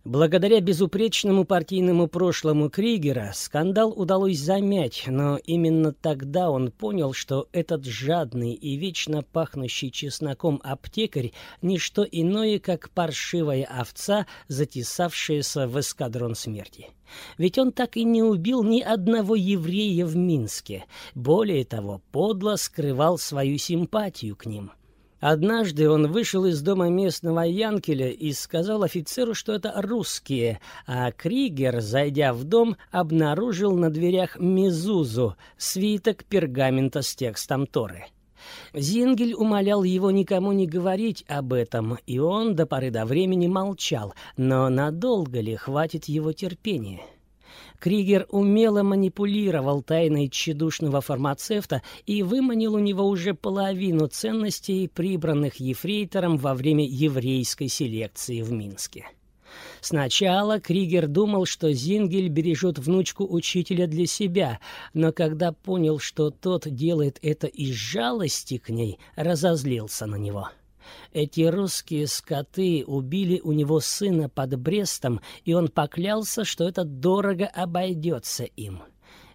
Благодаря безупречному партийному прошлому Кригера скандал удалось замять, но именно тогда он понял, что этот жадный и вечно пахнущий чесноком аптекарь — не что иное, как паршивая овца, затесавшаяся в эскадрон смерти. Ведь он так и не убил ни одного еврея в Минске. Более того, подло скрывал свою симпатию к ним. Однажды он вышел из дома местного Янкеля и сказал офицеру, что это русские, а Кригер, зайдя в дом, обнаружил на дверях мезузу, свиток пергамента с текстом Торы. Зингель умолял его никому не говорить об этом, и он до поры до времени молчал, но надолго ли хватит его терпения? Кригер умело манипулировал тайной тщедушного фармацевта и выманил у него уже половину ценностей, прибранных ефрейтором во время еврейской селекции в Минске. Сначала Кригер думал, что Зингель бережет внучку учителя для себя, но когда понял, что тот делает это из жалости к ней, разозлился на него. Эти русские скоты убили у него сына под Брестом, и он поклялся, что это дорого обойдется им.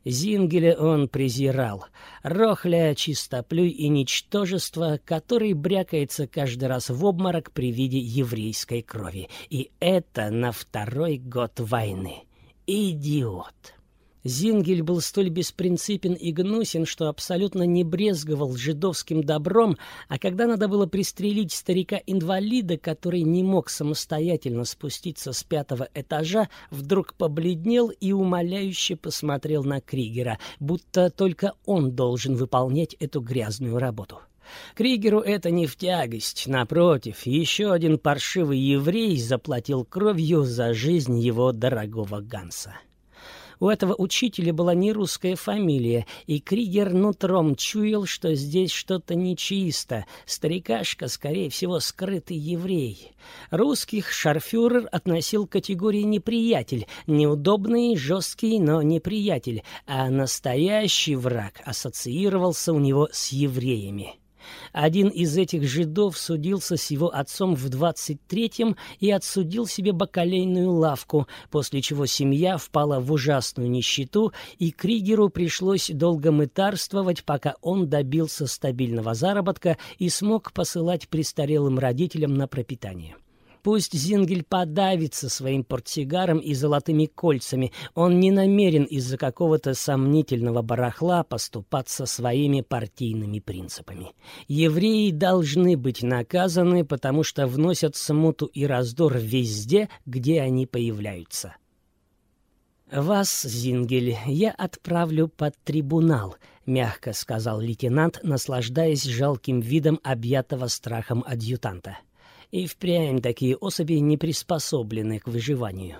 Зингеля он презирал, рохля, чистоплюй и ничтожество, который брякается каждый раз в обморок при виде еврейской крови. И это на второй год войны. Идиот! Зингель был столь беспринципен и гнусен, что абсолютно не брезговал жидовским добром, а когда надо было пристрелить старика-инвалида, который не мог самостоятельно спуститься с пятого этажа, вдруг побледнел и умоляюще посмотрел на Кригера, будто только он должен выполнять эту грязную работу. Кригеру это не в тягость, напротив, еще один паршивый еврей заплатил кровью за жизнь его дорогого Ганса. У этого учителя была не русская фамилия, и Кригер нутром чуял, что здесь что-то нечисто. Старикашка, скорее всего, скрытый еврей. Русских шарфюрер относил к категории неприятель, неудобный, жесткий, но неприятель, а настоящий враг ассоциировался у него с евреями. Один из этих жидов судился с его отцом в 23-м и отсудил себе бакалейную лавку, после чего семья впала в ужасную нищету, и Кригеру пришлось долго мытарствовать, пока он добился стабильного заработка и смог посылать престарелым родителям на пропитание. Пусть Зингель подавится своим портсигаром и золотыми кольцами. Он не намерен из-за какого-то сомнительного барахла поступаться своими партийными принципами. Евреи должны быть наказаны, потому что вносят смуту и раздор везде, где они появляются. «Вас, Зингель, я отправлю под трибунал», — мягко сказал лейтенант, наслаждаясь жалким видом объятого страхом адъютанта. И впрямь такие особи не приспособлены к выживанию.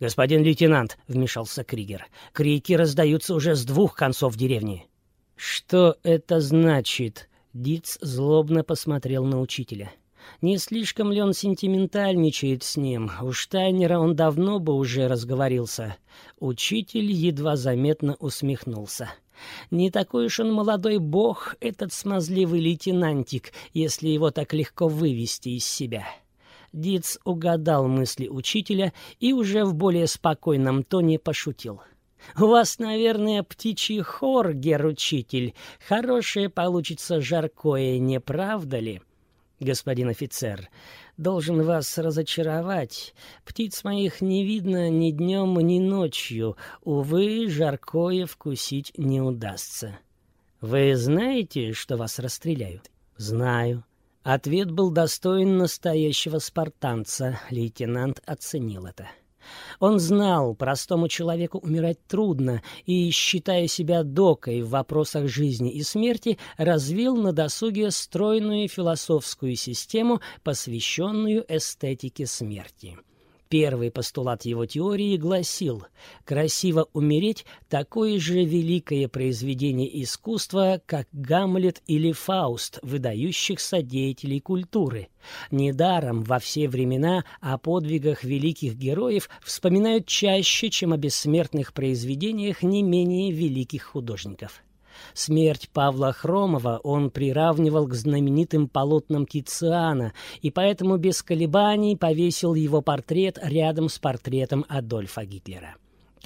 «Господин лейтенант», — вмешался Кригер, — «крики раздаются уже с двух концов деревни». «Что это значит?» — Диц злобно посмотрел на учителя. Не слишком ли он сентиментальничает с ним? У Штайнера он давно бы уже разговорился. Учитель едва заметно усмехнулся. Не такой уж он молодой бог, этот смазливый лейтенантик, если его так легко вывести из себя. Диц угадал мысли учителя и уже в более спокойном тоне пошутил. «У вас, наверное, птичий хор, гер-учитель. Хорошее получится жаркое, не правда ли?» Господин офицер. Должен вас разочаровать. Птиц моих не видно ни днем, ни ночью. Увы, жаркое вкусить не удастся. Вы знаете, что вас расстреляют? Знаю. Ответ был достоин настоящего спартанца. Лейтенант оценил это. Он знал, простому человеку умирать трудно, и, считая себя докой в вопросах жизни и смерти, развил на досуге стройную философскую систему, посвященную эстетике смерти. Первый постулат его теории гласил «красиво умереть – такое же великое произведение искусства, как Гамлет или Фауст, выдающихся деятелей культуры». Недаром во все времена о подвигах великих героев вспоминают чаще, чем о бессмертных произведениях не менее великих художников. Смерть Павла Хромова он приравнивал к знаменитым полотнам Тициана и поэтому без колебаний повесил его портрет рядом с портретом Адольфа Гитлера.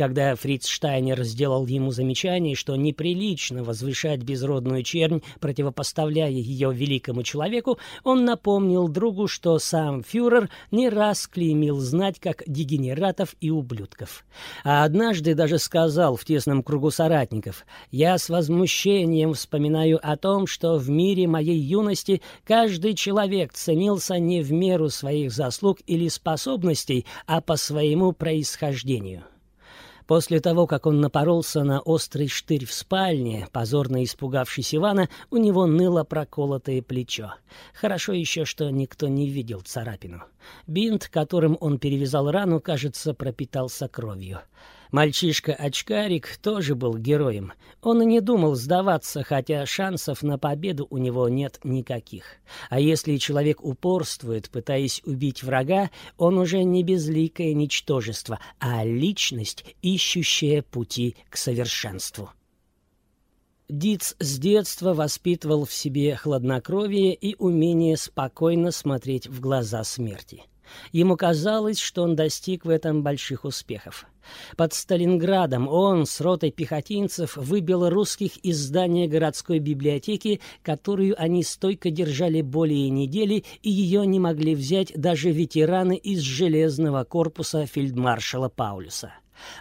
Когда Фриц Штайнер сделал ему замечание, что неприлично возвышать безродную чернь, противопоставляя ее великому человеку, он напомнил другу, что сам фюрер не раз клеймил знать как дегенератов и ублюдков. А однажды даже сказал в тесном кругу соратников, «Я с возмущением вспоминаю о том, что в мире моей юности каждый человек ценился не в меру своих заслуг или способностей, а по своему происхождению». После того, как он напоролся на острый штырь в спальне, позорно испугавшись Ивана, у него ныло проколотое плечо. Хорошо еще, что никто не видел царапину. Бинт, которым он перевязал рану, кажется, пропитался кровью. Мальчишка-очкарик тоже был героем. Он не думал сдаваться, хотя шансов на победу у него нет никаких. А если человек упорствует, пытаясь убить врага, он уже не безликое ничтожество, а личность, ищущая пути к совершенству. Диц с детства воспитывал в себе хладнокровие и умение спокойно смотреть в глаза смерти. Ему казалось, что он достиг в этом больших успехов. Под Сталинградом он с ротой пехотинцев выбил русских из здания городской библиотеки, которую они стойко держали более недели, и ее не могли взять даже ветераны из железного корпуса фельдмаршала Паулюса.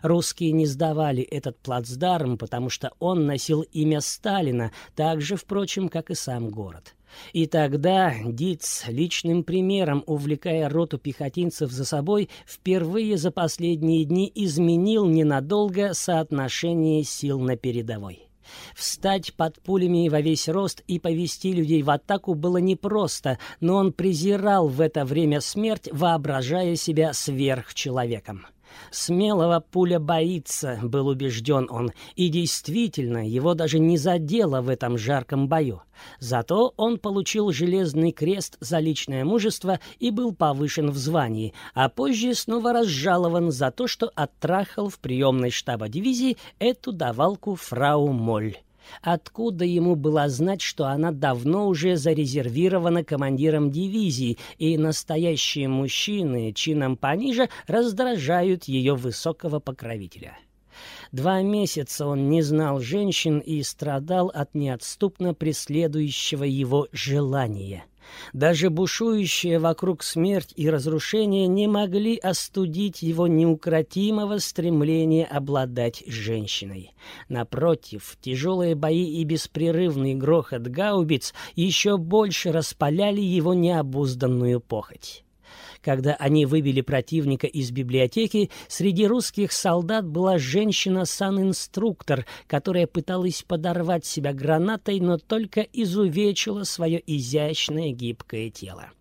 Русские не сдавали этот плацдарм, потому что он носил имя Сталина, так же, впрочем, как и сам город. И тогда Диц, личным примером увлекая роту пехотинцев за собой, впервые за последние дни изменил ненадолго соотношение сил на передовой. Встать под пулями во весь рост и повести людей в атаку было непросто, но он презирал в это время смерть, воображая себя сверхчеловеком. Смелого пуля боится, был убежден он, и действительно, его даже не задело в этом жарком бою. Зато он получил железный крест за личное мужество и был повышен в звании, а позже снова разжалован за то, что оттрахал в приемной штаба дивизии эту давалку фрау Моль. Откуда ему было знать, что она давно уже зарезервирована командиром дивизии, и настоящие мужчины чином пониже раздражают ее высокого покровителя? Два месяца он не знал женщин и страдал от неотступно преследующего его желания. Даже бушующая вокруг смерть и разрушение не могли остудить его неукротимого стремления обладать женщиной. Напротив, тяжелые бои и беспрерывный грохот гаубиц еще больше распаляли его необузданную похоть. Когда они выбили противника из библиотеки, среди русских солдат была женщина-сан-инструктор, которая пыталась подорвать себя гранатой, но только изувечила свое изящное гибкое тело.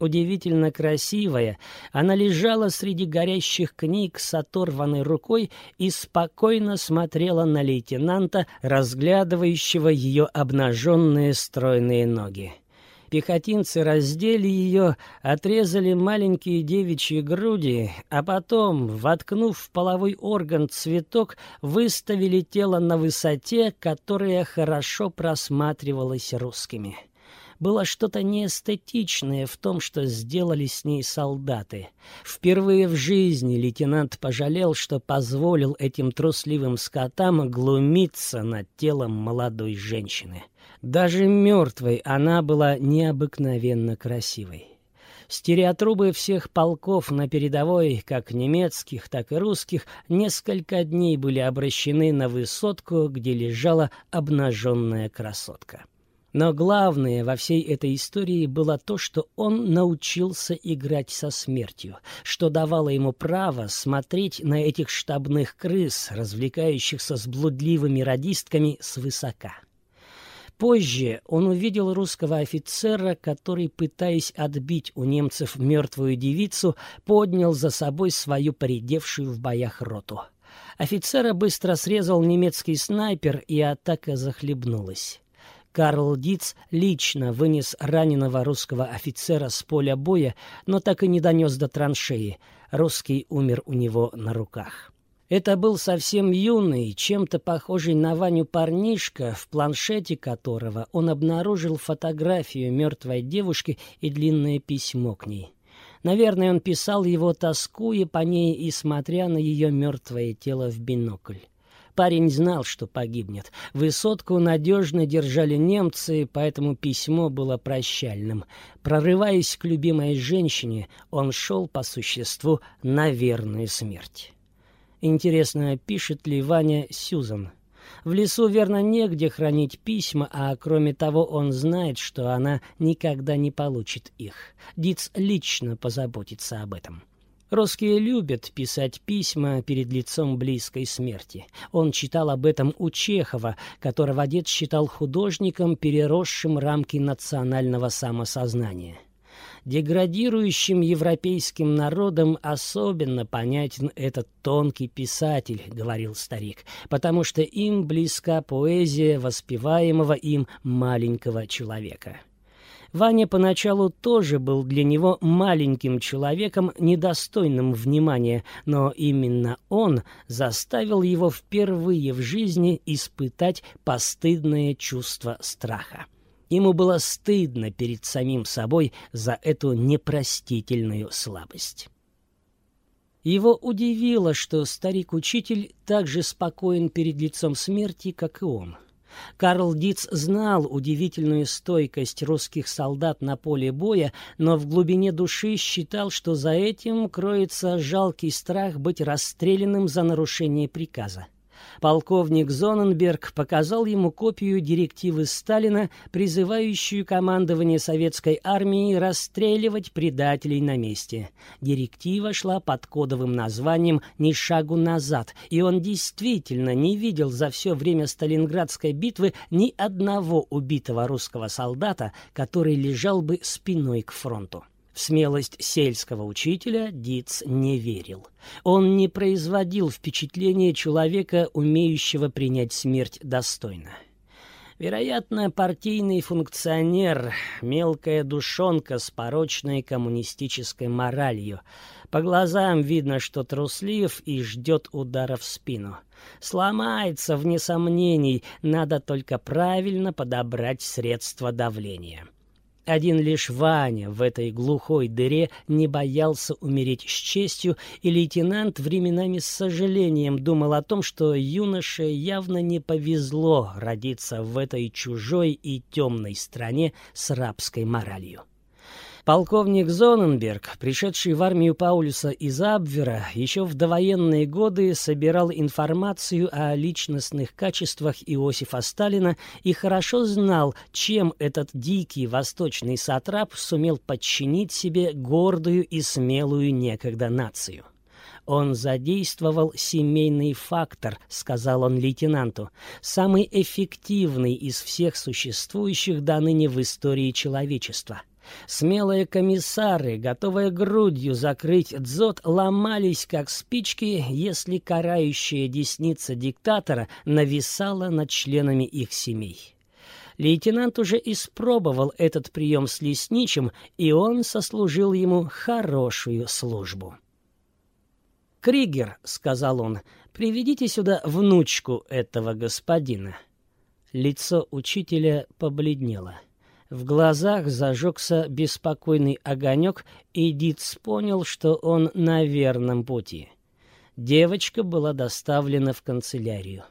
Удивительно красивая, она лежала среди горящих книг с оторванной рукой и спокойно смотрела на лейтенанта, разглядывающего ее обнаженные стройные ноги. Пехотинцы раздели ее, отрезали маленькие девичьи груди, а потом, воткнув в половой орган цветок, выставили тело на высоте, которая хорошо просматривалась русскими. Было что-то неэстетичное в том, что сделали с ней солдаты. Впервые в жизни лейтенант пожалел, что позволил этим трусливым скотам глумиться над телом молодой женщины. Даже мертвой она была необыкновенно красивой. Стереотрубы всех полков на передовой, как немецких, так и русских, несколько дней были обращены на высотку, где лежала обнаженная красотка. Но главное во всей этой истории было то, что он научился играть со смертью, что давало ему право смотреть на этих штабных крыс, развлекающихся с блудливыми радистками свысока. Позже он увидел русского офицера, который, пытаясь отбить у немцев мертвую девицу, поднял за собой свою поредевшую в боях роту. Офицера быстро срезал немецкий снайпер, и атака захлебнулась. Карл Диц лично вынес раненого русского офицера с поля боя, но так и не донес до траншеи. Русский умер у него на руках. Это был совсем юный, чем-то похожий на Ваню парнишка, в планшете которого он обнаружил фотографию мертвой девушки и длинное письмо к ней. Наверное, он писал его, тоскуя по ней и смотря на ее мертвое тело в бинокль. Парень знал, что погибнет. Высотку надежно держали немцы, поэтому письмо было прощальным. Прорываясь к любимой женщине, он шел по существу на верную смерть. Интересно, пишет ли Ваня Сюзан? В лесу, верно, негде хранить письма, а кроме того он знает, что она никогда не получит их. Диц лично позаботится об этом. Русские любят писать письма перед лицом близкой смерти. Он читал об этом у Чехова, которого дед считал художником, переросшим рамки национального самосознания. Деградирующим европейским народам особенно понятен этот тонкий писатель, говорил старик, потому что им близка поэзия воспеваемого им маленького человека. Ваня поначалу тоже был для него маленьким человеком, недостойным внимания, но именно он заставил его впервые в жизни испытать постыдное чувство страха. Ему было стыдно перед самим собой за эту непростительную слабость. Его удивило, что старик-учитель так же спокоен перед лицом смерти, как и он — Карл Диц знал удивительную стойкость русских солдат на поле боя, но в глубине души считал, что за этим кроется жалкий страх быть расстрелянным за нарушение приказа полковник Зоненберг показал ему копию директивы Сталина, призывающую командование советской армии расстреливать предателей на месте. Директива шла под кодовым названием «Ни шагу назад», и он действительно не видел за все время Сталинградской битвы ни одного убитого русского солдата, который лежал бы спиной к фронту. В смелость сельского учителя Диц не верил. Он не производил впечатления человека, умеющего принять смерть достойно. Вероятно, партийный функционер, мелкая душонка с порочной коммунистической моралью. По глазам видно, что труслив и ждет удара в спину. Сломается, вне сомнений, надо только правильно подобрать средства давления. Один лишь Ваня в этой глухой дыре не боялся умереть с честью, и лейтенант временами с сожалением думал о том, что юноше явно не повезло родиться в этой чужой и темной стране с рабской моралью. Полковник Зоненберг, пришедший в армию Паулюса из Абвера, еще в довоенные годы собирал информацию о личностных качествах Иосифа Сталина и хорошо знал, чем этот дикий восточный сатрап сумел подчинить себе гордую и смелую некогда нацию. Он задействовал семейный фактор, сказал он лейтенанту, самый эффективный из всех существующих до ныне в истории человечества. Смелые комиссары, готовые грудью закрыть дзот, ломались, как спички, если карающая десница диктатора нависала над членами их семей. Лейтенант уже испробовал этот прием с лесничим, и он сослужил ему хорошую службу. «Кригер», — сказал он, — «приведите сюда внучку этого господина». Лицо учителя побледнело. В глазах зажегся беспокойный огонек, и Диц понял, что он на верном пути. Девочка была доставлена в канцелярию.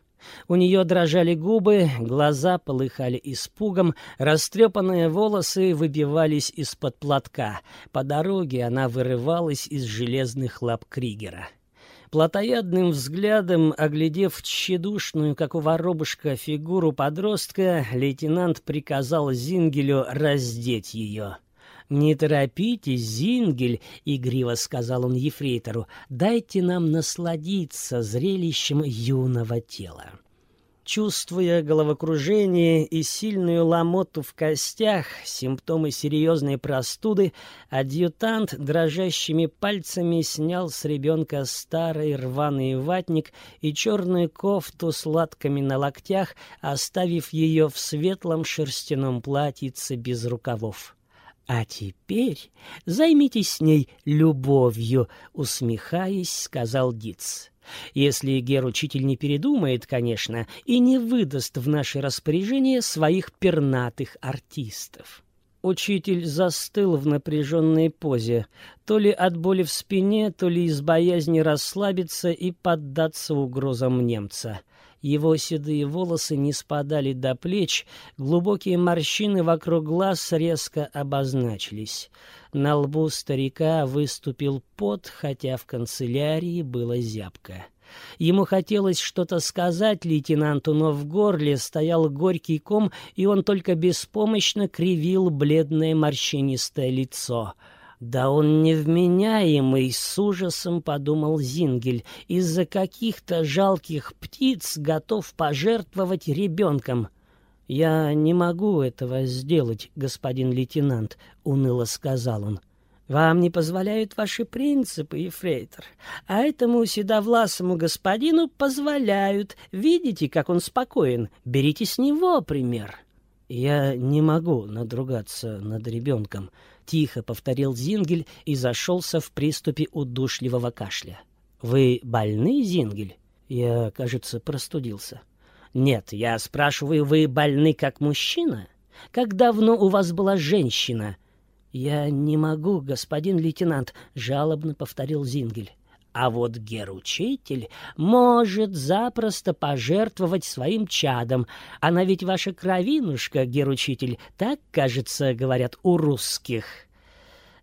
У нее дрожали губы, глаза полыхали испугом, растрепанные волосы выбивались из-под платка. По дороге она вырывалась из железных лап Кригера. Платоядным взглядом, оглядев тщедушную, как у воробушка, фигуру подростка, лейтенант приказал Зингелю раздеть ее. «Не торопитесь, Зингель», — игриво сказал он ефрейтору, — «дайте нам насладиться зрелищем юного тела». Чувствуя головокружение и сильную ломоту в костях, симптомы серьезной простуды, адъютант дрожащими пальцами снял с ребенка старый рваный ватник и черную кофту с латками на локтях, оставив ее в светлом шерстяном платьице без рукавов. «А теперь займитесь с ней любовью», — усмехаясь, сказал Диц. Если гер-учитель не передумает, конечно, и не выдаст в наше распоряжение своих пернатых артистов. Учитель застыл в напряженной позе, то ли от боли в спине, то ли из боязни расслабиться и поддаться угрозам немца. Его седые волосы не спадали до плеч, глубокие морщины вокруг глаз резко обозначились. На лбу старика выступил пот, хотя в канцелярии было зябко. Ему хотелось что-то сказать лейтенанту, но в горле стоял горький ком, и он только беспомощно кривил бледное морщинистое лицо — «Да он невменяемый!» — с ужасом подумал Зингель. «Из-за каких-то жалких птиц готов пожертвовать ребенком». «Я не могу этого сделать, господин лейтенант», — уныло сказал он. «Вам не позволяют ваши принципы, Ефрейтор, а этому седовласому господину позволяют. Видите, как он спокоен? Берите с него пример». «Я не могу надругаться над ребенком», Тихо повторил Зингель и зашелся в приступе удушливого кашля. «Вы больны, Зингель?» Я, кажется, простудился. «Нет, я спрашиваю, вы больны как мужчина? Как давно у вас была женщина?» «Я не могу, господин лейтенант», — жалобно повторил Зингель. А вот геручитель может запросто пожертвовать своим чадом. Она ведь ваша кровинушка, геручитель, так, кажется, говорят у русских.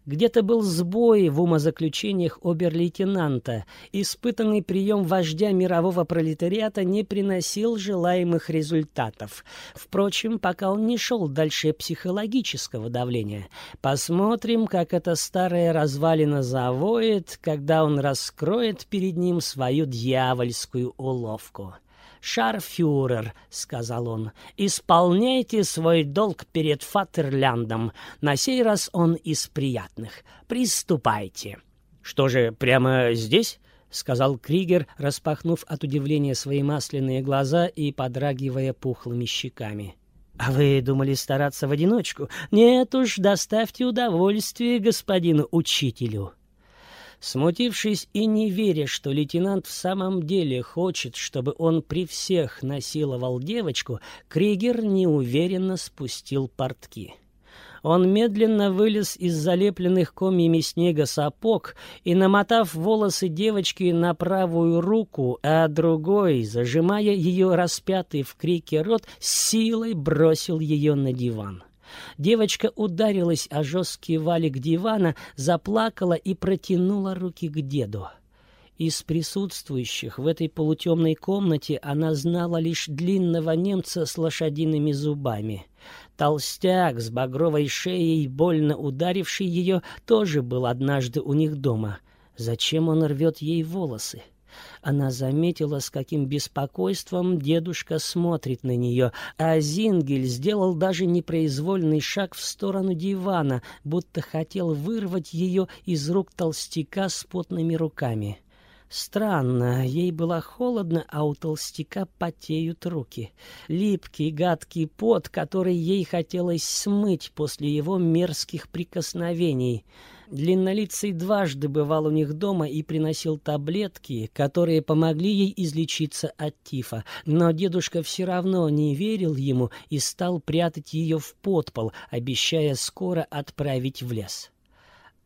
Где-то был сбой в умозаключениях обер-лейтенанта. Испытанный прием вождя мирового пролетариата не приносил желаемых результатов. Впрочем, пока он не шел дальше психологического давления. Посмотрим, как эта старая развалина завоет, когда он раскроет перед ним свою дьявольскую уловку. «Шарфюрер», — сказал он, — «исполняйте свой долг перед Фатерляндом. На сей раз он из приятных. Приступайте». «Что же, прямо здесь?» — сказал Кригер, распахнув от удивления свои масляные глаза и подрагивая пухлыми щеками. «А вы думали стараться в одиночку? Нет уж, доставьте удовольствие господину учителю». Смутившись и не веря, что лейтенант в самом деле хочет, чтобы он при всех насиловал девочку, Кригер неуверенно спустил портки. Он медленно вылез из залепленных комьями снега сапог и, намотав волосы девочки на правую руку, а другой, зажимая ее распятый в крике рот, силой бросил ее на диван. Девочка ударилась о жесткий валик дивана, заплакала и протянула руки к деду. Из присутствующих в этой полутемной комнате она знала лишь длинного немца с лошадиными зубами. Толстяк с багровой шеей, больно ударивший ее, тоже был однажды у них дома. Зачем он рвет ей волосы? Она заметила, с каким беспокойством дедушка смотрит на нее, а Зингель сделал даже непроизвольный шаг в сторону дивана, будто хотел вырвать ее из рук толстяка с потными руками. Странно, ей было холодно, а у толстяка потеют руки. Липкий, гадкий пот, который ей хотелось смыть после его мерзких прикосновений. Длиннолицый дважды бывал у них дома и приносил таблетки, которые помогли ей излечиться от тифа. Но дедушка все равно не верил ему и стал прятать ее в подпол, обещая скоро отправить в лес.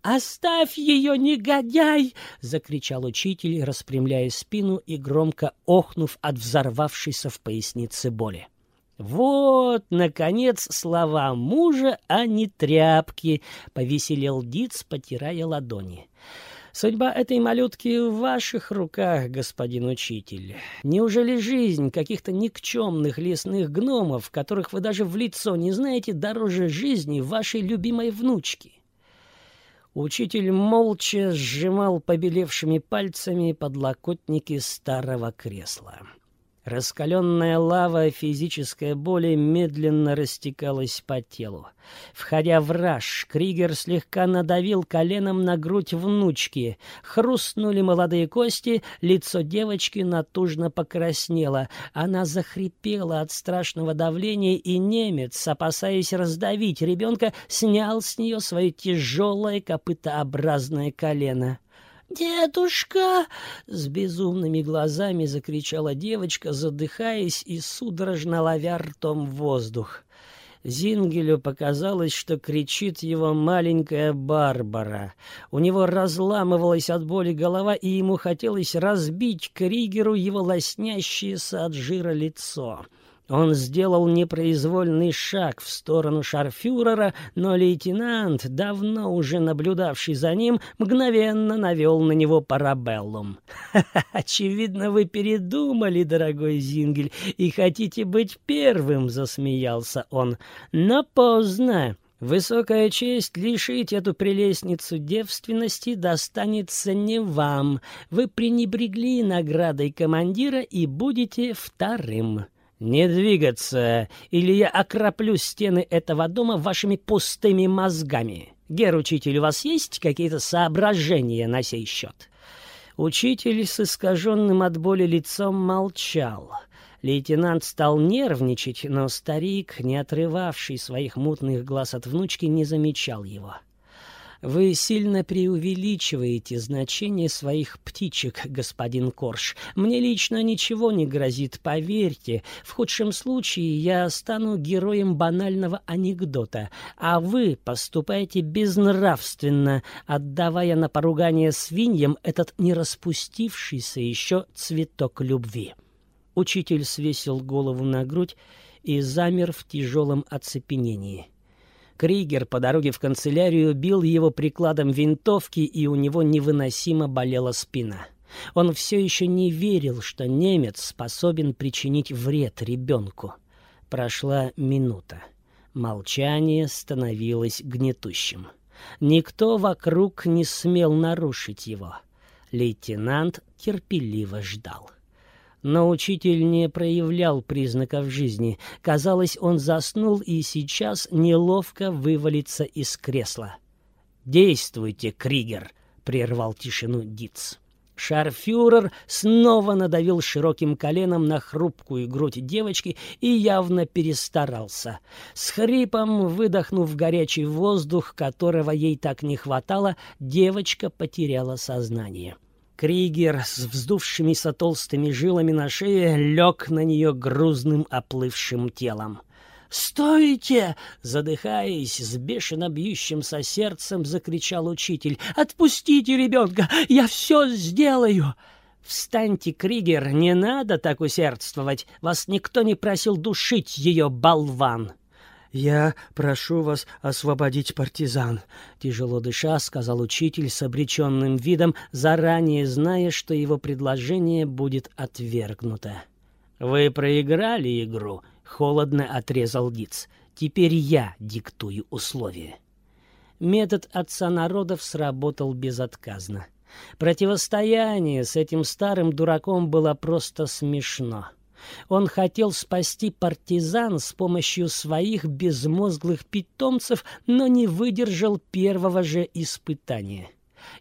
«Оставь ее, негодяй!» — закричал учитель, распрямляя спину и громко охнув от взорвавшейся в пояснице боли. «Вот, наконец, слова мужа, а не тряпки!» — повеселел Диц, потирая ладони. «Судьба этой малютки в ваших руках, господин учитель. Неужели жизнь каких-то никчемных лесных гномов, которых вы даже в лицо не знаете, дороже жизни вашей любимой внучки?» Учитель молча сжимал побелевшими пальцами подлокотники старого кресла. Раскаленная лава физической боли медленно растекалась по телу. Входя в раж, Кригер слегка надавил коленом на грудь внучки. Хрустнули молодые кости, лицо девочки натужно покраснело. Она захрипела от страшного давления, и немец, опасаясь раздавить ребенка, снял с нее свое тяжелое копытообразное колено. «Дедушка!» — с безумными глазами закричала девочка, задыхаясь и судорожно ловя ртом воздух. Зингелю показалось, что кричит его маленькая Барбара. У него разламывалась от боли голова, и ему хотелось разбить Кригеру его лоснящееся от жира лицо. Он сделал непроизвольный шаг в сторону шарфюрера, но лейтенант, давно уже наблюдавший за ним, мгновенно навел на него парабеллум. [LAUGHS] «Очевидно, вы передумали, дорогой Зингель, и хотите быть первым», — засмеялся он. «Но поздно». Высокая честь лишить эту прелестницу девственности достанется не вам. Вы пренебрегли наградой командира и будете вторым. «Не двигаться, или я окроплю стены этого дома вашими пустыми мозгами. Гер, учитель, у вас есть какие-то соображения на сей счет?» Учитель с искаженным от боли лицом молчал. Лейтенант стал нервничать, но старик, не отрывавший своих мутных глаз от внучки, не замечал его. — вы сильно преувеличиваете значение своих птичек, господин Корж. Мне лично ничего не грозит, поверьте. В худшем случае я стану героем банального анекдота, а вы поступаете безнравственно, отдавая на поругание свиньям этот не распустившийся еще цветок любви. Учитель свесил голову на грудь и замер в тяжелом оцепенении. Кригер по дороге в канцелярию бил его прикладом винтовки, и у него невыносимо болела спина. Он все еще не верил, что немец способен причинить вред ребенку. Прошла минута. Молчание становилось гнетущим. Никто вокруг не смел нарушить его. Лейтенант терпеливо ждал. Но учитель не проявлял признаков жизни. Казалось, он заснул и сейчас неловко вывалится из кресла. «Действуйте, Кригер!» — прервал тишину Диц. Шарфюрер снова надавил широким коленом на хрупкую грудь девочки и явно перестарался. С хрипом, выдохнув горячий воздух, которого ей так не хватало, девочка потеряла сознание. — Кригер с вздувшимися толстыми жилами на шее лег на нее грузным оплывшим телом. «Стойте!» — задыхаясь, с бешено бьющимся сердцем, закричал учитель. «Отпустите ребенка! Я все сделаю!» «Встаньте, Кригер, не надо так усердствовать! Вас никто не просил душить ее, болван!»
«Я прошу вас освободить партизан», — тяжело дыша, сказал учитель с обреченным видом, заранее зная, что его предложение будет отвергнуто. «Вы проиграли игру», — холодно отрезал Диц. «Теперь я диктую условия». Метод отца народов сработал безотказно. Противостояние с этим старым дураком было просто смешно. Он хотел спасти партизан с помощью своих безмозглых питомцев, но не выдержал первого же испытания.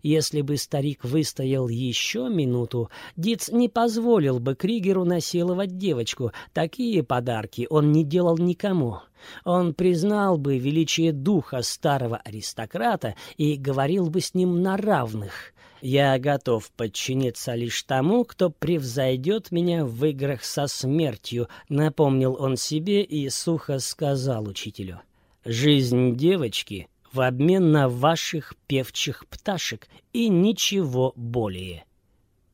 Если бы старик выстоял еще минуту, Диц не позволил бы Кригеру насиловать девочку. Такие подарки он не делал никому. Он признал бы величие духа старого аристократа и говорил бы с ним на равных. Я готов подчиниться лишь тому, кто превзойдет меня в играх со смертью, напомнил он себе и сухо сказал учителю. Жизнь девочки в обмен на ваших певчих пташек и ничего более.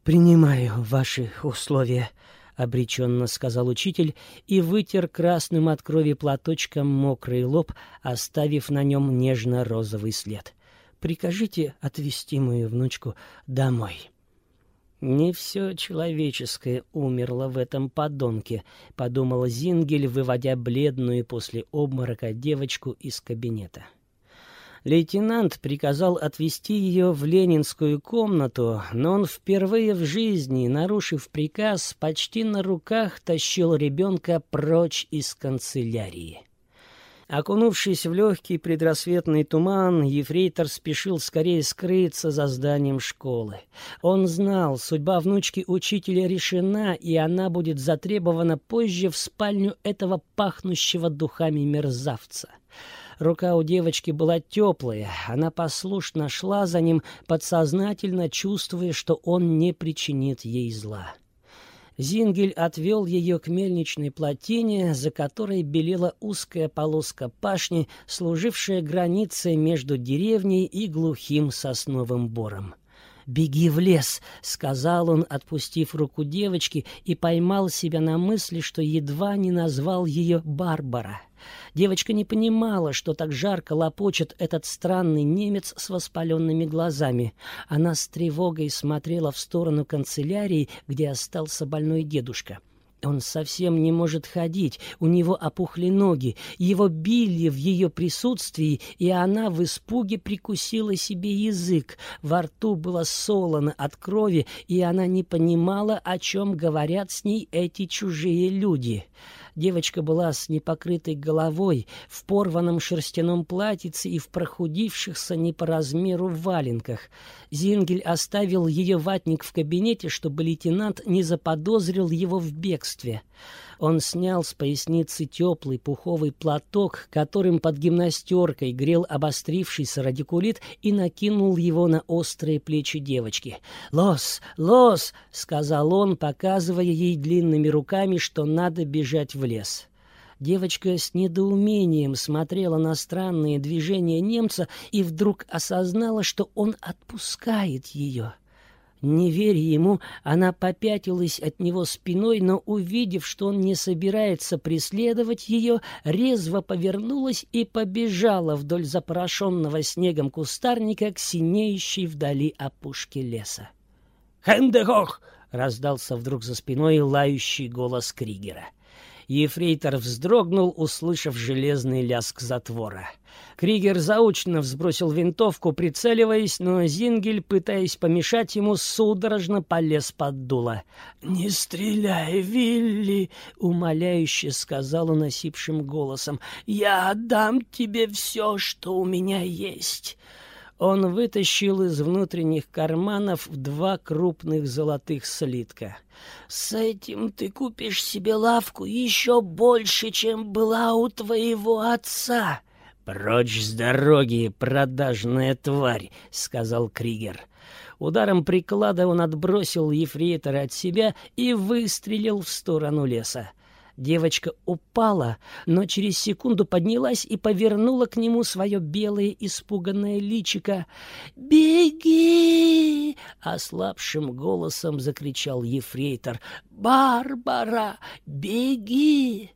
Принимаю ваши условия, обреченно сказал учитель и вытер красным от крови платочком мокрый лоб, оставив на нем нежно-розовый след. Прикажите отвезти мою внучку домой». «Не все человеческое умерло в этом подонке», — подумал Зингель, выводя бледную после обморока девочку из кабинета. Лейтенант приказал отвезти ее в ленинскую комнату, но он впервые в жизни, нарушив приказ, почти на руках тащил ребенка прочь из канцелярии. Окунувшись в легкий предрассветный туман, ефрейтор спешил скорее скрыться за зданием школы. Он знал, судьба внучки учителя решена, и она будет затребована позже в спальню этого пахнущего духами мерзавца. Рука у девочки была теплая, она послушно шла за ним, подсознательно чувствуя, что он не причинит ей зла. Зингель отвел ее к мельничной плотине, за которой белела узкая полоска пашни, служившая границей между деревней и глухим сосновым бором. «Беги в лес», — сказал он, отпустив руку девочки, и поймал себя на мысли, что едва не назвал ее Барбара. Девочка не понимала, что так жарко лопочет этот странный немец с воспаленными глазами. Она с тревогой смотрела в сторону канцелярии, где остался больной дедушка. Он совсем не может ходить, у него опухли ноги, его били в ее присутствии, и она в испуге прикусила себе язык. Во рту было солоно от крови, и она не понимала, о чем говорят с ней эти чужие люди. Девочка была с непокрытой головой, в порванном шерстяном платьице и в прохудившихся не по размеру валенках. Зингель оставил ее ватник в кабинете, чтобы лейтенант не заподозрил его в бегстве. Он снял с поясницы теплый пуховый платок, которым под гимнастеркой грел обострившийся радикулит, и накинул его на острые плечи девочки. «Лос! Лос!» — сказал он, показывая ей длинными руками, что надо бежать в лес. Девочка с недоумением смотрела на странные движения немца и вдруг осознала, что он отпускает ее. Не веря ему, она попятилась от него спиной, но, увидев, что он не собирается преследовать ее, резво повернулась и побежала вдоль запорошенного снегом кустарника к синеющей вдали опушке леса. «Хендехох!» — раздался вдруг за спиной лающий голос Кригера. Ефрейтор вздрогнул, услышав железный лязг затвора. Кригер заучно взбросил винтовку, прицеливаясь, но Зингель, пытаясь помешать ему, судорожно полез под дуло. «Не стреляй, Вилли!» — умоляюще сказал он осипшим голосом. «Я отдам тебе все, что у меня есть!» Он вытащил из внутренних карманов два крупных золотых слитка. «С этим ты купишь себе лавку еще больше, чем была у твоего отца!» «Прочь с дороги, продажная тварь!» — сказал Кригер. Ударом приклада он отбросил ефрейтора от себя и выстрелил в сторону леса.
Девочка упала, но через секунду поднялась и повернула к нему свое белое испуганное личико. «Беги!» — ослабшим голосом закричал ефрейтор. «Барбара, беги!»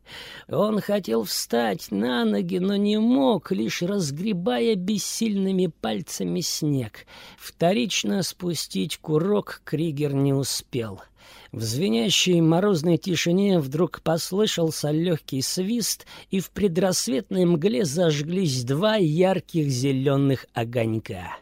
Он хотел встать на ноги, но не мог, лишь разгребая бессильными пальцами снег. Вторично спустить курок Кригер не успел. В звенящей морозной тишине вдруг послышался легкий свист, и в предрассветной мгле зажглись два ярких зеленых огонька.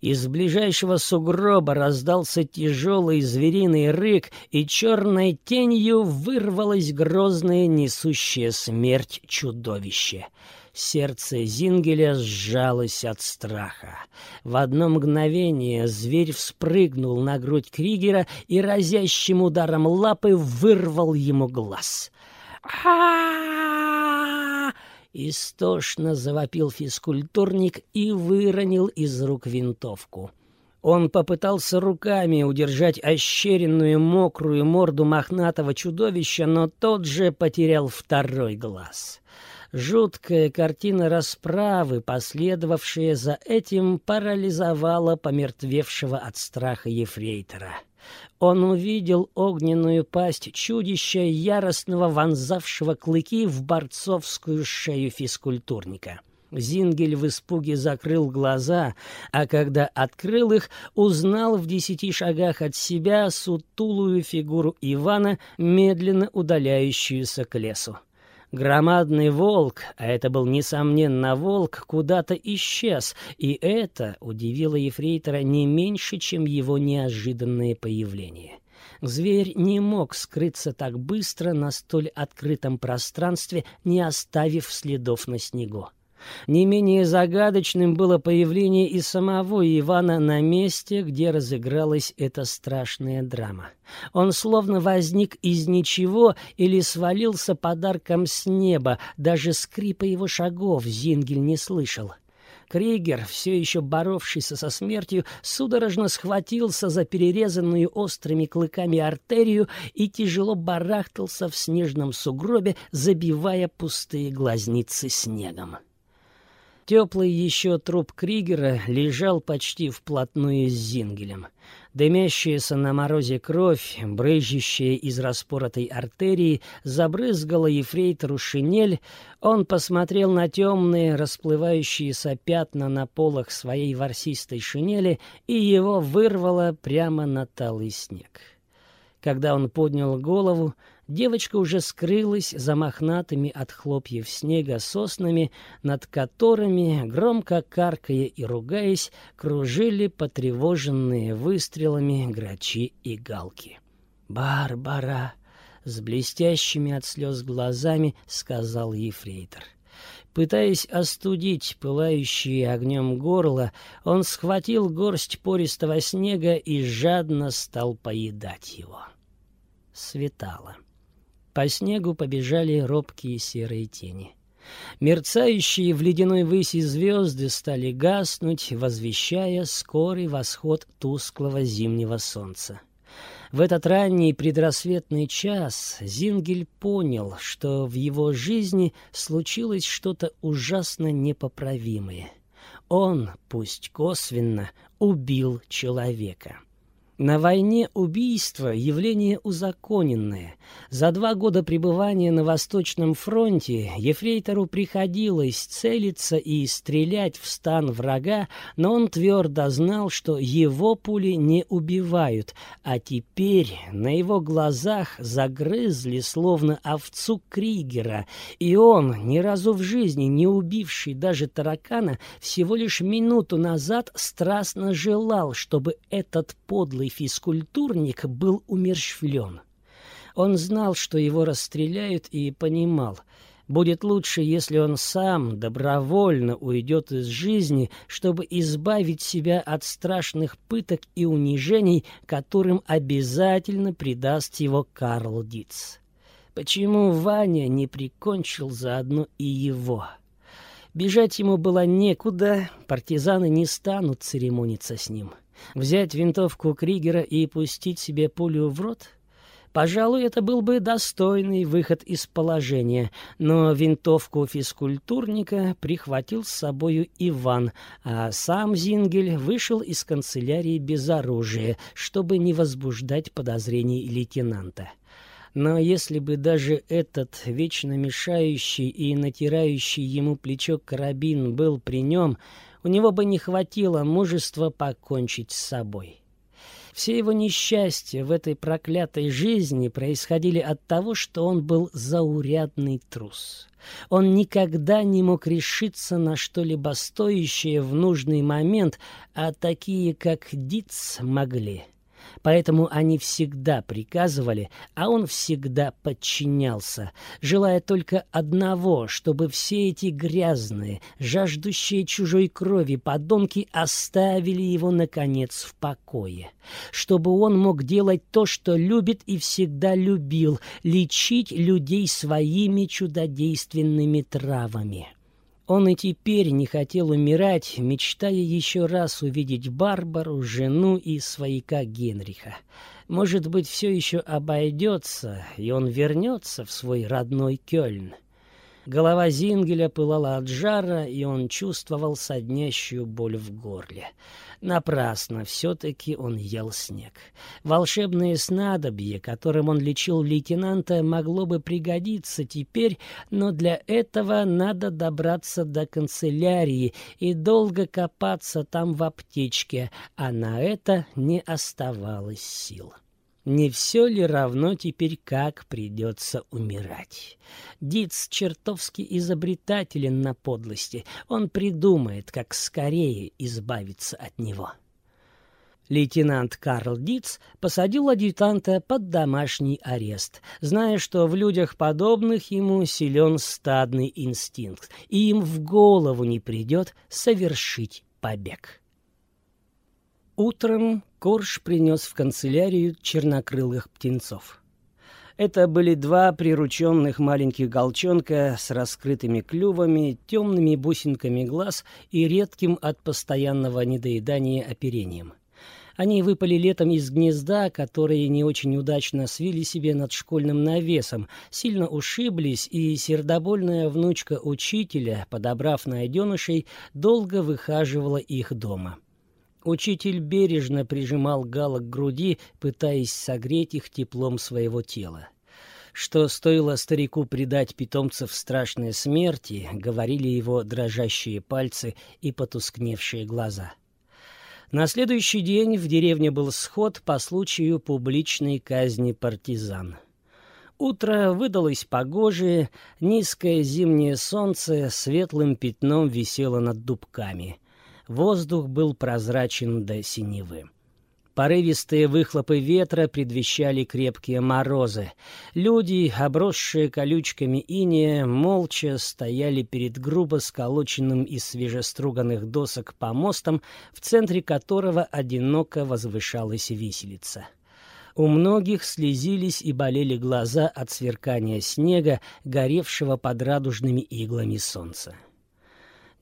Из ближайшего сугроба раздался тяжелый звериный рык, и черной тенью вырвалось грозное несущее смерть чудовище — Сердце Зингеля сжалось от страха. В одно мгновение зверь вспрыгнул на грудь Кригера и разящим ударом лапы вырвал ему глаз. а Истошно завопил физкультурник и выронил из рук винтовку. Он попытался руками удержать ощеренную мокрую морду мохнатого чудовища, но тот же потерял второй глаз. Жуткая картина расправы, последовавшая за этим, парализовала помертвевшего от страха ефрейтора. Он увидел огненную пасть чудища, яростного вонзавшего клыки в борцовскую шею физкультурника. Зингель в испуге закрыл глаза, а когда открыл их, узнал в десяти шагах от себя сутулую фигуру Ивана, медленно удаляющуюся к лесу. Громадный волк, а это был, несомненно, волк, куда-то исчез, и это удивило ефрейтора не меньше, чем его неожиданное появление. Зверь не мог скрыться так быстро на столь открытом пространстве, не оставив следов на снегу. Не менее загадочным было появление и самого Ивана на месте, где разыгралась эта страшная драма. Он словно возник из ничего или свалился подарком с неба, даже скрипа его шагов Зингель не слышал. Кригер, все еще боровшийся со смертью, судорожно схватился за перерезанную острыми клыками артерию и тяжело барахтался в снежном сугробе, забивая пустые глазницы снегом. Теплый еще труп Кригера лежал почти вплотную с Зингелем. Дымящаяся на морозе кровь, брызжущая из распоротой артерии, забрызгала ефрейтору шинель. Он посмотрел на темные, расплывающиеся пятна на полах своей ворсистой шинели, и его вырвало прямо на талый снег. Когда он поднял голову, девочка уже скрылась за мохнатыми от хлопьев снега соснами, над которыми, громко каркая и ругаясь, кружили потревоженные выстрелами грачи и галки. «Барбара!» — с блестящими от слез глазами сказал ефрейтор. Пытаясь остудить пылающее огнем горло, он схватил горсть пористого снега и жадно стал поедать его. Светало. По снегу побежали робкие серые тени. Мерцающие в ледяной выси звезды стали гаснуть, возвещая скорый восход тусклого зимнего солнца. В этот ранний предрассветный час Зингель понял, что в его жизни случилось что-то ужасно непоправимое. Он, пусть косвенно, убил человека. На войне убийство — явление узаконенное. За два года пребывания на Восточном фронте ефрейтору приходилось целиться и стрелять в стан врага, но он твердо знал, что его пули не убивают, а теперь на его глазах загрызли словно овцу Кригера, и он, ни разу в жизни не убивший даже таракана, всего лишь минуту назад страстно желал, чтобы этот подлый физкультурник был умерщвлен. Он знал, что его расстреляют, и понимал, будет лучше, если он сам добровольно уйдет из жизни, чтобы избавить себя от страшных пыток и унижений, которым обязательно придаст его Карл Диц. Почему Ваня не прикончил заодно и его? Бежать ему было некуда, партизаны не станут церемониться с ним. Взять винтовку Кригера и пустить себе пулю в рот? Пожалуй, это был бы достойный выход из положения, но винтовку физкультурника прихватил с собою Иван, а сам Зингель вышел из канцелярии без оружия, чтобы не возбуждать подозрений лейтенанта. Но если бы даже этот вечно мешающий и натирающий ему плечо карабин был при нем, у него бы не хватило мужества покончить с собой. Все его несчастья в этой проклятой жизни происходили от того, что он был заурядный трус. Он никогда не мог решиться на что-либо стоящее в нужный момент, а такие, как Диц, могли. Поэтому они всегда приказывали, а он всегда подчинялся, желая только одного, чтобы все эти грязные, жаждущие чужой крови подонки оставили его, наконец, в покое. Чтобы он мог делать то, что любит и всегда любил, лечить людей своими чудодейственными травами. Он и теперь не хотел умирать, мечтая еще раз увидеть Барбару, жену и свояка Генриха. Может быть, все еще обойдется, и он вернется в свой родной Кёльн. Голова Зингеля пылала от жара, и он чувствовал соднящую боль в горле. Напрасно все-таки он ел снег. Волшебное снадобье, которым он лечил лейтенанта, могло бы пригодиться теперь, но для этого надо добраться до канцелярии и долго копаться там в аптечке, а на это не оставалось сил. Не все ли равно теперь, как придется умирать? Диц чертовски изобретателен на подлости. Он придумает, как скорее избавиться от него. Лейтенант Карл Диц посадил адъютанта под домашний арест, зная, что в людях подобных ему силен стадный инстинкт, и им в голову не придет совершить побег. Утром Корж принес в канцелярию чернокрылых птенцов. Это были два прирученных маленьких голчонка с раскрытыми клювами, темными бусинками глаз и редким от постоянного недоедания оперением. Они выпали летом из гнезда, которые не очень удачно свили себе над школьным навесом, сильно ушиблись, и сердобольная внучка учителя, подобрав найденышей, долго выхаживала их дома. Учитель бережно прижимал Гала к груди, пытаясь согреть их теплом своего тела. Что стоило старику предать питомцев страшной смерти, говорили его дрожащие пальцы и потускневшие глаза. На следующий день в деревне был сход по случаю публичной казни партизан. Утро выдалось погожее, низкое зимнее солнце светлым пятном висело над дубками — Воздух был прозрачен до синевы. Порывистые выхлопы ветра предвещали крепкие морозы. Люди, обросшие колючками иния, молча стояли перед грубо сколоченным из свежеструганных досок помостом, в центре которого одиноко возвышалась виселица. У многих слезились и болели глаза от сверкания снега, горевшего под радужными иглами солнца.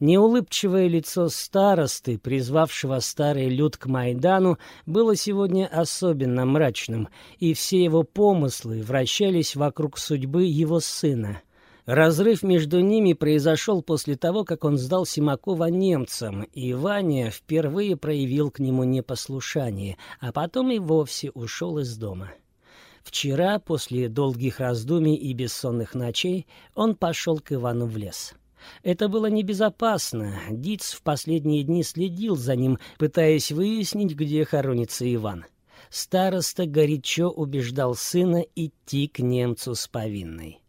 Неулыбчивое лицо старосты, призвавшего старый люд к Майдану, было сегодня особенно мрачным, и все его помыслы вращались вокруг судьбы его сына. Разрыв между ними произошел после того, как он сдал Симакова немцам, и Ваня впервые проявил к нему непослушание, а потом и вовсе ушел из дома. Вчера, после долгих раздумий и бессонных ночей, он пошел к Ивану в лес. Это было небезопасно. Диц в последние дни следил за ним, пытаясь выяснить, где хоронится Иван. Староста горячо убеждал сына идти к немцу с повинной.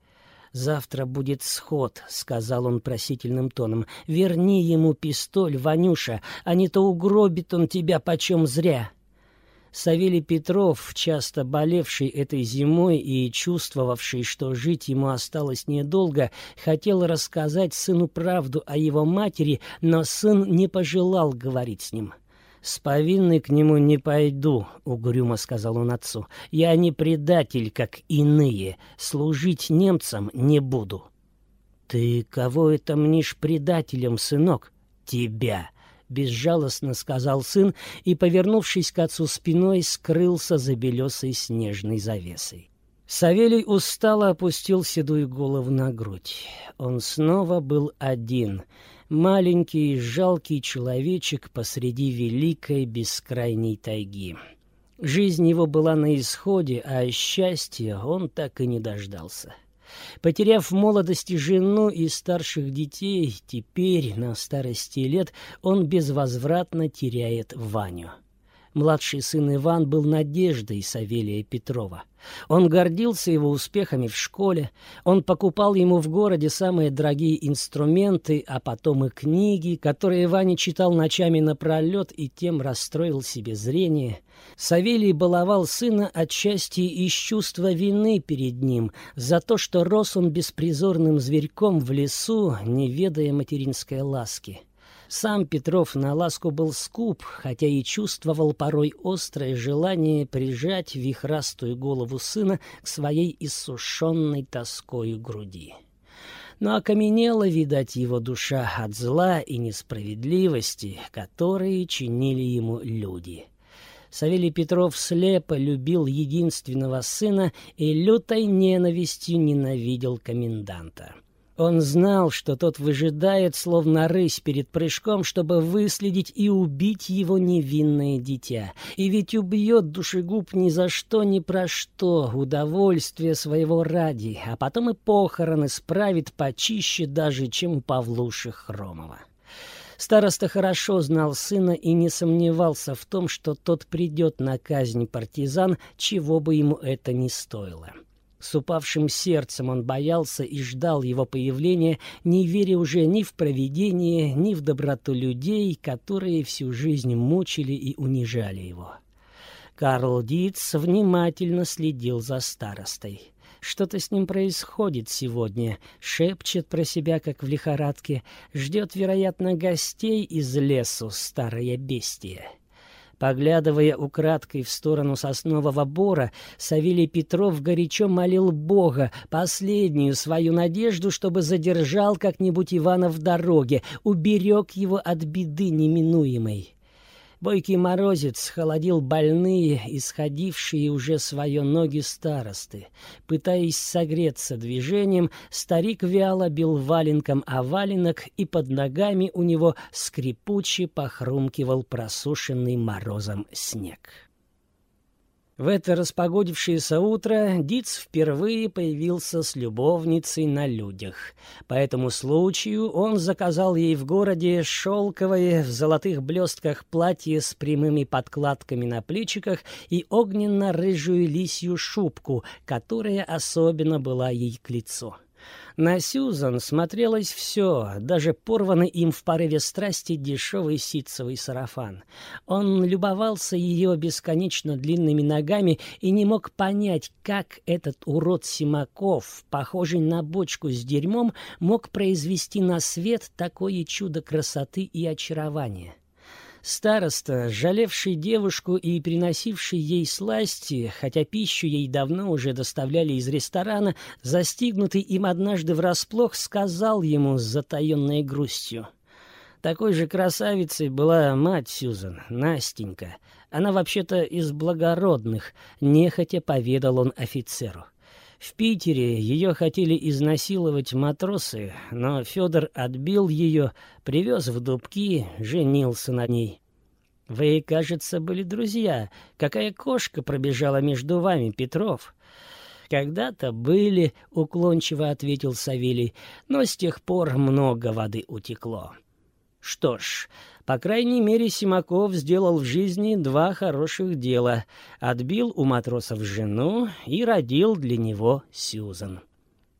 «Завтра будет сход», — сказал он просительным тоном. «Верни ему пистоль, Ванюша, а не то угробит он тебя почем зря». Савелий Петров, часто болевший этой зимой и чувствовавший, что жить ему осталось недолго, хотел рассказать сыну правду о его матери, но сын не пожелал говорить с ним. «С повинной к нему не пойду», — угрюмо сказал он отцу. «Я не предатель, как иные. Служить немцам не буду». «Ты кого это мнишь предателем, сынок?» «Тебя безжалостно сказал сын и, повернувшись к отцу спиной, скрылся за белесой снежной завесой. Савелий устало опустил седую голову на грудь. Он снова был один, маленький жалкий человечек посреди великой бескрайней тайги. Жизнь его была на исходе, а счастья он так и не дождался. Потеряв в молодости жену и старших детей, теперь, на старости лет, он безвозвратно теряет Ваню. Младший сын Иван был надеждой Савелия Петрова. Он гордился его успехами в школе, он покупал ему в городе самые дорогие инструменты, а потом и книги, которые Ваня читал ночами напролет и тем расстроил себе зрение. Савелий баловал сына отчасти из чувства вины перед ним за то, что рос он беспризорным зверьком в лесу, не ведая материнской ласки. Сам Петров на ласку был скуп, хотя и чувствовал порой острое желание прижать вихрастую голову сына к своей иссушенной тоскою груди. Но окаменела, видать, его душа от зла и несправедливости, которые чинили ему люди. Савелий Петров слепо любил единственного сына и лютой ненавистью ненавидел коменданта. Он знал, что тот выжидает, словно рысь перед прыжком, чтобы выследить и убить его невинное дитя. И ведь убьет душегуб ни за что, ни про что, удовольствие своего ради, а потом и похороны справит почище даже, чем у Павлуши Хромова. Староста хорошо знал сына и не сомневался в том, что тот придет на казнь партизан, чего бы ему это ни стоило. С упавшим сердцем он боялся и ждал его появления, не веря уже ни в провидение, ни в доброту людей, которые всю жизнь мучили и унижали его. Карл Диц внимательно следил за старостой. Что-то с ним происходит сегодня, шепчет про себя, как в лихорадке, ждет, вероятно, гостей из лесу, старая бестия. Поглядывая украдкой в сторону соснового бора, Савелий Петров горячо молил Бога последнюю свою надежду, чтобы задержал как-нибудь Ивана в дороге, уберег его от беды неминуемой. Бойкий морозец холодил больные, исходившие уже свое ноги старосты. Пытаясь согреться движением, старик вяло бил валенком о валенок, и под ногами у него скрипуче похрумкивал просушенный морозом снег. В это распогодившееся утро Диц впервые появился с любовницей на людях. По этому случаю он заказал ей в городе шелковое в золотых блестках платье с прямыми подкладками на плечиках и огненно-рыжую лисью шубку, которая особенно была ей к лицу. На Сюзан смотрелось все, даже порванный им в порыве страсти дешевый ситцевый сарафан. Он любовался ее бесконечно длинными ногами и не мог понять, как этот урод Симаков, похожий на бочку с дерьмом, мог произвести на свет такое чудо красоты и очарования. Староста, жалевший девушку и приносивший ей сласти, хотя пищу ей давно уже доставляли из ресторана, застигнутый им однажды врасплох, сказал ему с затаенной грустью. Такой же красавицей была мать Сюзан, Настенька. Она вообще-то из благородных, нехотя поведал он офицеру. В Питере ее хотели изнасиловать матросы, но Федор отбил ее, привез в дубки, женился на ней. Вы, кажется, были друзья. Какая кошка пробежала между вами, Петров? Когда-то были, уклончиво ответил Савелий, но с тех пор много воды утекло. Что ж, по крайней мере, Симаков сделал в жизни два хороших дела. Отбил у матросов жену и родил для него Сьюзан.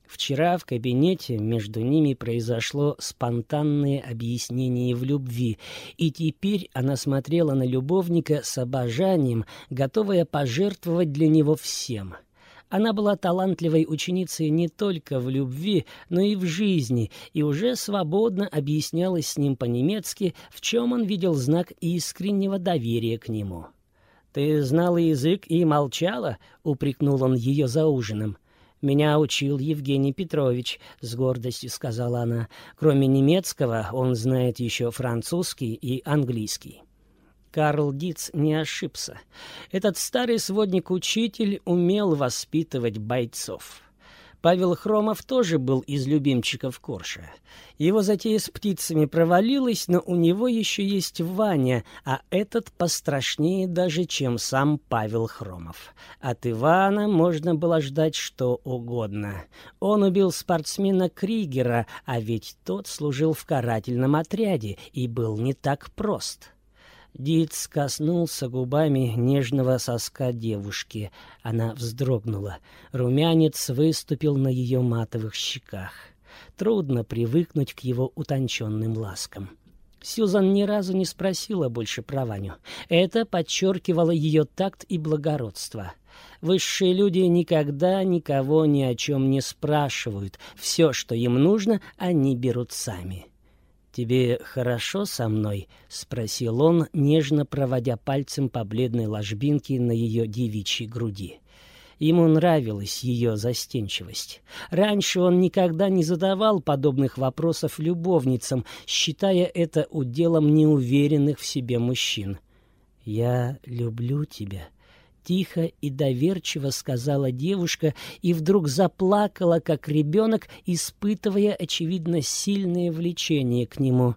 Вчера в кабинете между ними произошло спонтанное объяснение в любви, и теперь она смотрела на любовника с обожанием, готовая пожертвовать для него всем — она была талантливой ученицей не только в любви, но и в жизни, и уже свободно объяснялась с ним по-немецки, в чем он видел знак искреннего доверия к нему. «Ты знала язык и молчала?» — упрекнул он ее за ужином. «Меня учил Евгений Петрович», — с гордостью сказала она. «Кроме немецкого, он знает еще французский и английский». Карл Диц не ошибся. Этот старый сводник-учитель умел воспитывать бойцов. Павел Хромов тоже был из любимчиков Корша. Его затея с птицами провалилась, но у него еще есть Ваня, а этот пострашнее даже, чем сам Павел Хромов. От Ивана можно было ждать что угодно. Он убил спортсмена Кригера, а ведь тот служил в карательном отряде и был не так прост. Диц коснулся губами нежного соска девушки. Она вздрогнула. Румянец выступил на ее матовых щеках. Трудно привыкнуть к его утонченным ласкам. Сьюзан ни разу не спросила больше про Ваню. Это подчеркивало ее такт и благородство. Высшие люди никогда никого ни о чем не спрашивают. Все, что им нужно, они берут сами. «Тебе хорошо со мной?» — спросил он, нежно проводя пальцем по бледной ложбинке на ее девичьей груди. Ему нравилась ее застенчивость. Раньше он никогда не задавал подобных вопросов любовницам, считая это уделом неуверенных в себе мужчин. «Я люблю тебя», Тихо и доверчиво сказала девушка и вдруг заплакала, как ребенок, испытывая, очевидно, сильное влечение к нему.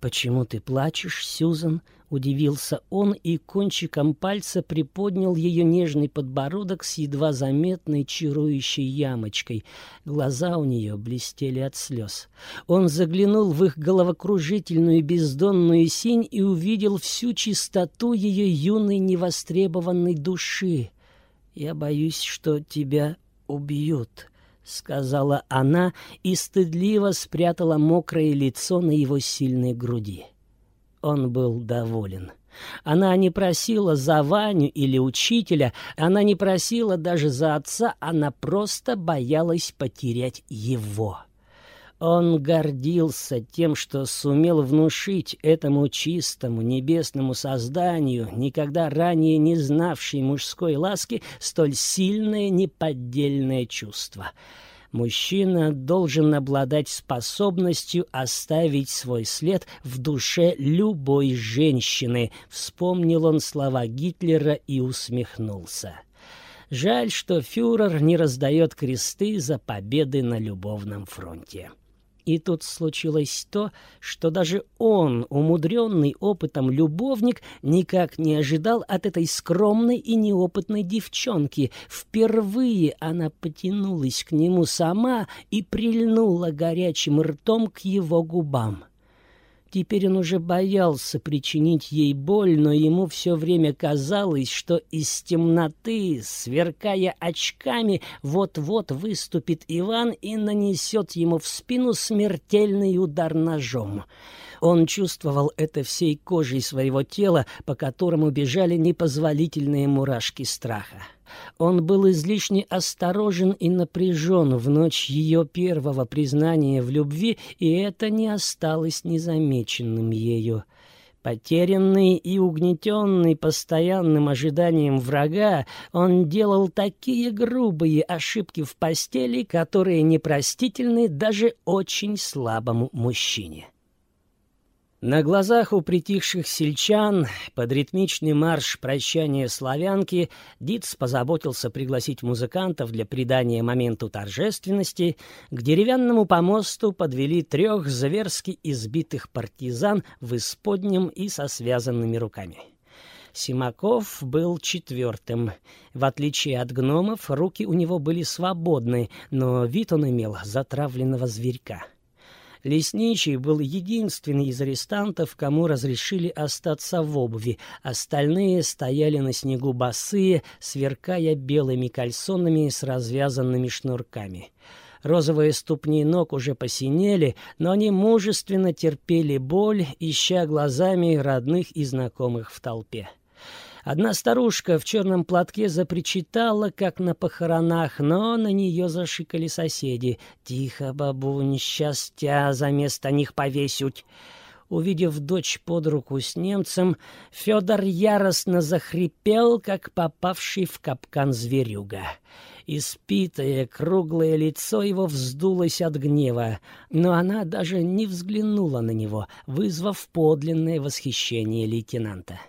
«Почему ты плачешь, Сюзан?» Удивился он и кончиком пальца приподнял ее нежный подбородок с едва заметной чарующей ямочкой. Глаза у нее блестели от слез. Он заглянул в их головокружительную бездонную синь и увидел всю чистоту ее юной невостребованной души. «Я боюсь, что тебя убьют», — сказала она и стыдливо спрятала мокрое лицо на его сильной груди. Он был доволен. Она не просила за Ваню или учителя, она не просила даже за отца, она просто боялась потерять его. Он гордился тем, что сумел внушить этому чистому небесному созданию, никогда ранее не знавшей мужской ласки, столь сильное неподдельное чувство — Мужчина должен обладать способностью оставить свой след в душе любой женщины, вспомнил он слова Гитлера и усмехнулся. Жаль, что фюрер не раздает кресты за победы на любовном фронте. И тут случилось то, что даже он, умудренный опытом любовник, никак не ожидал от этой скромной и неопытной девчонки. Впервые она потянулась к нему сама и прильнула горячим ртом к его губам. Теперь он уже боялся причинить ей боль, но ему все время казалось, что из темноты, сверкая очками, вот-вот выступит Иван и нанесет ему в спину смертельный удар ножом. Он чувствовал это всей кожей своего тела, по которому бежали непозволительные мурашки страха. Он был излишне осторожен и напряжен в ночь ее первого признания в любви, и это не осталось незамеченным ею. Потерянный и угнетенный постоянным ожиданием врага, он делал такие грубые ошибки в постели, которые непростительны даже очень слабому мужчине. На глазах у притихших сельчан под ритмичный марш прощания славянки Диц позаботился пригласить музыкантов для придания моменту торжественности. К деревянному помосту подвели трех зверски избитых партизан в исподнем и со связанными руками. Симаков был четвертым. В отличие от гномов, руки у него были свободны, но вид он имел затравленного зверька. Лесничий был единственный из арестантов, кому разрешили остаться в обуви. Остальные стояли на снегу босые, сверкая белыми кальсонами с развязанными шнурками. Розовые ступни ног уже посинели, но они мужественно терпели боль, ища глазами родных и знакомых в толпе. Одна старушка в черном платке запричитала, как на похоронах, но на нее зашикали соседи. «Тихо, бабунь, сейчас за место них повесють!» Увидев дочь под руку с немцем, Федор яростно захрипел, как попавший в капкан зверюга. Испитое круглое лицо его вздулось от гнева, но она даже не взглянула на него, вызвав подлинное восхищение лейтенанта.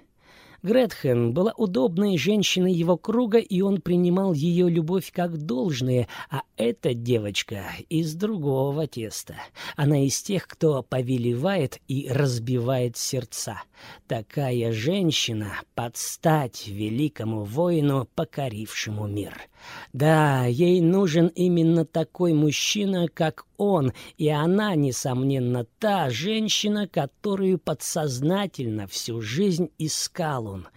Гретхен была удобной женщиной его круга, и он принимал ее любовь как должное, а эта девочка из другого теста. Она из тех, кто повелевает и разбивает сердца. Такая женщина под стать великому воину, покорившему мир. Да, ей нужен именно такой мужчина, как он, и она, несомненно, та женщина, которую подсознательно всю жизнь искал он.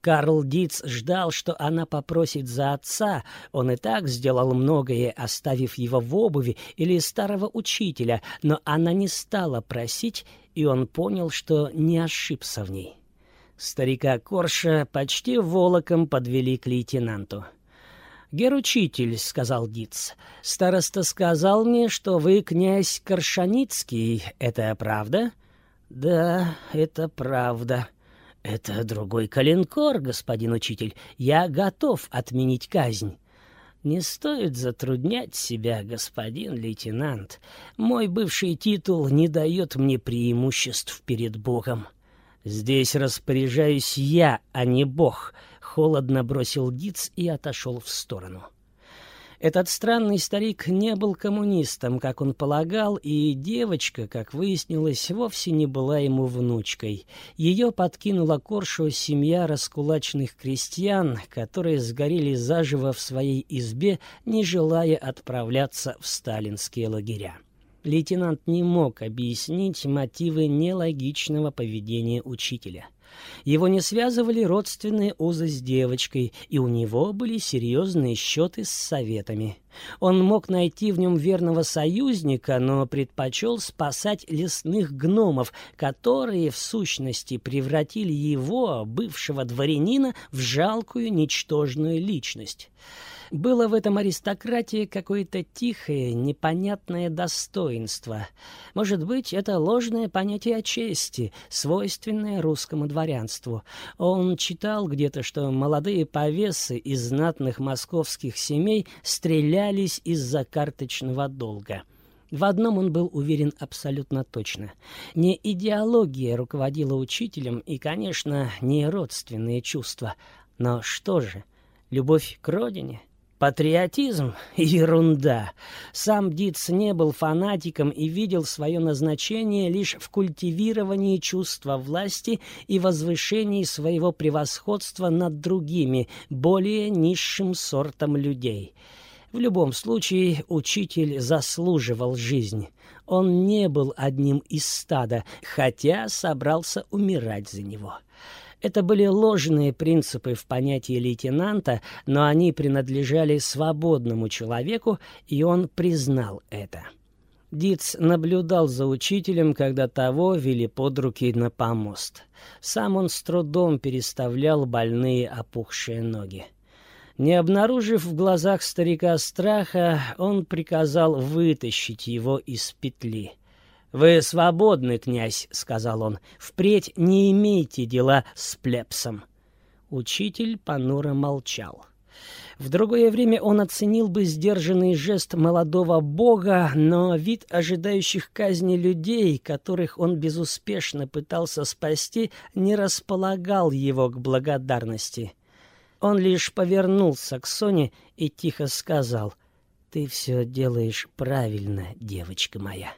Карл Диц ждал, что она попросит за отца. Он и так сделал многое, оставив его в обуви или старого учителя, но она не стала просить, и он понял, что не ошибся в ней. Старика Корша почти волоком подвели к лейтенанту. «Геручитель», — сказал Диц, — «староста сказал мне, что вы князь Коршаницкий. Это правда?» «Да, это правда». «Это другой калинкор, господин учитель. Я готов отменить казнь». «Не стоит затруднять себя, господин лейтенант. Мой бывший титул не дает мне преимуществ перед Богом». «Здесь распоряжаюсь я, а не Бог», холодно бросил Диц и отошел в сторону. Этот странный старик не был коммунистом, как он полагал, и девочка, как выяснилось, вовсе не была ему внучкой. Ее подкинула Коршу семья раскулачных крестьян, которые сгорели заживо в своей избе, не желая отправляться в сталинские лагеря. Лейтенант не мог объяснить мотивы нелогичного поведения учителя. Его не связывали родственные узы с девочкой, и у него были серьезные счеты с советами. Он мог найти в нем верного союзника, но предпочел спасать лесных гномов, которые, в сущности, превратили его, бывшего дворянина, в жалкую, ничтожную личность. Было в этом аристократии какое-то тихое, непонятное достоинство. Может быть, это ложное понятие о чести, свойственное русскому дворянству. Он читал где-то, что молодые повесы из знатных московских семей стрелялись из-за карточного долга. В одном он был уверен абсолютно точно. Не идеология руководила учителем и, конечно, не родственные чувства. Но что же, любовь к родине? Патриотизм — ерунда. Сам Диц не был фанатиком и видел свое назначение лишь в культивировании чувства власти и возвышении своего превосходства над другими, более низшим сортом людей. В любом случае, учитель заслуживал жизнь. Он не был одним из стада, хотя собрался умирать за него. Это были ложные принципы в понятии лейтенанта, но они принадлежали свободному человеку, и он признал это. Диц наблюдал за учителем, когда того вели под руки на помост. Сам он с трудом переставлял больные опухшие ноги. Не обнаружив в глазах старика страха, он приказал вытащить его из петли. «Вы свободны, князь», — сказал он. «Впредь не имейте дела с плебсом». Учитель понуро молчал. В другое время он оценил бы сдержанный жест молодого бога, но вид ожидающих казни людей, которых он безуспешно пытался спасти, не располагал его к благодарности. Он лишь повернулся к Соне и тихо сказал, «Ты все делаешь правильно, девочка моя».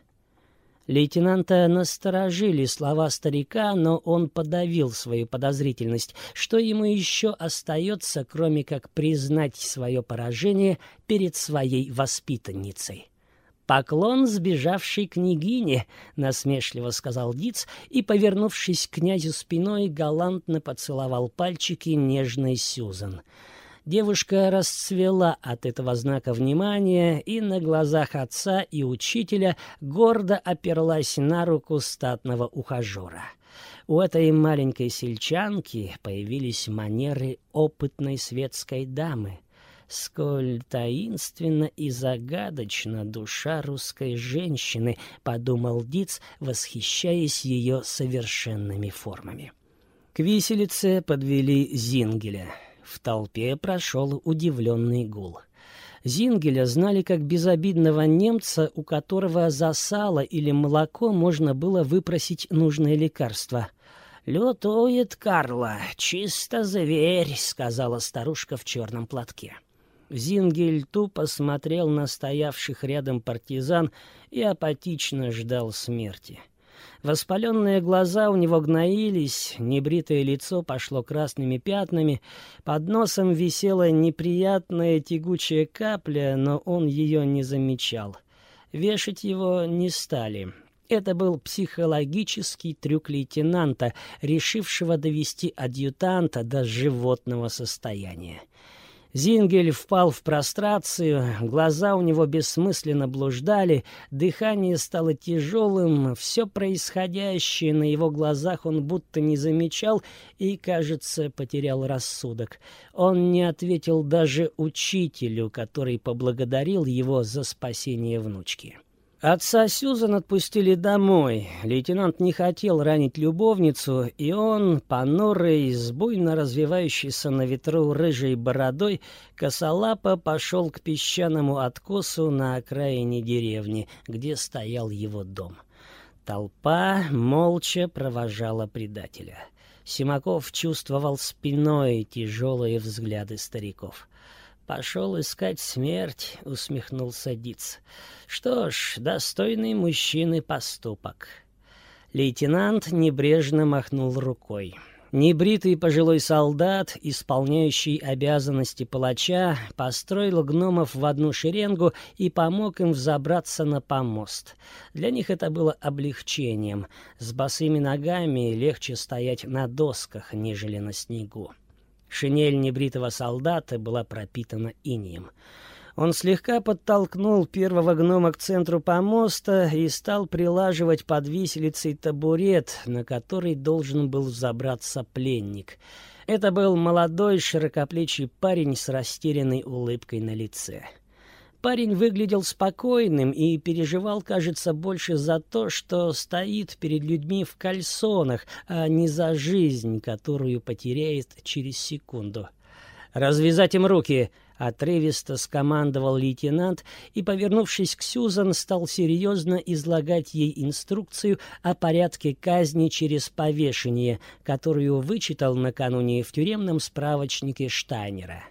Лейтенанта насторожили слова старика, но он подавил свою подозрительность. Что ему еще остается, кроме как признать свое поражение перед своей воспитанницей? «Поклон сбежавшей княгине», — насмешливо сказал Диц и, повернувшись к князю спиной, галантно поцеловал пальчики нежной Сюзан. Девушка расцвела от этого знака внимания и на глазах отца и учителя гордо оперлась на руку статного ухажера. У этой маленькой сельчанки появились манеры опытной светской дамы. Сколь таинственно и загадочна душа русской женщины, подумал Диц, восхищаясь ее совершенными формами. К виселице подвели Зингеля. В толпе прошел удивленный гул. Зингеля знали как безобидного немца, у которого за сало или молоко можно было выпросить нужное лекарство. «Лютует Карла, чисто зверь», — сказала старушка в черном платке. Зингель тупо смотрел на стоявших рядом партизан и апатично ждал смерти. Воспаленные глаза у него гноились, небритое лицо пошло красными пятнами, под носом висела неприятная тягучая капля, но он ее не замечал. Вешать его не стали. Это был психологический трюк лейтенанта, решившего довести адъютанта до животного состояния. Зингель впал в прострацию, глаза у него бессмысленно блуждали, дыхание стало тяжелым, все происходящее на его глазах он будто не замечал и, кажется, потерял рассудок. Он не ответил даже учителю, который поблагодарил его за спасение внучки. Отца Сьюзан отпустили домой. Лейтенант не хотел ранить любовницу, и он, понурый, с буйно развивающейся на ветру рыжей бородой, косолапо пошел к песчаному откосу на окраине деревни, где стоял его дом. Толпа молча провожала предателя. Симаков чувствовал спиной тяжелые взгляды стариков. «Пошел искать смерть», — усмехнулся Диц. «Что ж, достойный мужчины поступок». Лейтенант небрежно махнул рукой. Небритый пожилой солдат, исполняющий обязанности палача, построил гномов в одну шеренгу и помог им взобраться на помост. Для них это было облегчением. С босыми ногами легче стоять на досках, нежели на снегу. Шинель небритого солдата была пропитана инием. Он слегка подтолкнул первого гнома к центру помоста и стал прилаживать под виселицей табурет, на который должен был забраться пленник. Это был молодой широкоплечий парень с растерянной улыбкой на лице. Парень выглядел спокойным и переживал, кажется, больше за то, что стоит перед людьми в кальсонах, а не за жизнь, которую потеряет через секунду. «Развязать им руки!» — отрывисто скомандовал лейтенант и, повернувшись к Сюзан, стал серьезно излагать ей инструкцию о порядке казни через повешение, которую вычитал накануне в тюремном справочнике Штайнера.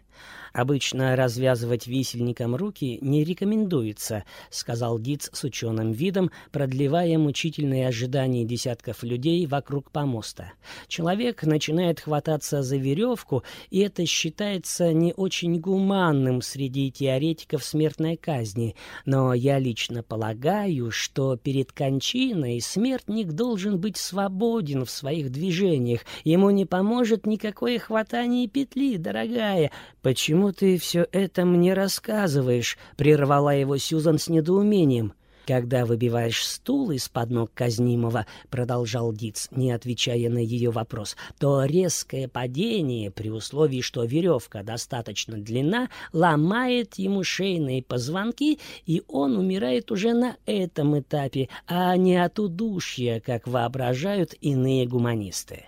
Обычно развязывать висельникам руки не рекомендуется, сказал Диц с ученым видом, продлевая мучительные ожидания десятков людей вокруг помоста. Человек начинает хвататься за веревку, и это считается не очень гуманным среди теоретиков смертной казни, но я лично полагаю, что перед кончиной смертник должен быть свободен в своих движениях. Ему не поможет никакое хватание петли, дорогая. Почему «Почему ты все это мне рассказываешь?» — прервала его Сьюзан с недоумением. «Когда выбиваешь стул из-под ног казнимого», — продолжал Диц, не отвечая на ее вопрос, «то резкое падение, при условии, что веревка достаточно длинна, ломает ему шейные позвонки, и он умирает уже на этом этапе, а не от удушья, как воображают иные гуманисты».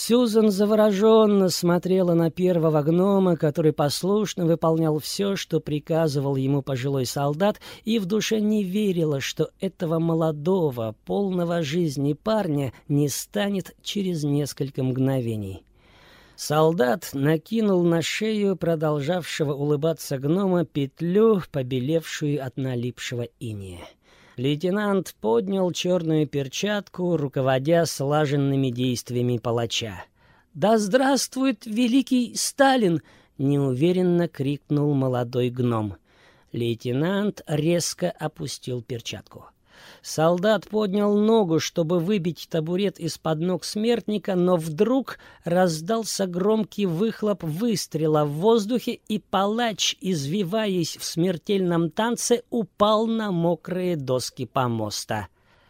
Сьюзан завороженно смотрела на первого гнома, который послушно выполнял все, что приказывал ему пожилой солдат, и в душе не верила, что этого молодого, полного жизни парня не станет через несколько мгновений. Солдат накинул на шею продолжавшего улыбаться гнома петлю, побелевшую от налипшего иния. Лейтенант поднял черную перчатку, руководя слаженными действиями палача. «Да здравствует великий Сталин!» — неуверенно крикнул молодой гном. Лейтенант резко опустил перчатку. Солдат поднял ногу, чтобы выбить табурет из-под ног смертника, но вдруг раздался громкий выхлоп выстрела в воздухе, и палач, извиваясь в смертельном танце, упал на мокрые доски помоста.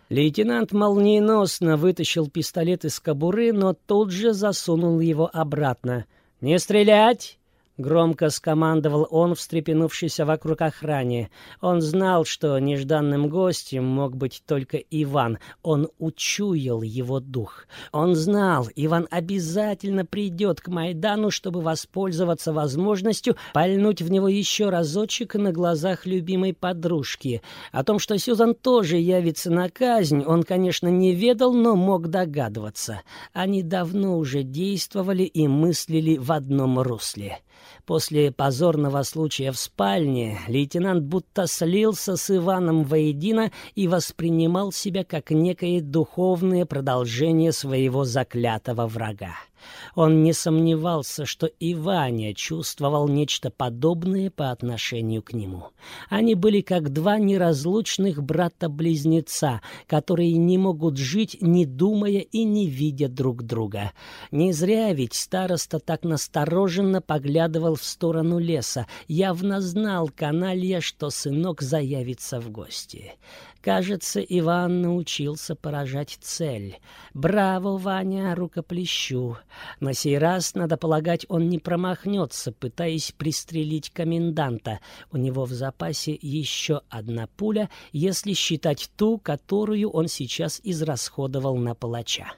Лейтенант молниеносно вытащил пистолет из кобуры, но тут же засунул его обратно. «Не стрелять!» Громко скомандовал он, встрепенувшийся вокруг охране. Он знал, что нежданным гостем мог быть только Иван. Он учуял его дух. Он знал, Иван обязательно придет к Майдану, чтобы воспользоваться возможностью пальнуть в него еще разочек на глазах любимой подружки. О том, что Сюзан тоже явится на казнь, он, конечно, не ведал, но мог догадываться. Они давно уже действовали и мыслили в одном русле. После позорного случая в спальне лейтенант будто слился с Иваном воедино и воспринимал себя как некое духовное продолжение своего заклятого врага. Он не сомневался, что и Ваня чувствовал нечто подобное по отношению к нему. Они были как два неразлучных брата-близнеца, которые не могут жить, не думая и не видя друг друга. Не зря ведь староста так настороженно поглядывал в сторону леса, явно знал каналья, что сынок заявится в гости. Кажется, Иван научился поражать цель. Браво, Ваня, рукоплещу. На сей раз, надо полагать, он не промахнется, пытаясь пристрелить коменданта. У него в запасе еще одна пуля, если считать ту, которую он сейчас израсходовал на палача.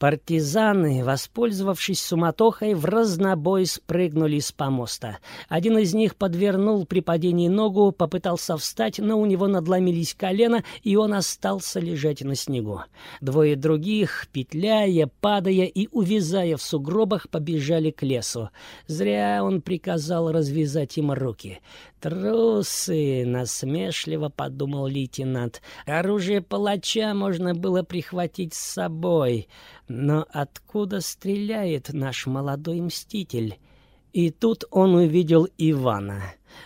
Партизаны, воспользовавшись суматохой, в разнобой спрыгнули с помоста. Один из них подвернул при падении ногу, попытался встать, но у него надломились колено, и он остался лежать на снегу. Двое других, петляя, падая и увязая в сугробах, побежали к лесу. Зря он приказал развязать им руки. «Трусы!» — насмешливо подумал лейтенант. «Оружие палача можно было прихватить с собой. Но откуда стреляет наш молодой мститель?» И тут он увидел Ивана.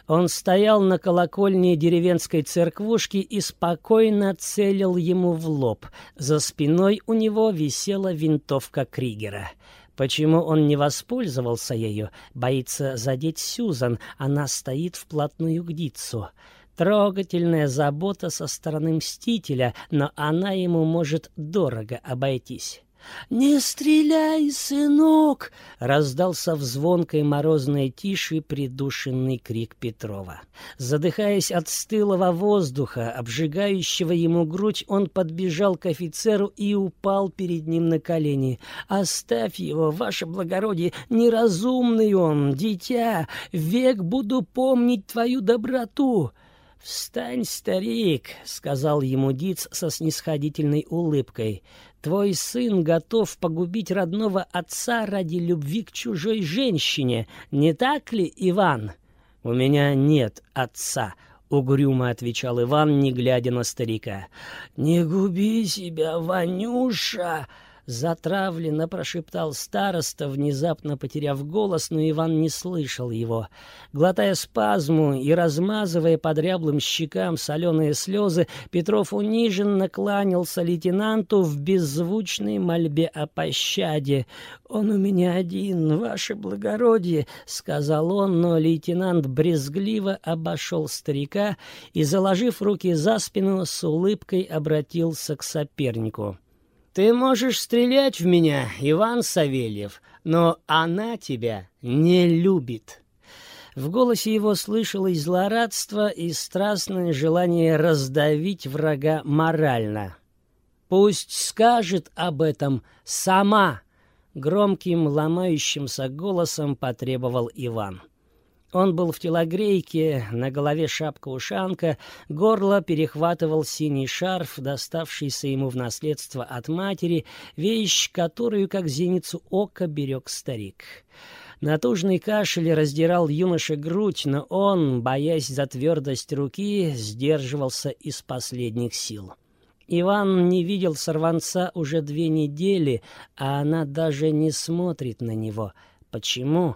Он стоял на колокольне деревенской церквушки и спокойно целил ему в лоб. За спиной у него висела винтовка Кригера. Почему он не воспользовался ею? Боится задеть Сюзан, она стоит вплотную к Дитсу. Трогательная забота со стороны Мстителя, но она ему может дорого обойтись. «Не стреляй, сынок!» — раздался в звонкой морозной тиши придушенный крик Петрова. Задыхаясь от стылого воздуха, обжигающего ему грудь, он подбежал к офицеру и упал перед ним на колени. «Оставь его, ваше благородие, неразумный он, дитя, век буду помнить твою доброту!» «Встань, старик», — сказал ему Диц со снисходительной улыбкой. «Твой сын готов погубить родного отца ради любви к чужой женщине, не так ли, Иван?» «У меня нет отца», — угрюмо отвечал Иван, не глядя на старика. «Не губи себя, Ванюша!» Затравленно прошептал староста, внезапно потеряв голос, но Иван не слышал его. Глотая спазму и размазывая по дряблым щекам соленые слезы, Петров униженно кланялся лейтенанту в беззвучной мольбе о пощаде. «Он у меня один, ваше благородие», — сказал он, но лейтенант брезгливо обошел старика и, заложив руки за спину, с улыбкой обратился к сопернику. Ты можешь стрелять в меня, Иван Савельев, но она тебя не любит. В голосе его слышалось злорадство и страстное желание раздавить врага морально. «Пусть скажет об этом сама!» — громким ломающимся голосом потребовал Иван. Он был в телогрейке, на голове шапка-ушанка, горло перехватывал синий шарф, доставшийся ему в наследство от матери, вещь, которую, как зеницу ока, берег старик. Натужный кашель раздирал юноше грудь, но он, боясь за твердость руки, сдерживался из последних сил. Иван не видел сорванца уже две недели, а она даже не смотрит на него. Почему?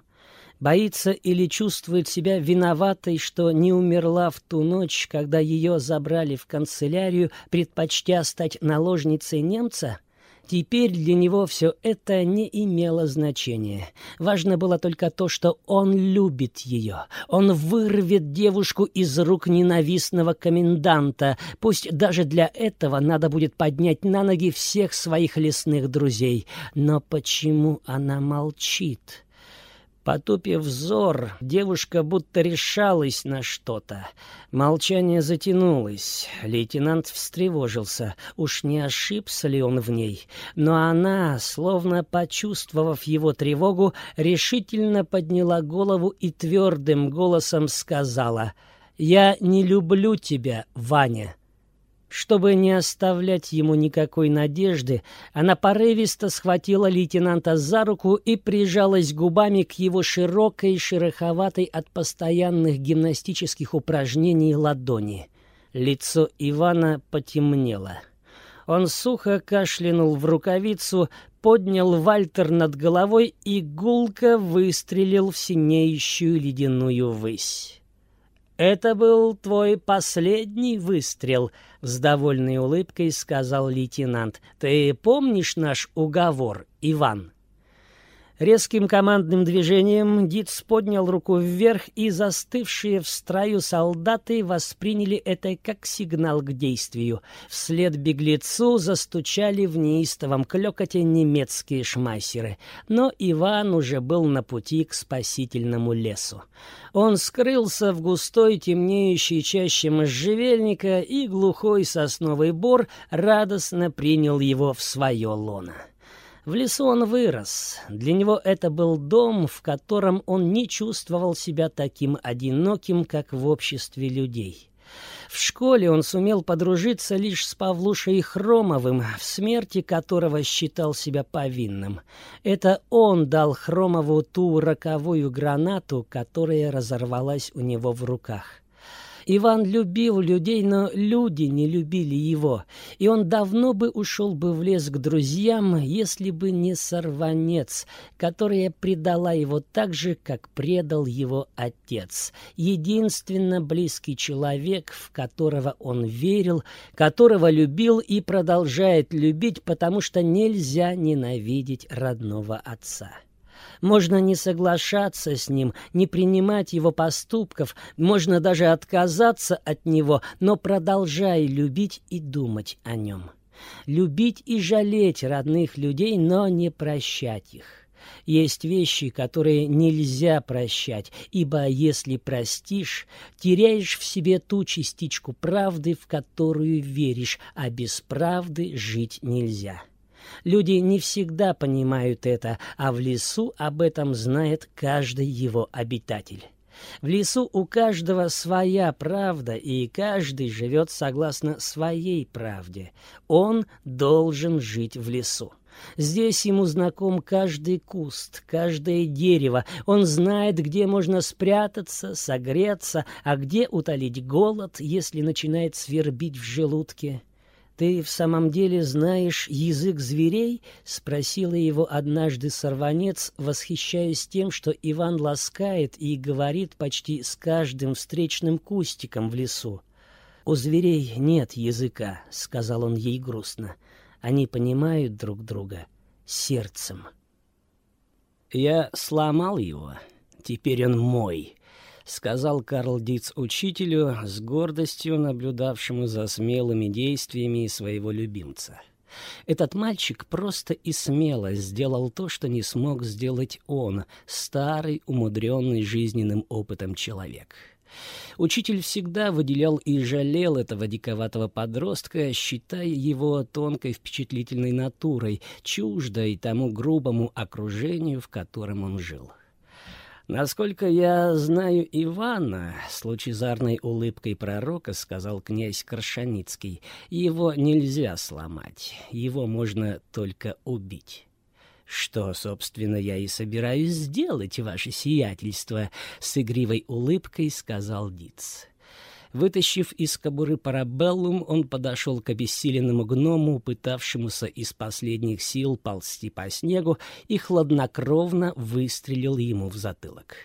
Боится или чувствует себя виноватой, что не умерла в ту ночь, когда ее забрали в канцелярию, предпочтя стать наложницей немца? Теперь для него все это не имело значения. Важно было только то, что он любит ее. Он вырвет девушку из рук ненавистного коменданта. Пусть даже для этого надо будет поднять на ноги всех своих лесных друзей. Но почему она молчит? Потупив взор, девушка будто решалась на что-то. Молчание затянулось. Лейтенант встревожился. Уж не ошибся ли он в ней? Но она, словно почувствовав его тревогу, решительно подняла голову и твердым голосом сказала «Я не люблю тебя, Ваня». Чтобы не оставлять ему никакой надежды, она порывисто схватила лейтенанта за руку и прижалась губами к его широкой, шероховатой от постоянных гимнастических упражнений ладони. Лицо Ивана потемнело. Он сухо кашлянул в рукавицу, поднял Вальтер над головой и гулко выстрелил в синеющую ледяную высь. «Это был твой последний выстрел», — с довольной улыбкой сказал лейтенант. «Ты помнишь наш уговор, Иван?» Резким командным движением Диц поднял руку вверх, и застывшие в строю солдаты восприняли это как сигнал к действию. Вслед беглецу застучали в неистовом клёкоте немецкие шмайсеры. Но Иван уже был на пути к спасительному лесу. Он скрылся в густой темнеющей чаще можжевельника, и глухой сосновый бор радостно принял его в свое лоно. В лесу он вырос. Для него это был дом, в котором он не чувствовал себя таким одиноким, как в обществе людей. В школе он сумел подружиться лишь с Павлушей Хромовым, в смерти которого считал себя повинным. Это он дал Хромову ту роковую гранату, которая разорвалась у него в руках. Иван любил людей, но люди не любили его, и он давно бы ушел бы в лес к друзьям, если бы не сорванец, которая предала его так же, как предал его отец. Единственно близкий человек, в которого он верил, которого любил и продолжает любить, потому что нельзя ненавидеть родного отца. Можно не соглашаться с ним, не принимать его поступков, можно даже отказаться от него, но продолжай любить и думать о нем. Любить и жалеть родных людей, но не прощать их. Есть вещи, которые нельзя прощать, ибо если простишь, теряешь в себе ту частичку правды, в которую веришь, а без правды жить нельзя. Люди не всегда понимают это, а в лесу об этом знает каждый его обитатель. В лесу у каждого своя правда, и каждый живет согласно своей правде. Он должен жить в лесу. Здесь ему знаком каждый куст, каждое дерево. Он знает, где можно спрятаться, согреться, а где утолить голод, если начинает свербить в желудке. «Ты в самом деле знаешь язык зверей?» — спросила его однажды сорванец, восхищаясь тем, что Иван ласкает и говорит почти с каждым встречным кустиком в лесу. «У зверей нет языка», — сказал он ей грустно. «Они понимают друг друга сердцем». «Я сломал его. Теперь он мой», сказал Карл Диц учителю, с гордостью наблюдавшему за смелыми действиями своего любимца. Этот мальчик просто и смело сделал то, что не смог сделать он, старый, умудренный жизненным опытом человек. Учитель всегда выделял и жалел этого диковатого подростка, считая его тонкой впечатлительной натурой, чуждой тому грубому окружению, в котором он жил. «Насколько я знаю Ивана», — с лучезарной улыбкой пророка сказал князь Крашаницкий, — «его нельзя сломать, его можно только убить». «Что, собственно, я и собираюсь сделать, ваше сиятельство», — с игривой улыбкой сказал Диц. Вытащив из кобуры парабеллум, он подошел к обессиленному гному, пытавшемуся из последних сил ползти по снегу, и хладнокровно выстрелил ему в затылок.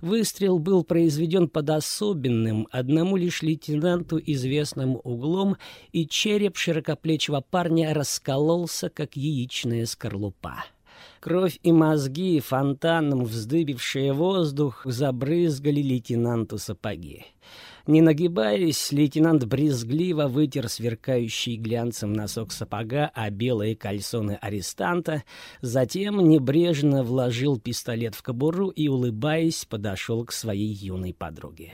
Выстрел был произведен под особенным, одному лишь лейтенанту известным углом, и череп широкоплечего парня раскололся, как яичная скорлупа. Кровь и мозги, фонтаном вздыбившие воздух, забрызгали лейтенанту сапоги. Не нагибаясь, лейтенант брезгливо вытер сверкающий глянцем носок сапога о белые кальсоны арестанта, затем небрежно вложил пистолет в кобуру и, улыбаясь, подошел к своей юной подруге.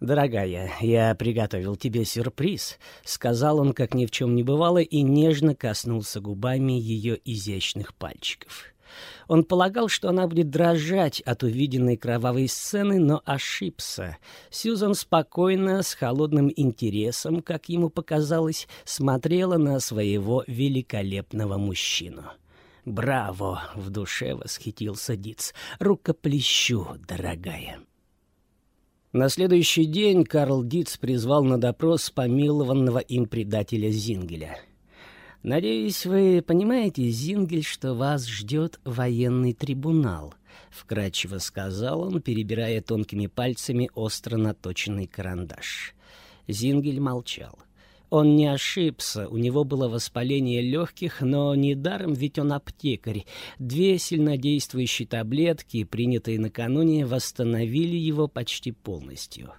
«Дорогая, я приготовил тебе сюрприз», — сказал он, как ни в чем не бывало, и нежно коснулся губами ее изящных пальчиков. Он полагал, что она будет дрожать от увиденной кровавой сцены, но ошибся. Сьюзан спокойно, с холодным интересом, как ему показалось, смотрела на своего великолепного мужчину. «Браво!» — в душе восхитился Диц. «Рукоплещу, дорогая!» На следующий день Карл Диц призвал на допрос помилованного им предателя Зингеля. «Надеюсь, вы понимаете, Зингель, что вас ждет военный трибунал», — вкратчиво сказал он, перебирая тонкими пальцами остро наточенный карандаш. Зингель молчал. Он не ошибся, у него было воспаление легких, но недаром ведь он аптекарь. Две сильнодействующие таблетки, принятые накануне, восстановили его почти полностью.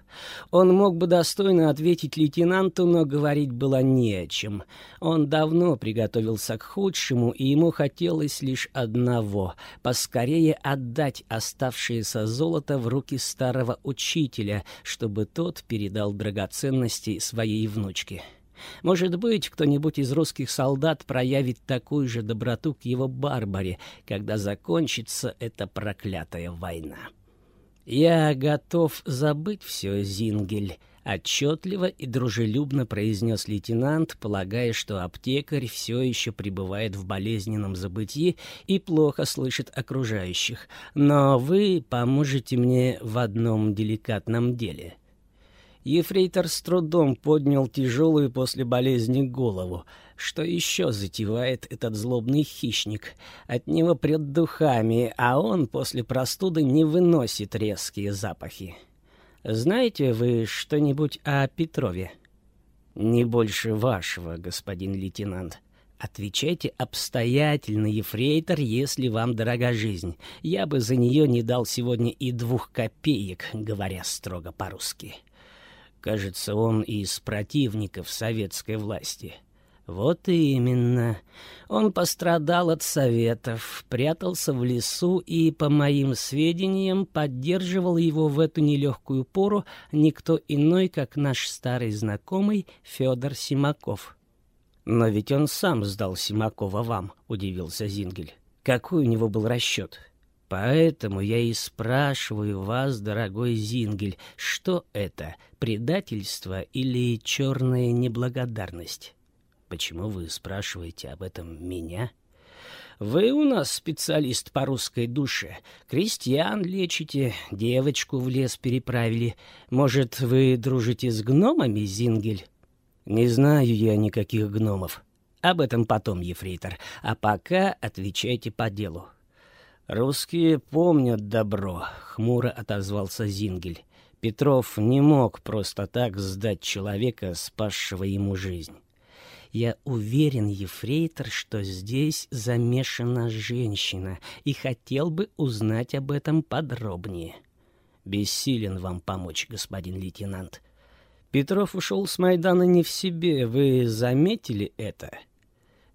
Он мог бы достойно ответить лейтенанту, но говорить было не о чем. Он давно приготовился к худшему, и ему хотелось лишь одного — поскорее отдать оставшееся золото в руки старого учителя, чтобы тот передал драгоценности своей внучке. Может быть, кто-нибудь из русских солдат проявит такую же доброту к его Барбаре, когда закончится эта проклятая война. «Я готов забыть все, Зингель», — отчетливо и дружелюбно произнес лейтенант, полагая, что аптекарь все еще пребывает в болезненном забытии и плохо слышит окружающих. «Но вы поможете мне в одном деликатном деле». Ефрейтор с трудом поднял тяжелую после болезни голову. Что еще затевает этот злобный хищник? От него прет духами, а он после простуды не выносит резкие запахи. Знаете вы что-нибудь о Петрове? Не больше вашего, господин лейтенант. Отвечайте обстоятельно, ефрейтор, если вам дорога жизнь. Я бы за нее не дал сегодня и двух копеек, говоря строго по-русски. Кажется, он из противников советской власти. Вот именно. Он пострадал от советов, прятался в лесу и, по моим сведениям, поддерживал его в эту нелегкую пору никто иной, как наш старый знакомый Федор Симаков. «Но ведь он сам сдал Симакова вам», — удивился Зингель. «Какой у него был расчет?» Поэтому я и спрашиваю вас, дорогой Зингель, что это, предательство или черная неблагодарность? Почему вы спрашиваете об этом меня? Вы у нас специалист по русской душе. Крестьян лечите, девочку в лес переправили. Может, вы дружите с гномами, Зингель? Не знаю я никаких гномов. Об этом потом, ефрейтор. А пока отвечайте по делу. «Русские помнят добро», — хмуро отозвался Зингель. Петров не мог просто так сдать человека, спасшего ему жизнь. Я уверен, ефрейтор, что здесь замешана женщина, и хотел бы узнать об этом подробнее. Бессилен вам помочь, господин лейтенант. Петров ушел с Майдана не в себе, вы заметили это?»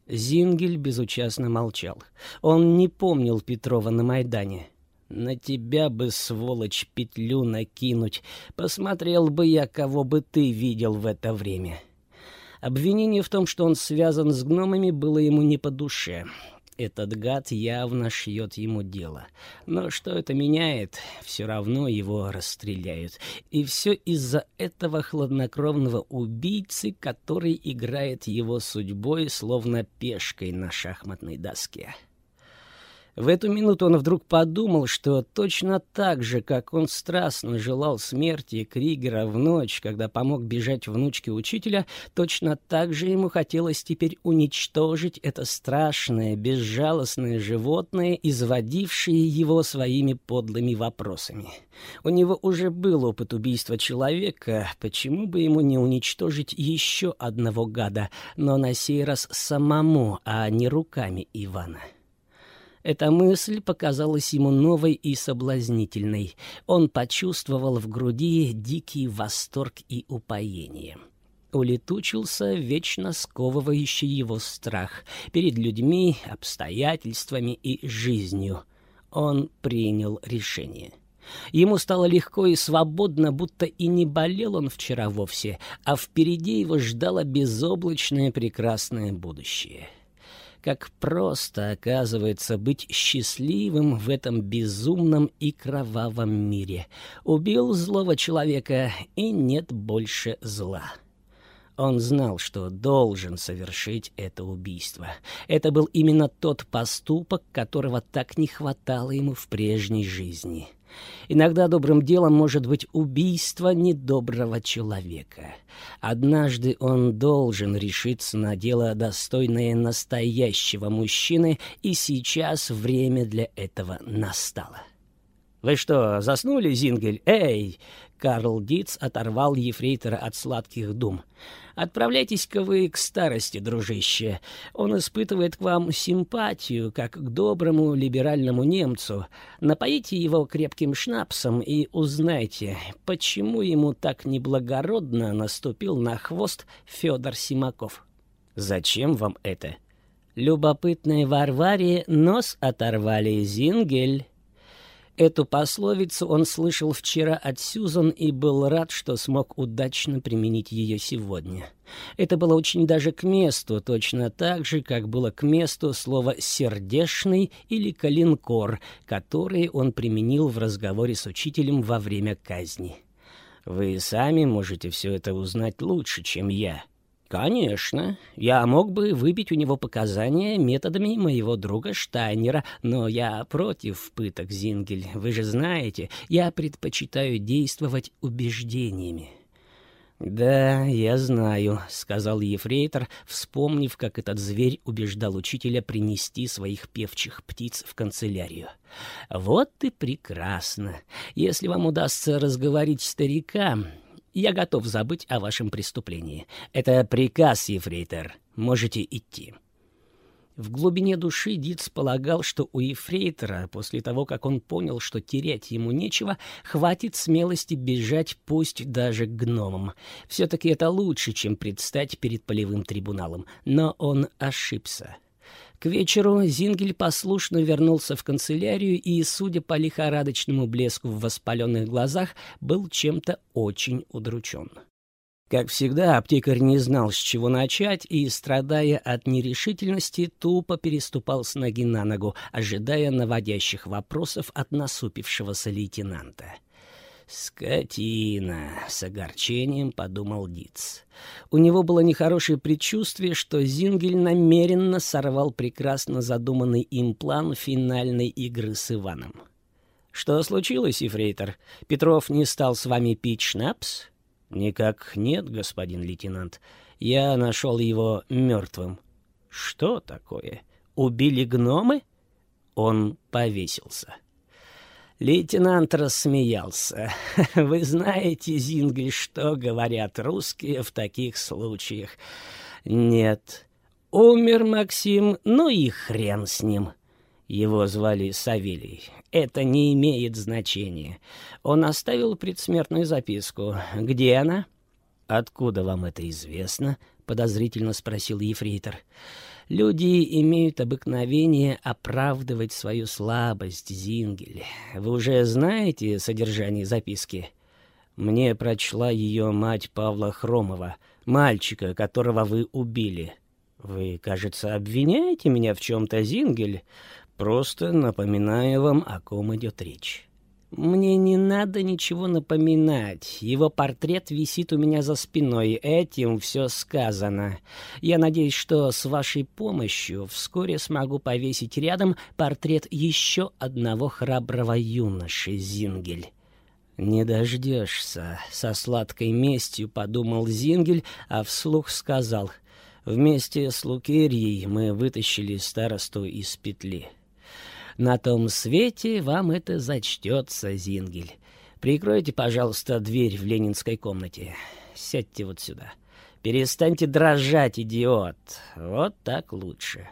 Зингель безучастно молчал. Он не помнил Петрова на Майдане. «На тебя бы, сволочь, петлю накинуть. Посмотрел бы я, кого бы ты видел в это время». Обвинение в том, что он связан с гномами, было ему не по душе. Этот гад явно шьет ему дело. Но что это меняет? Все равно его расстреляют. И все из-за этого хладнокровного убийцы, который играет его судьбой, словно пешкой на шахматной доске. В эту минуту он вдруг подумал, что точно так же, как он страстно желал смерти Кригера в ночь, когда помог бежать внучке учителя, точно так же ему хотелось теперь уничтожить это страшное, безжалостное животное, изводившее его своими подлыми вопросами. У него уже был опыт убийства человека, почему бы ему не уничтожить еще одного гада, но на сей раз самому, а не руками Ивана? Эта мысль показалась ему новой и соблазнительной. Он почувствовал в груди дикий восторг и упоение. Улетучился вечно сковывающий его страх перед людьми, обстоятельствами и жизнью. Он принял решение. Ему стало легко и свободно, будто и не болел он вчера вовсе, а впереди его ждало безоблачное прекрасное будущее. Как просто, оказывается, быть счастливым в этом безумном и кровавом мире. Убил злого человека, и нет больше зла. Он знал, что должен совершить это убийство. Это был именно тот поступок, которого так не хватало ему в прежней жизни. Иногда добрым делом может быть убийство недоброго человека. Однажды он должен решиться на дело, достойное настоящего мужчины, и сейчас время для этого настало. «Вы что, заснули, Зингель? Эй!» Карл Диц оторвал ефрейтора от сладких дум. Отправляйтесь-ка вы к старости, дружище. Он испытывает к вам симпатию, как к доброму либеральному немцу. Напоите его крепким шнапсом и узнайте, почему ему так неблагородно наступил на хвост Федор Симаков. Зачем вам это? Любопытной Варваре нос оторвали Зингель. Эту пословицу он слышал вчера от Сьюзан и был рад, что смог удачно применить ее сегодня. Это было очень даже к месту, точно так же, как было к месту слово «сердешный» или «калинкор», которые он применил в разговоре с учителем во время казни. «Вы сами можете все это узнать лучше, чем я», «Конечно. Я мог бы выбить у него показания методами моего друга Штайнера, но я против пыток, Зингель. Вы же знаете, я предпочитаю действовать убеждениями». «Да, я знаю», — сказал ефрейтор, вспомнив, как этот зверь убеждал учителя принести своих певчих птиц в канцелярию. «Вот и прекрасно. Если вам удастся разговорить старика, я готов забыть о вашем преступлении. Это приказ, ефрейтор. Можете идти». В глубине души Диц полагал, что у ефрейтора, после того, как он понял, что терять ему нечего, хватит смелости бежать пусть даже к гномам. Все-таки это лучше, чем предстать перед полевым трибуналом. Но он ошибся. К вечеру Зингель послушно вернулся в канцелярию и, судя по лихорадочному блеску в воспаленных глазах, был чем-то очень удручен. Как всегда, аптекарь не знал, с чего начать, и, страдая от нерешительности, тупо переступал с ноги на ногу, ожидая наводящих вопросов от насупившегося лейтенанта. «Скотина!» — с огорчением подумал Диц. У него было нехорошее предчувствие, что Зингель намеренно сорвал прекрасно задуманный им план финальной игры с Иваном. «Что случилось, Ефрейтор? Петров не стал с вами пить шнапс?» «Никак нет, господин лейтенант. Я нашел его мертвым». «Что такое? Убили гномы?» Он повесился. Лейтенант рассмеялся. [LAUGHS] «Вы знаете, Зингли, что говорят русские в таких случаях?» «Нет. Умер Максим, ну и хрен с ним». Его звали Савелий. Это не имеет значения. Он оставил предсмертную записку. Где она? «Откуда вам это известно?» — подозрительно спросил ефрейтор. Люди имеют обыкновение оправдывать свою слабость, Зингель. Вы уже знаете содержание записки? Мне прочла ее мать Павла Хромова, мальчика, которого вы убили. Вы, кажется, обвиняете меня в чем-то, Зингель? Просто напоминаю вам, о ком идет речь. Мне не надо ничего напоминать. Его портрет висит у меня за спиной. Этим все сказано. Я надеюсь, что с вашей помощью вскоре смогу повесить рядом портрет еще одного храброго юноши Зингель. «Не дождешься», — со сладкой местью подумал Зингель, а вслух сказал. «Вместе с Лукерьей мы вытащили старосту из петли». На том свете вам это зачтется, Зингель. Прикройте, пожалуйста, дверь в ленинской комнате. Сядьте вот сюда. Перестаньте дрожать, идиот. Вот так лучше.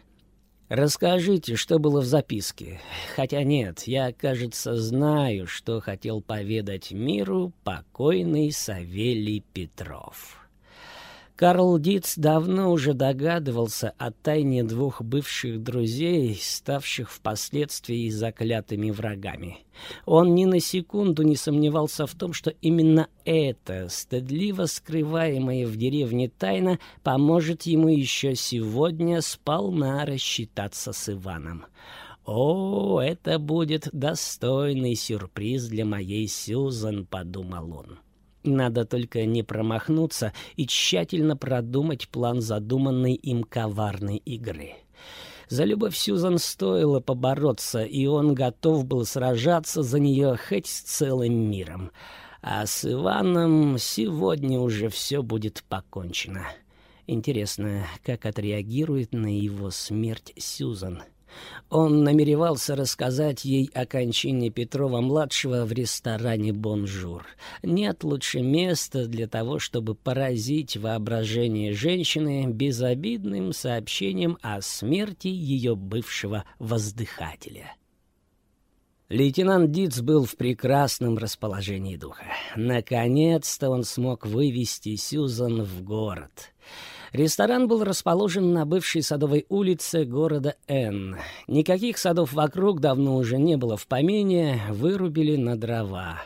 Расскажите, что было в записке. Хотя нет, я, кажется, знаю, что хотел поведать миру покойный Савелий Петров». Карл Диц давно уже догадывался о тайне двух бывших друзей, ставших впоследствии заклятыми врагами. Он ни на секунду не сомневался в том, что именно эта, стыдливо скрываемая в деревне тайна, поможет ему еще сегодня сполна рассчитаться с Иваном. «О, это будет достойный сюрприз для моей Сюзан», — подумал он. Надо только не промахнуться и тщательно продумать план задуманной им коварной игры. За любовь Сьюзан стоило побороться, и он готов был сражаться за нее хоть с целым миром. А с Иваном сегодня уже все будет покончено. Интересно, как отреагирует на его смерть Сьюзан. Он намеревался рассказать ей о кончине Петрова-младшего в ресторане «Бонжур». Нет лучше места для того, чтобы поразить воображение женщины безобидным сообщением о смерти ее бывшего воздыхателя. Лейтенант Диц был в прекрасном расположении духа. Наконец-то он смог вывести Сьюзан в город — Ресторан был расположен на бывшей садовой улице города Н. Никаких садов вокруг давно уже не было в помине, вырубили на дрова.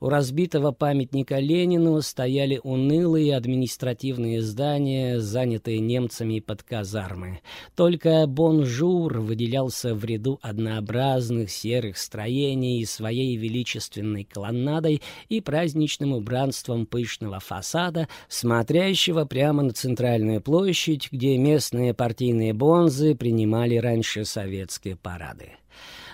У разбитого памятника Ленину стояли унылые административные здания, занятые немцами под казармы. Только Бонжур выделялся в ряду однообразных серых строений своей величественной колоннадой и праздничным убранством пышного фасада, смотрящего прямо на центральную площадь, где местные партийные бонзы принимали раньше советские парады.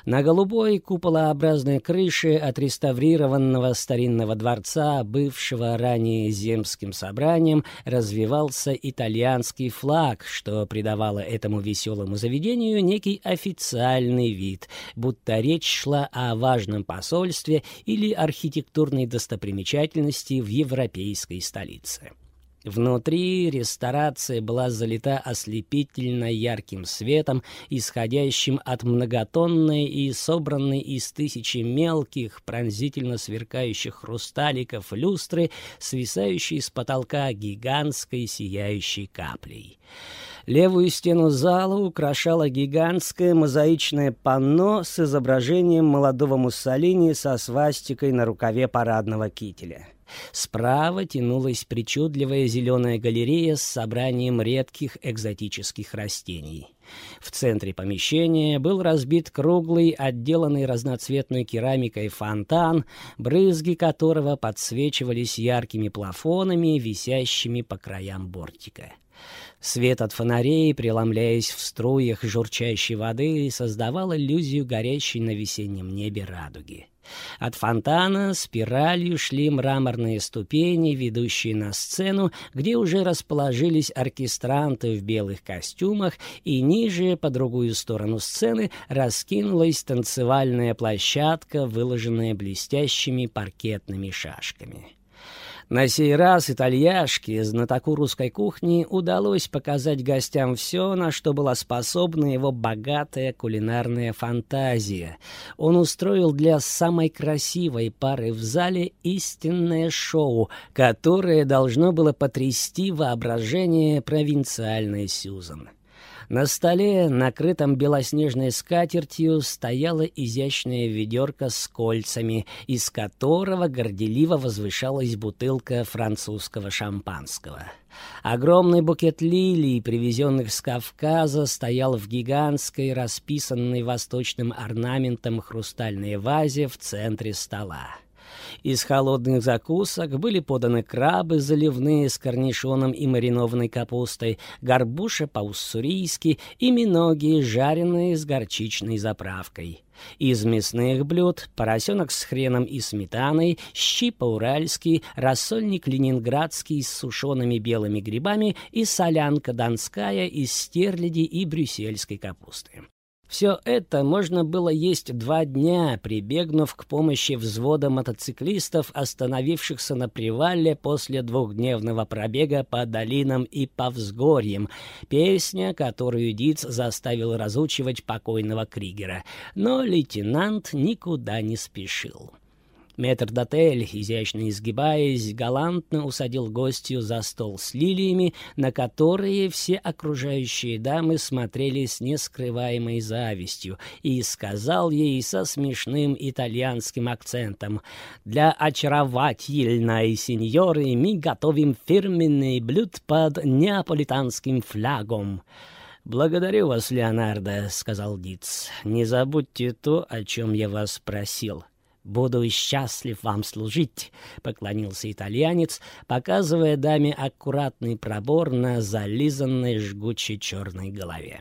На голубой куполообразной крыше отреставрированного старинного дворца, бывшего ранее земским собранием, развевался итальянский флаг, что придавало этому веселому заведению некий официальный вид, будто речь шла о важном посольстве или архитектурной достопримечательности в европейской столице. Внутри ресторация была залита ослепительно ярким светом, исходящим от многотонной и собранной из тысячи мелких, пронзительно сверкающих хрусталиков люстры, свисающей с потолка гигантской сияющей каплей. Левую стену зала украшало гигантское мозаичное панно с изображением молодого Муссолини со свастикой на рукаве парадного кителя. Справа тянулась причудливая зеленая галерея с собранием редких экзотических растений. В центре помещения был разбит круглый, отделанный разноцветной керамикой фонтан, брызги которого подсвечивались яркими плафонами, висящими по краям бортика. Свет от фонарей, преломляясь в струях журчащей воды, создавал иллюзию горящей на весеннем небе радуги. От фонтана спиралью шли мраморные ступени, ведущие на сцену, где уже расположились оркестранты в белых костюмах, и ниже, по другую сторону сцены, раскинулась танцевальная площадка, выложенная блестящими паркетными шашками. На сей раз итальяшке, знатоку русской кухни, удалось показать гостям все, на что была способна его богатая кулинарная фантазия. Он устроил для самой красивой пары в зале истинное шоу, которое должно было потрясти воображение провинциальной Сьюзан. На столе, накрытом белоснежной скатертью, стояла изящная ведерко с кольцами, из которого горделиво возвышалась бутылка французского шампанского. Огромный букет лилий, привезенных с Кавказа, стоял в гигантской, расписанной восточным орнаментом хрустальной вазе в центре стола. Из холодных закусок были поданы крабы заливные с корнишоном и маринованной капустой, горбуша по-уссурийски и миноги, жареные с горчичной заправкой. Из мясных блюд поросенок с хреном и сметаной, щи по-уральски, рассольник ленинградский с сушеными белыми грибами и солянка донская из стерляди и брюссельской капусты. Все это можно было есть два дня, прибегнув к помощи взвода мотоциклистов, остановившихся на привале после двухдневного пробега по долинам и по взгорьям. Песня, которую Диц заставил разучивать покойного Кригера. Но лейтенант никуда не спешил. Метрдотель, изящно изгибаясь, галантно усадил гостью за стол с лилиями, на которые все окружающие дамы смотрели с нескрываемой завистью, и сказал ей со смешным итальянским акцентом «Для очаровательной сеньоры мы готовим фирменный блюд под неаполитанским флагом». «Благодарю вас, Леонардо», — сказал Диц. «Не забудьте то, о чем я вас просил». «Буду счастлив вам служить», — поклонился итальянец, показывая даме аккуратный пробор на зализанной жгучей черной голове.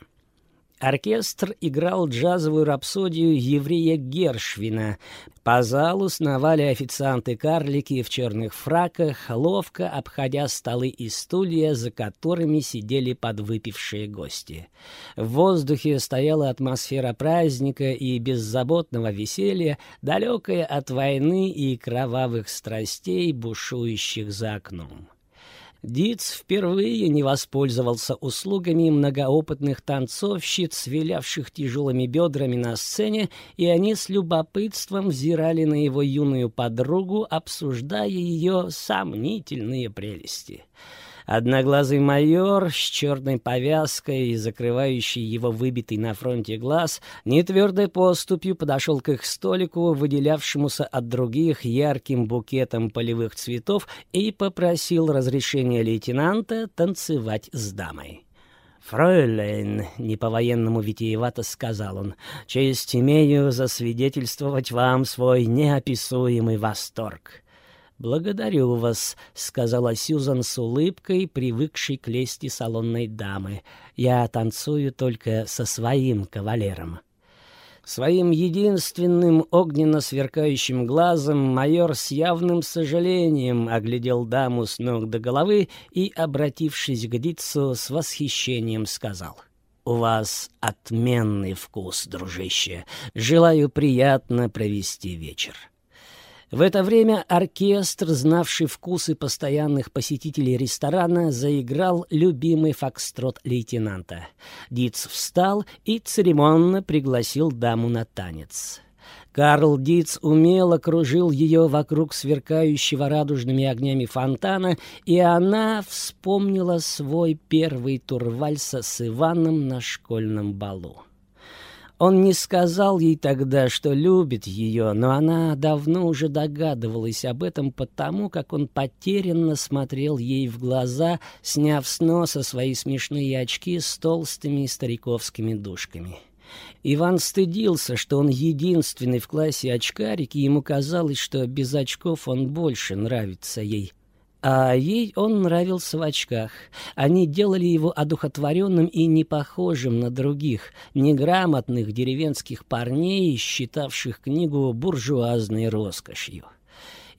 Оркестр играл джазовую рапсодию еврея Гершвина. По залу сновали официанты-карлики в черных фраках, ловко обходя столы и стулья, за которыми сидели подвыпившие гости. В воздухе стояла атмосфера праздника и беззаботного веселья, далекая от войны и кровавых страстей, бушующих за окном. Диц впервые не воспользовался услугами многоопытных танцовщиц, вилявших тяжелыми бедрами на сцене, и они с любопытством взирали на его юную подругу, обсуждая ее сомнительные прелести. Одноглазый майор с черной повязкой, закрывающий его выбитый на фронте глаз, нетвердой поступью подошел к их столику, выделявшемуся от других ярким букетом полевых цветов, и попросил разрешения лейтенанта танцевать с дамой. «Фройлейн», — не по-военному витиевато сказал он, — «честь имею засвидетельствовать вам свой неописуемый восторг». «Благодарю вас», — сказала Сьюзан с улыбкой, привыкшей к лести салонной дамы. «Я танцую только со своим кавалером». Своим единственным огненно сверкающим глазом майор с явным сожалением оглядел даму с ног до головы и, обратившись к Дитсу, с восхищением сказал — «У вас отменный вкус, дружище. Желаю приятно провести вечер». В это время оркестр, знавший вкусы постоянных посетителей ресторана, заиграл любимый фокстрот лейтенанта. Диц встал и церемонно пригласил даму на танец. Карл Диц умело кружил ее вокруг сверкающего радужными огнями фонтана, и она вспомнила свой первый тур вальса с Иваном на школьном балу. Он не сказал ей тогда, что любит ее, но она давно уже догадывалась об этом потому, как он потерянно смотрел ей в глаза, сняв с носа свои смешные очки с толстыми стариковскими дужками. Иван стыдился, что он единственный в классе очкарик, и ему казалось, что без очков он больше нравится ей. А ей он нравился в очках. Они делали его одухотворенным и не похожим на других, неграмотных деревенских парней, считавших книгу буржуазной роскошью.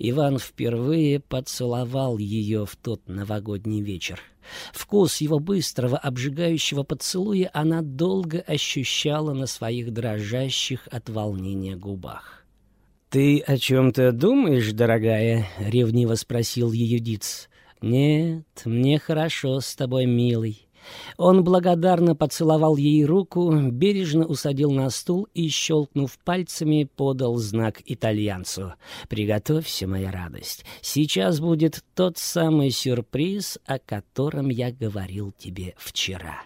Иван впервые поцеловал ее в тот новогодний вечер. Вкус его быстрого, обжигающего поцелуя она долго ощущала на своих дрожащих от волнения губах. «Ты о чем-то думаешь, дорогая?» — ревниво спросил ее. «Нет, мне хорошо с тобой, милый». Он благодарно поцеловал ей руку, бережно усадил на стул и, щелкнув пальцами, подал знак итальянцу. «Приготовься, моя радость. Сейчас будет тот самый сюрприз, о котором я говорил тебе вчера».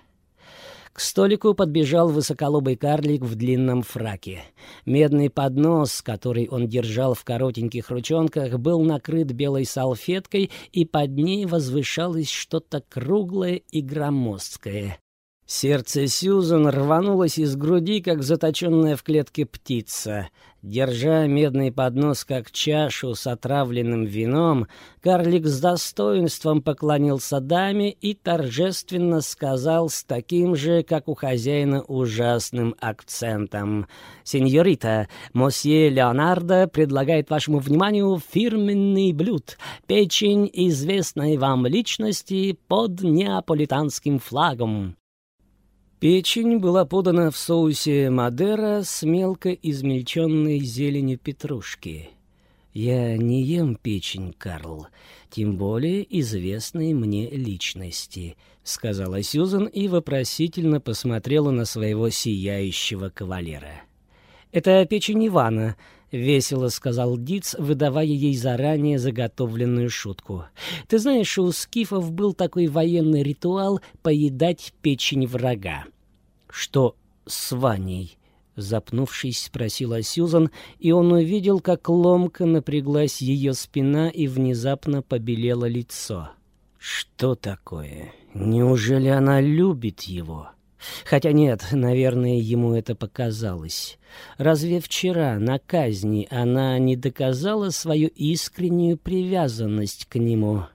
К столику подбежал высоколобый карлик в длинном фраке. Медный поднос, который он держал в коротеньких ручонках, был накрыт белой салфеткой, и под ней возвышалось что-то круглое и громоздкое. Сердце Сьюзан рванулось из груди, как заточенная в клетке птица. Держа медный поднос, как чашу с отравленным вином, карлик с достоинством поклонился даме и торжественно сказал с таким же, как у хозяина, ужасным акцентом. «Сеньорита, мосье Леонардо предлагает вашему вниманию фирменный блюд — печень известной вам личности под неаполитанским флагом». Печень была подана в соусе Мадера с мелко измельченной зеленью петрушки. Я не ем печень, Карл, тем более известной мне личности, сказала Сьюзан и вопросительно посмотрела на своего сияющего кавалера. Это печень Ивана, — весело сказал Диц, выдавая ей заранее заготовленную шутку. «Ты знаешь, у скифов был такой военный ритуал поедать печень врага». «Что с Ваней?» — запнувшись, спросила Сьюзан, и он увидел, как ломко напряглась ее спина и внезапно побелело лицо. «Что такое? Неужели она любит его?» Хотя нет, наверное, ему это показалось. Разве вчера на казни она не доказала свою искреннюю привязанность к нему?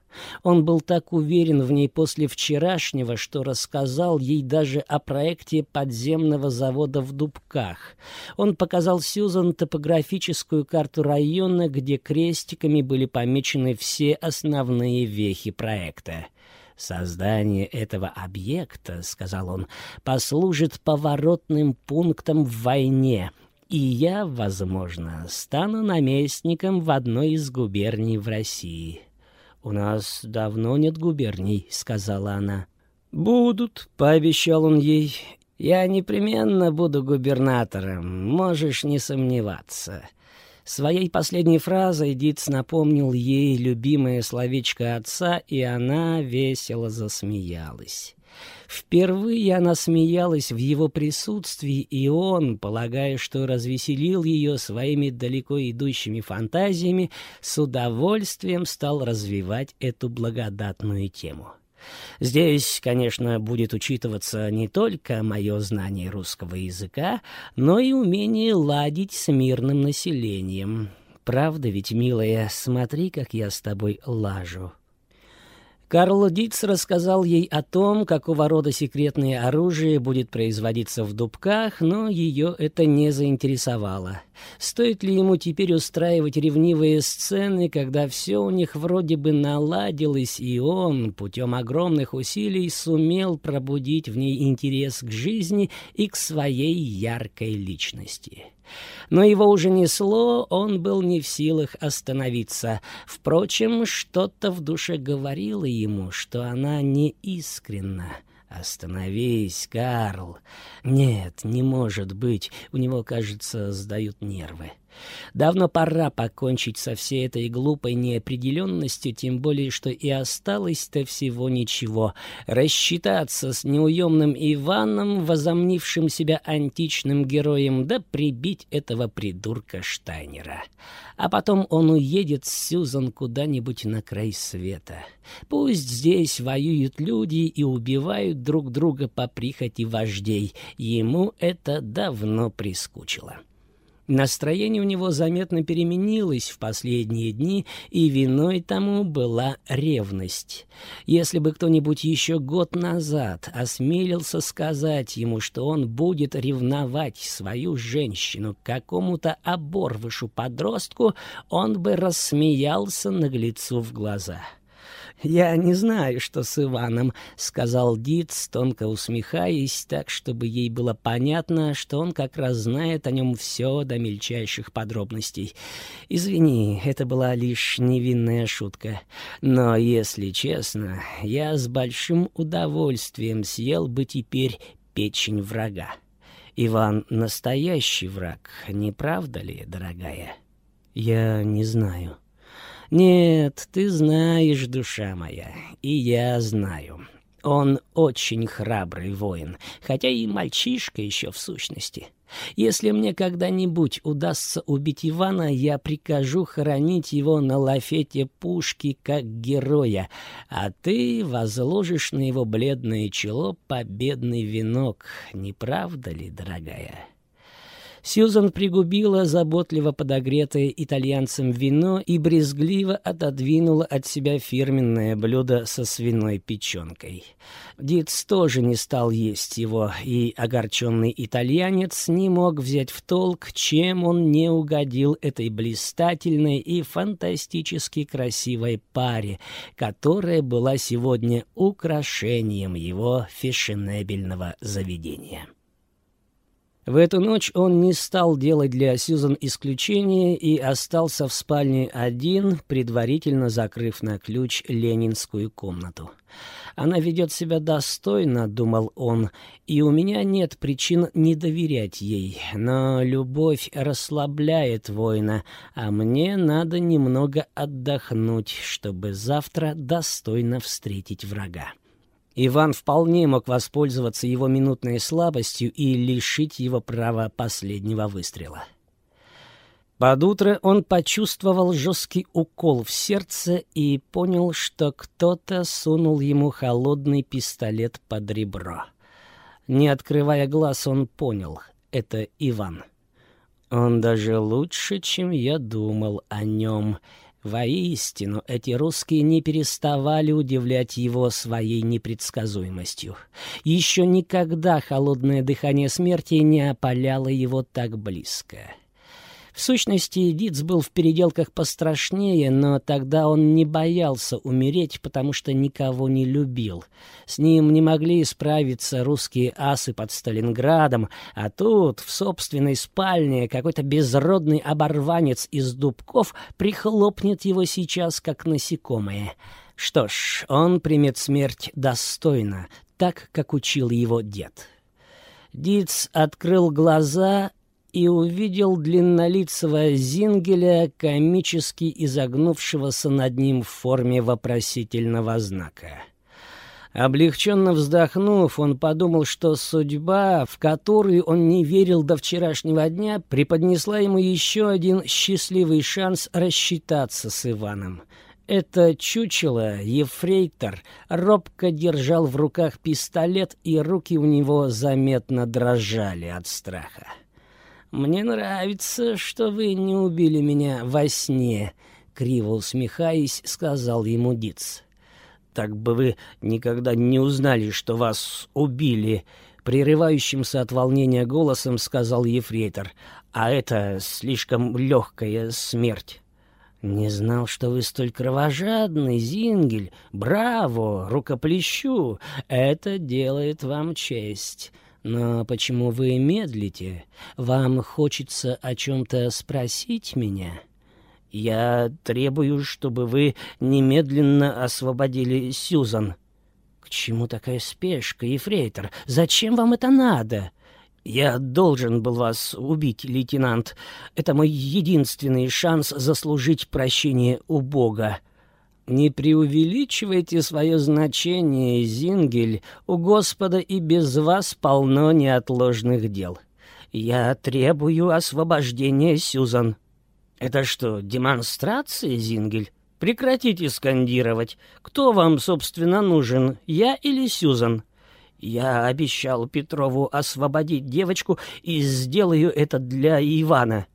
Он был так уверен в ней после вчерашнего, что рассказал ей даже о проекте подземного завода в Дубках. Он показал Сьюзан топографическую карту района, где крестиками были помечены все основные вехи проекта. Создание этого объекта, сказал он, послужит поворотным пунктом в войне, и я, возможно, стану наместником в одной из губерний в России. У нас давно нет губерний, сказала она. Будут, пообещал он ей. Я непременно буду губернатором, можешь не сомневаться. Своей последней фразой Диц напомнил ей любимое словечко отца, и она весело засмеялась. Впервые она смеялась в его присутствии, и он, полагая, что развеселил ее своими далеко идущими фантазиями, с удовольствием стал развивать эту благодатную тему. Здесь, конечно, будет учитываться не только мое знание русского языка, но и умение ладить с мирным населением. Правда ведь, милая, смотри, как я с тобой лажу. Карл Диц рассказал ей о том, какого рода секретное оружие будет производиться в дубках, но ее это не заинтересовало. Стоит ли ему теперь устраивать ревнивые сцены, когда все у них вроде бы наладилось, и он путем огромных усилий сумел пробудить в ней интерес к жизни и к своей яркой личности? Но его уже несло, он был не в силах остановиться. Впрочем, что-то в душе говорило ему, что она не искренна. «Остановись, Карл!» «Нет, не может быть, у него, кажется, сдают нервы». Давно пора покончить со всей этой глупой неопределенностью, тем более, что и осталось-то всего ничего. Рассчитаться с неуемным Иваном, возомнившим себя античным героем, да прибить этого придурка Штайнера. А потом он уедет с Сюзан куда-нибудь на край света. Пусть здесь воюют люди и убивают друг друга по прихоти вождей. Ему это давно прискучило. Настроение у него заметно переменилось в последние дни, и виной тому была ревность. Если бы кто-нибудь еще год назад осмелился сказать ему, что он будет ревновать свою женщину к какому-то оборвышу-подростку, он бы рассмеялся наглецу в глаза. — «Я не знаю, что с Иваном», — сказал Диц, тонко усмехаясь, так, чтобы ей было понятно, что он как раз знает о нем все до мельчайших подробностей. «Извини, это была лишь невинная шутка. Но, если честно, я с большим удовольствием съел бы теперь печень врага. Иван — настоящий враг, не правда ли, дорогая?» «Я не знаю», нет, ты знаешь, душа моя, и я знаю. Он очень храбрый воин, хотя и мальчишка еще в сущности. Если мне когда-нибудь удастся убить Ивана, я прикажу хоронить его на лафете пушки как героя, а ты возложишь на его бледное чело победный венок, не правда ли, дорогая?» Сьюзан пригубила заботливо подогретое итальянцем вино и брезгливо отодвинула от себя фирменное блюдо со свиной печенкой. Диц тоже не стал есть его, и огорченный итальянец не мог взять в толк, чем он не угодил этой блистательной и фантастически красивой паре, которая была сегодня украшением его фешенебельного заведения. В эту ночь он не стал делать для Сьюзан исключение и остался в спальне один, предварительно закрыв на ключ ленинскую комнату. «Она ведет себя достойно», — думал он, — «и у меня нет причин не доверять ей. Но любовь расслабляет воина, а мне надо немного отдохнуть, чтобы завтра достойно встретить врага». Иван вполне мог воспользоваться его минутной слабостью и лишить его права последнего выстрела. Под утро он почувствовал жесткий укол в сердце и понял, что кто-то сунул ему холодный пистолет под ребро. Не открывая глаз, он понял — это Иван. Он даже лучше, чем я думал о нем — Воистину, эти русские не переставали удивлять его своей непредсказуемостью. Еще никогда холодное дыхание смерти не опаляло его так близко. В сущности, Диц был в переделках пострашнее, но тогда он не боялся умереть, потому что никого не любил. С ним не могли справиться русские асы под Сталинградом, а тут, в собственной спальне, какой-то безродный оборванец из дубков прихлопнет его сейчас, как насекомое. Что ж, он примет смерть достойно, так, как учил его дед. Диц открыл глаза и увидел длиннолицего Зингеля, комически изогнувшегося над ним в форме вопросительного знака. Облегченно вздохнув, он подумал, что судьба, в которую он не верил до вчерашнего дня, преподнесла ему еще один счастливый шанс рассчитаться с Иваном. Это чучело, ефрейтор, робко держал в руках пистолет, и руки у него заметно дрожали от страха. «Мне нравится, что вы не убили меня во сне», — криво усмехаясь, сказал ему Диц. «Так бы вы никогда не узнали, что вас убили», — прерывающимся от волнения голосом сказал ефрейтор. «А это слишком легкая смерть». «Не знал, что вы столь кровожадный, Зингель. Браво! Рукоплещу! Это делает вам честь. Но почему вы медлите? Вам хочется о чем-то спросить меня? Я требую, чтобы вы немедленно освободили Сьюзан. К чему такая спешка, Ефрейтор? Зачем вам это надо? Я должен был вас убить, лейтенант. Это мой единственный шанс заслужить прощение у Бога. Не преувеличивайте свое значение, Зингель. У Господа и без вас полно неотложных дел. Я требую освобождения Сюзан. Это что, демонстрация, Зингель? Прекратите скандировать. Кто вам, собственно, нужен, я или Сюзан? Я обещал Петрову освободить девочку и сделаю это для Ивана.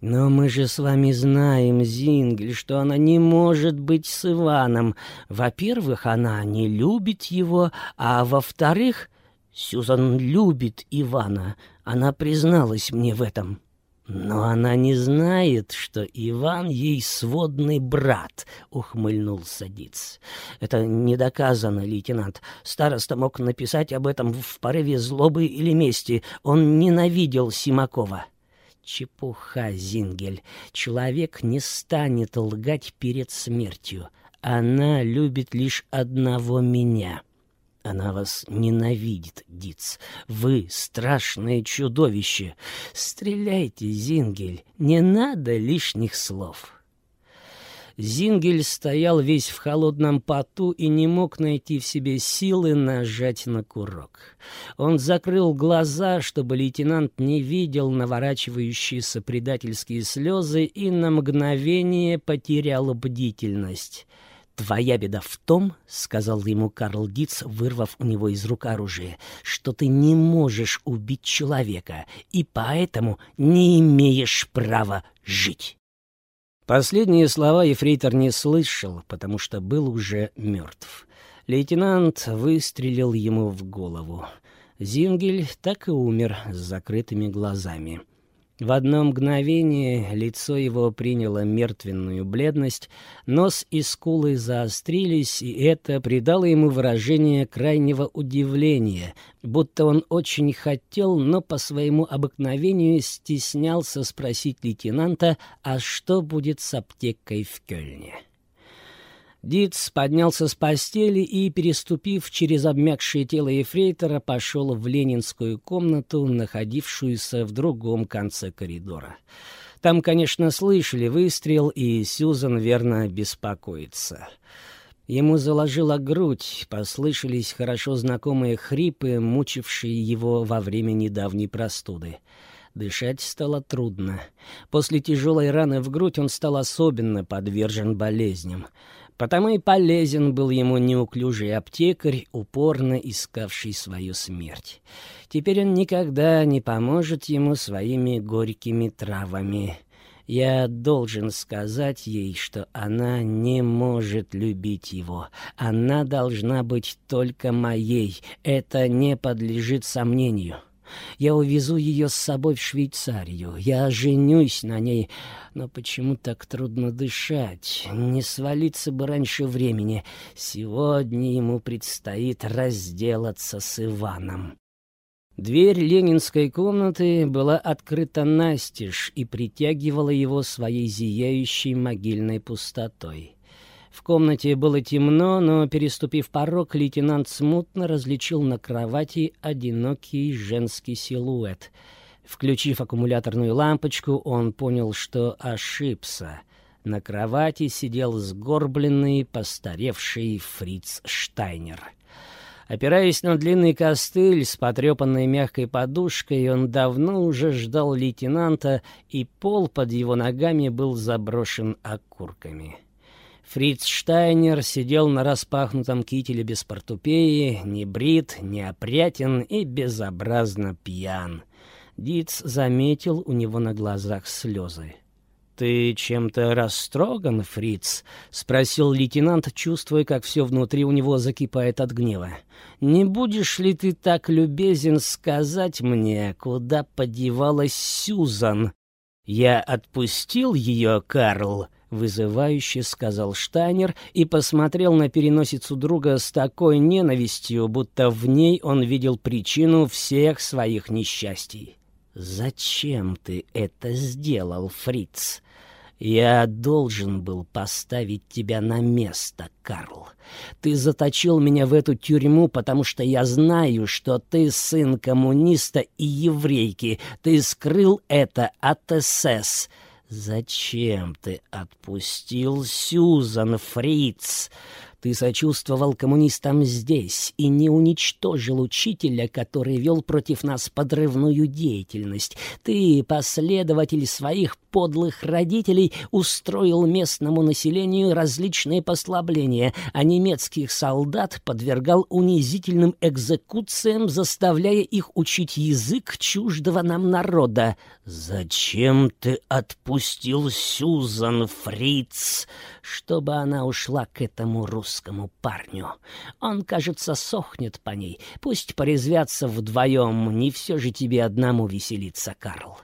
«Но мы же с вами знаем, Зингель, что она не может быть с Иваном. Во-первых, она не любит его, а во-вторых, Сюзан любит Ивана. Она призналась мне в этом». «Но она не знает, что Иван ей сводный брат», — ухмыльнулся Диц. «Это не доказано, лейтенант. Староста мог написать об этом в порыве злобы или мести. Он ненавидел Симакова». Чепуха, Зингель. Человек не станет лгать перед смертью. Она любит лишь одного меня. Она вас ненавидит, Диц. Вы страшное чудовище. Стреляйте, Зингель. Не надо лишних слов. Зингель стоял весь в холодном поту и не мог найти в себе силы нажать на курок. Он закрыл глаза, чтобы лейтенант не видел наворачивающиеся предательские слезы и на мгновение потерял бдительность. «Твоя беда в том, — сказал ему Карл Диц, вырвав у него из рук оружие, — что ты не можешь убить человека, и поэтому не имеешь права жить». Последние слова ефрейтор не слышал, потому что был уже мертв. Лейтенант выстрелил ему в голову. Зингель так и умер с закрытыми глазами. В одно мгновение лицо его приняло мертвенную бледность, нос и скулы заострились, и это придало ему выражение крайнего удивления, будто он очень хотел, но по своему обыкновению стеснялся спросить лейтенанта, а что будет с аптекой в Кёльне. Диц поднялся с постели и, переступив через обмякшее тело ефрейтора, пошел в ленинскую комнату, находившуюся в другом конце коридора. Там, конечно, слышали выстрел, и Сюзан верно беспокоится. Ему заложила грудь, послышались хорошо знакомые хрипы, мучившие его во время недавней простуды. Дышать стало трудно. После тяжелой раны в грудь он стал особенно подвержен болезням. Потому и полезен был ему неуклюжий аптекарь, упорно искавший свою смерть. Теперь он никогда не поможет ему своими горькими травами. Я должен сказать ей, что она не может любить его. Она должна быть только моей. Это не подлежит сомнению. Я увезу ее с собой в Швейцарию. Я женюсь на ней. Но почему так трудно дышать? Не свалиться бы раньше времени. Сегодня ему предстоит разделаться с Иваном. Дверь ленинской комнаты была открыта настежь и притягивала его своей зияющей могильной пустотой. В комнате было темно, но, переступив порог, лейтенант смутно различил на кровати одинокий женский силуэт. Включив аккумуляторную лампочку, он понял, что ошибся. На кровати сидел сгорбленный, постаревший фриц Штайнер. Опираясь на длинный костыль с потрепанной мягкой подушкой, он давно уже ждал лейтенанта, и пол под его ногами был заброшен окурками. Фриц Штайнер сидел на распахнутом кителе без портупеи, не брит, не опрятен и безобразно пьян. Диц заметил у него на глазах слезы. «Ты чем-то растроган, Фриц?» — спросил лейтенант, чувствуя, как все внутри у него закипает от гнева. «Не будешь ли ты так любезен сказать мне, куда подевалась Сюзан?» «Я отпустил ее, Карл», — вызывающе сказал Штайнер и посмотрел на переносицу друга с такой ненавистью, будто в ней он видел причину всех своих несчастий. «Зачем ты это сделал, Фриц?» «Я должен был поставить тебя на место, Карл. Ты заточил меня в эту тюрьму, потому что я знаю, что ты сын коммуниста и еврейки. Ты скрыл это от СС. «Зачем ты отпустил Сюзан, Фриц? Ты сочувствовал коммунистам здесь и не уничтожил учителя, который вел против нас подрывную деятельность. Ты, последователь своих подлых родителей, устроил местному населению различные послабления, а немецких солдат подвергал унизительным экзекуциям, заставляя их учить язык чуждого нам народа. «Зачем ты отпустил Сюзан, Фриц?» чтобы она ушла к этому русскому парню. Он, кажется, сохнет по ней. Пусть порезвятся вдвоем, не все же тебе одному веселиться, Карл.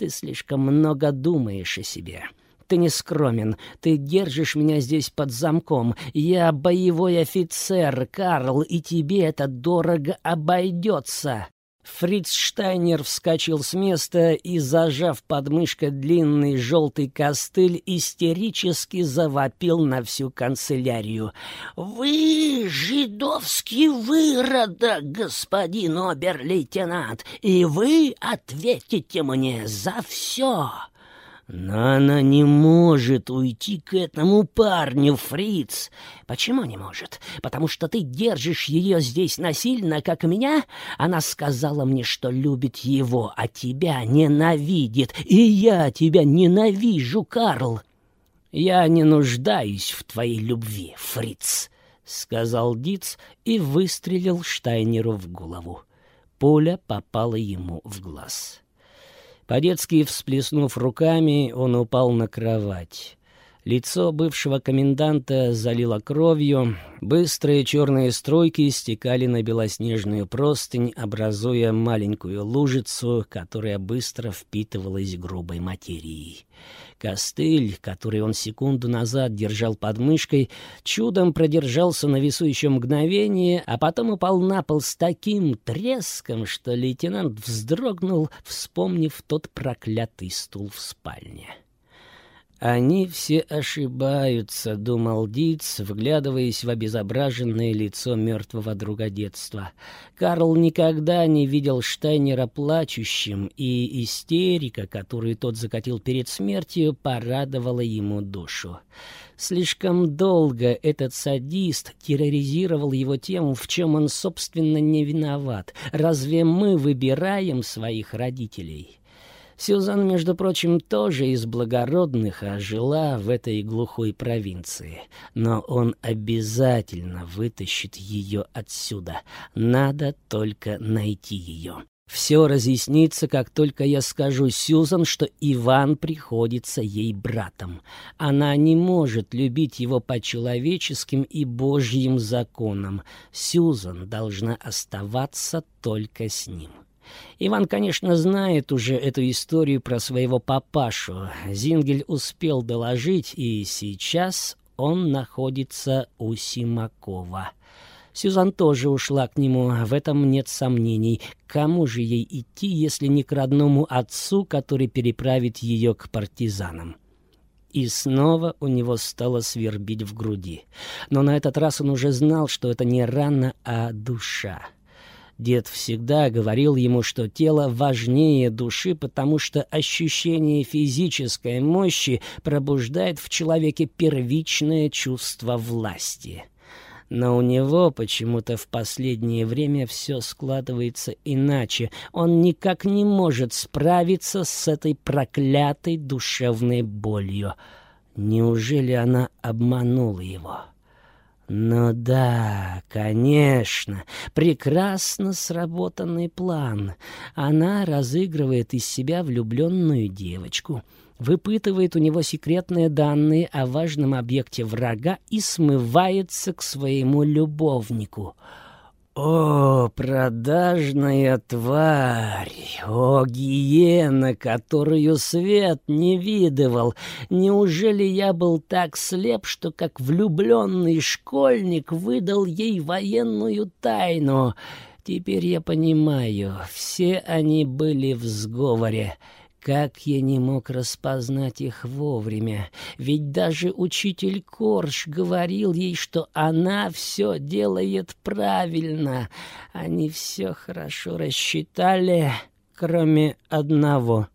Ты слишком много думаешь о себе. Ты не скромен, ты держишь меня здесь под замком. Я боевой офицер, Карл, и тебе это дорого обойдется. Фриц Штайнер вскочил с места и, зажав подмышкой длинный желтый костыль, истерически завопил на всю канцелярию. «Вы жидовский выродок, господин обер-лейтенант, и вы ответите мне за все!» Но она не может уйти к этому парню, Фриц. Почему не может? Потому что ты держишь ее здесь насильно, как меня? Она сказала мне, что любит его, а тебя ненавидит. И я тебя ненавижу, Карл. «Я не нуждаюсь в твоей любви, фриц», — сказал Диц и выстрелил Штайнеру в голову. Пуля попала ему в глаз. По-детски всплеснув руками, он упал на кровать. Лицо бывшего коменданта залило кровью, быстрые черные струйки стекали на белоснежную простынь, образуя маленькую лужицу, которая быстро впитывалась грубой материей. Костыль, который он секунду назад держал под мышкой, чудом продержался на весу еще мгновение, а потом упал на пол с таким треском, что лейтенант вздрогнул, вспомнив тот проклятый стул в спальне. «Они все ошибаются», — думал Диц, вглядываясь в обезображенное лицо мертвого друга детства. Карл никогда не видел Штайнера плачущим, и истерика, которую тот закатил перед смертью, порадовала ему душу. Слишком долго этот садист терроризировал его тем, в чем он, собственно, не виноват. Разве мы выбираем своих родителей?» Сюзан, между прочим, тоже из благородных, а жила в этой глухой провинции. Но он обязательно вытащит ее отсюда. Надо только найти ее. Все разъяснится, как только я скажу Сюзан, что Иван приходится ей братом. Она не может любить его по человеческим и божьим законам. Сюзан должна оставаться только с ним. Иван, конечно, знает уже эту историю про своего папашу. Зингель успел доложить, и сейчас он находится у Симакова. Сюзан тоже ушла к нему, в этом нет сомнений. Кому же ей идти, если не к родному отцу, который переправит ее к партизанам? И снова у него стало свербить в груди. Но на этот раз он уже знал, что это не рана, а душа. Дед всегда говорил ему, что тело важнее души, потому что ощущение физической мощи пробуждает в человеке первичное чувство власти. Но у него почему-то в последнее время все складывается иначе. Он никак не может справиться с этой проклятой душевной болью. Неужели она обманула его?» Ну да, конечно, прекрасно сработанный план. Она разыгрывает из себя влюбленную девочку, выпытывает у него секретные данные о важном объекте врага и смывается к своему любовнику — о, продажная тварь! О, гиена, которую свет не видывал! Неужели я был так слеп, что как влюбленный школьник выдал ей военную тайну? Теперь я понимаю, все они были в сговоре. Как я не мог распознать их вовремя? Ведь даже учитель Корж говорил ей, что она все делает правильно. Они все хорошо рассчитали, кроме одного.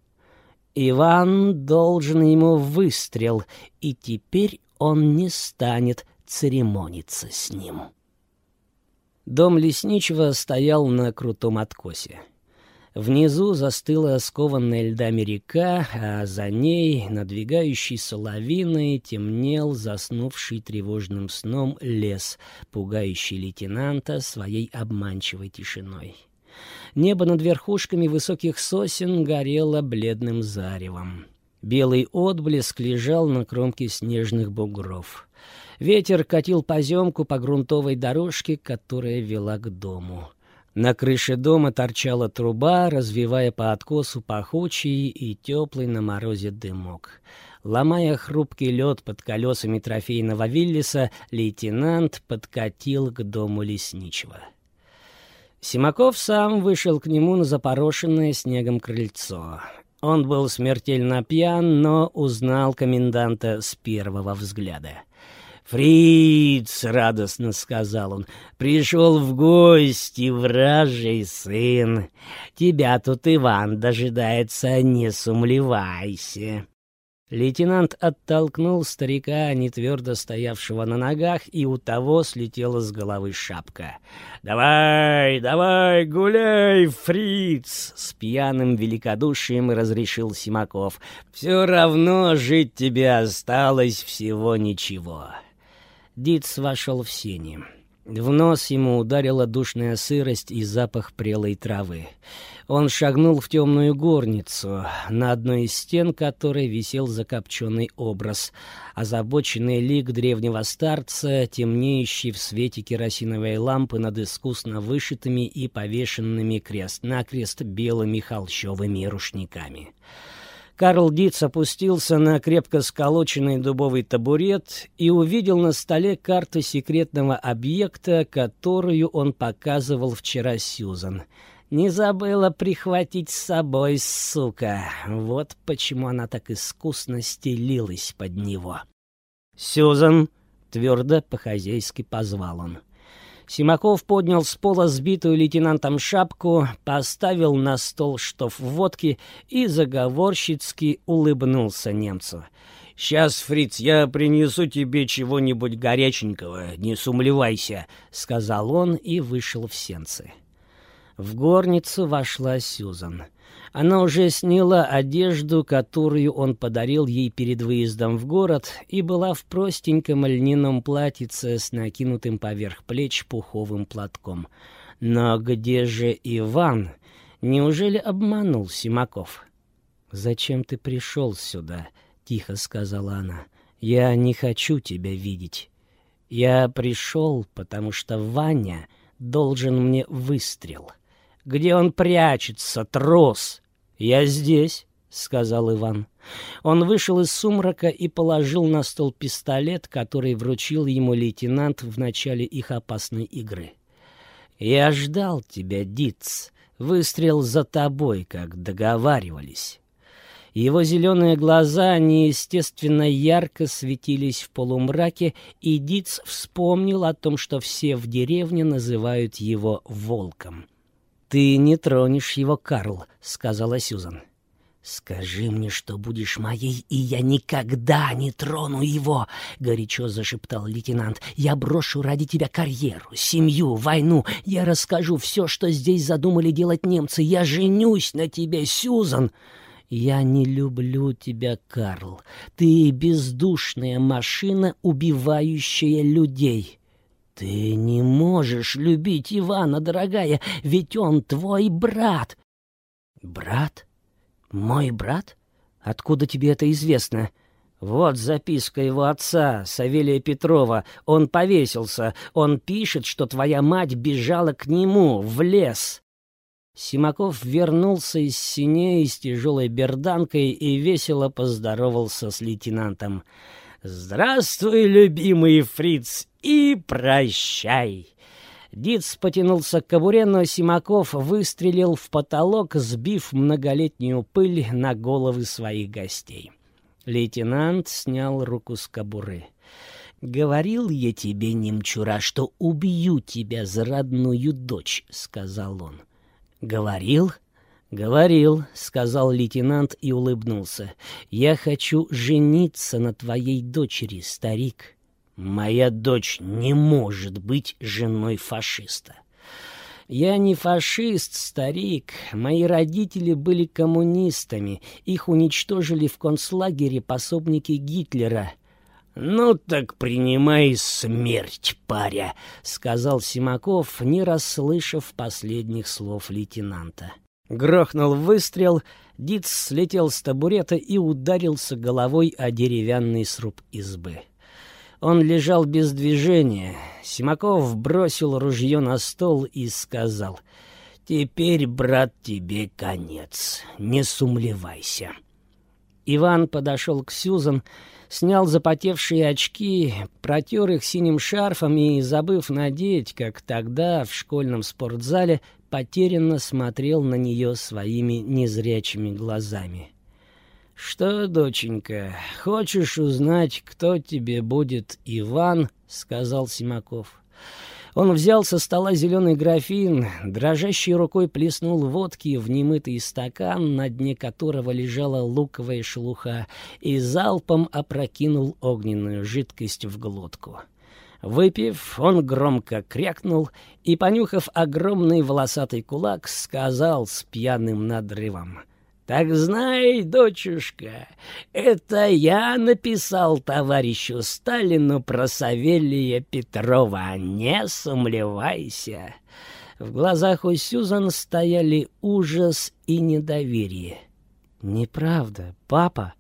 Иван должен ему выстрел, и теперь он не станет церемониться с ним. Дом лесничего стоял на крутом откосе. Внизу застыла скованная льдами река, а за ней, надвигающийся лавиной, темнел заснувший тревожным сном лес, пугающий лейтенанта своей обманчивой тишиной. Небо над верхушками высоких сосен горело бледным заревом. Белый отблеск лежал на кромке снежных бугров. Ветер катил поземку по грунтовой дорожке, которая вела к дому. На крыше дома торчала труба, развивая по откосу пахучий и теплый на морозе дымок. Ломая хрупкий лед под колесами трофейного Виллиса, лейтенант подкатил к дому лесничего. Симаков сам вышел к нему на запорошенное снегом крыльцо. Он был смертельно пьян, но узнал коменданта с первого взгляда. «Фриц!» — радостно сказал он. «Пришел в гости, вражий сын. Тебя тут Иван дожидается, не сумлевайся». Лейтенант оттолкнул старика, не твердо стоявшего на ногах, и у того слетела с головы шапка. «Давай, давай, гуляй, фриц!» — с пьяным великодушием разрешил Симаков. «Все равно жить тебе осталось всего ничего». Диц вошел в сени. В нос ему ударила душная сырость и запах прелой травы. Он шагнул в темную горницу, на одной из стен которой висел закопченный образ, озабоченный лик древнего старца, темнеющий в свете керосиновой лампы над искусно вышитыми и повешенными крест-накрест белыми холщовыми рушниками. Карл Диц опустился на крепко сколоченный дубовый табурет и увидел на столе карту секретного объекта, которую он показывал вчера Сьюзан. Не забыла прихватить с собой, сука. Вот почему она так искусно стелилась под него. «Сьюзан!» — твердо по-хозяйски позвал он. Симаков поднял с пола сбитую лейтенантом шапку, поставил на стол штоф водки и заговорщицки улыбнулся немцу. «Сейчас, фриц, я принесу тебе чего-нибудь горяченького, не сумлевайся», — сказал он и вышел в сенцы. В горницу вошла Сюзан. Она уже сняла одежду, которую он подарил ей перед выездом в город, и была в простеньком льняном платьице с накинутым поверх плеч пуховым платком. Но где же Иван? Неужели обманул Симаков? «Зачем ты пришел сюда?» — тихо сказала она. «Я не хочу тебя видеть. Я пришел, потому что Ваня должен мне выстрел. Где он прячется, трос?» «Я здесь», — сказал Иван. Он вышел из сумрака и положил на стол пистолет, который вручил ему лейтенант в начале их опасной игры. «Я ждал тебя, Диц. Выстрел за тобой, как договаривались». Его зеленые глаза неестественно ярко светились в полумраке, и Диц вспомнил о том, что все в деревне называют его «волком». «Ты не тронешь его, Карл», — сказала Сюзан. «Скажи мне, что будешь моей, и я никогда не трону его!» — горячо зашептал лейтенант. «Я брошу ради тебя карьеру, семью, войну. Я расскажу все, что здесь задумали делать немцы. Я женюсь на тебе, Сюзан!» «Я не люблю тебя, Карл. Ты бездушная машина, убивающая людей». «Ты не можешь любить Ивана, дорогая, ведь он твой брат!» «Брат? Мой брат? Откуда тебе это известно?» «Вот записка его отца, Савелия Петрова. Он повесился. Он пишет, что твоя мать бежала к нему, в лес». Симаков вернулся из синей с тяжелой берданкой и весело поздоровался с лейтенантом. «Здравствуй, любимый фриц, и прощай!» Диц потянулся к кобуре, но Симаков выстрелил в потолок, сбив многолетнюю пыль на головы своих гостей. Лейтенант снял руку с кобуры. «Говорил я тебе, немчура, что убью тебя за родную дочь», — сказал он. «Говорил?» «Говорил», — сказал лейтенант и улыбнулся. «Я хочу жениться на твоей дочери, старик». «Моя дочь не может быть женой фашиста». «Я не фашист, старик. Мои родители были коммунистами. Их уничтожили в концлагере пособники Гитлера». «Ну так принимай смерть, паря», — сказал Симаков, не расслышав последних слов лейтенанта. Грохнул выстрел, Диц слетел с табурета и ударился головой о деревянный сруб избы. Он лежал без движения. Симаков бросил ружье на стол и сказал, «Теперь, брат, тебе конец. Не сумлевайся». Иван подошел к Сюзан, снял запотевшие очки, протер их синим шарфом и, забыв надеть, как тогда в школьном спортзале, потерянно смотрел на нее своими незрячими глазами. «Что, доченька, хочешь узнать, кто тебе будет Иван?» — сказал Симаков. Он взял со стола зеленый графин, дрожащей рукой плеснул водки в немытый стакан, на дне которого лежала луковая шелуха, и залпом опрокинул огненную жидкость в глотку. Выпив, он громко крякнул и, понюхав огромный волосатый кулак, сказал с пьяным надрывом — так знай, дочушка, это я написал товарищу Сталину про Савелия Петрова, не сомневайся. В глазах у Сюзан стояли ужас и недоверие.
Неправда, папа.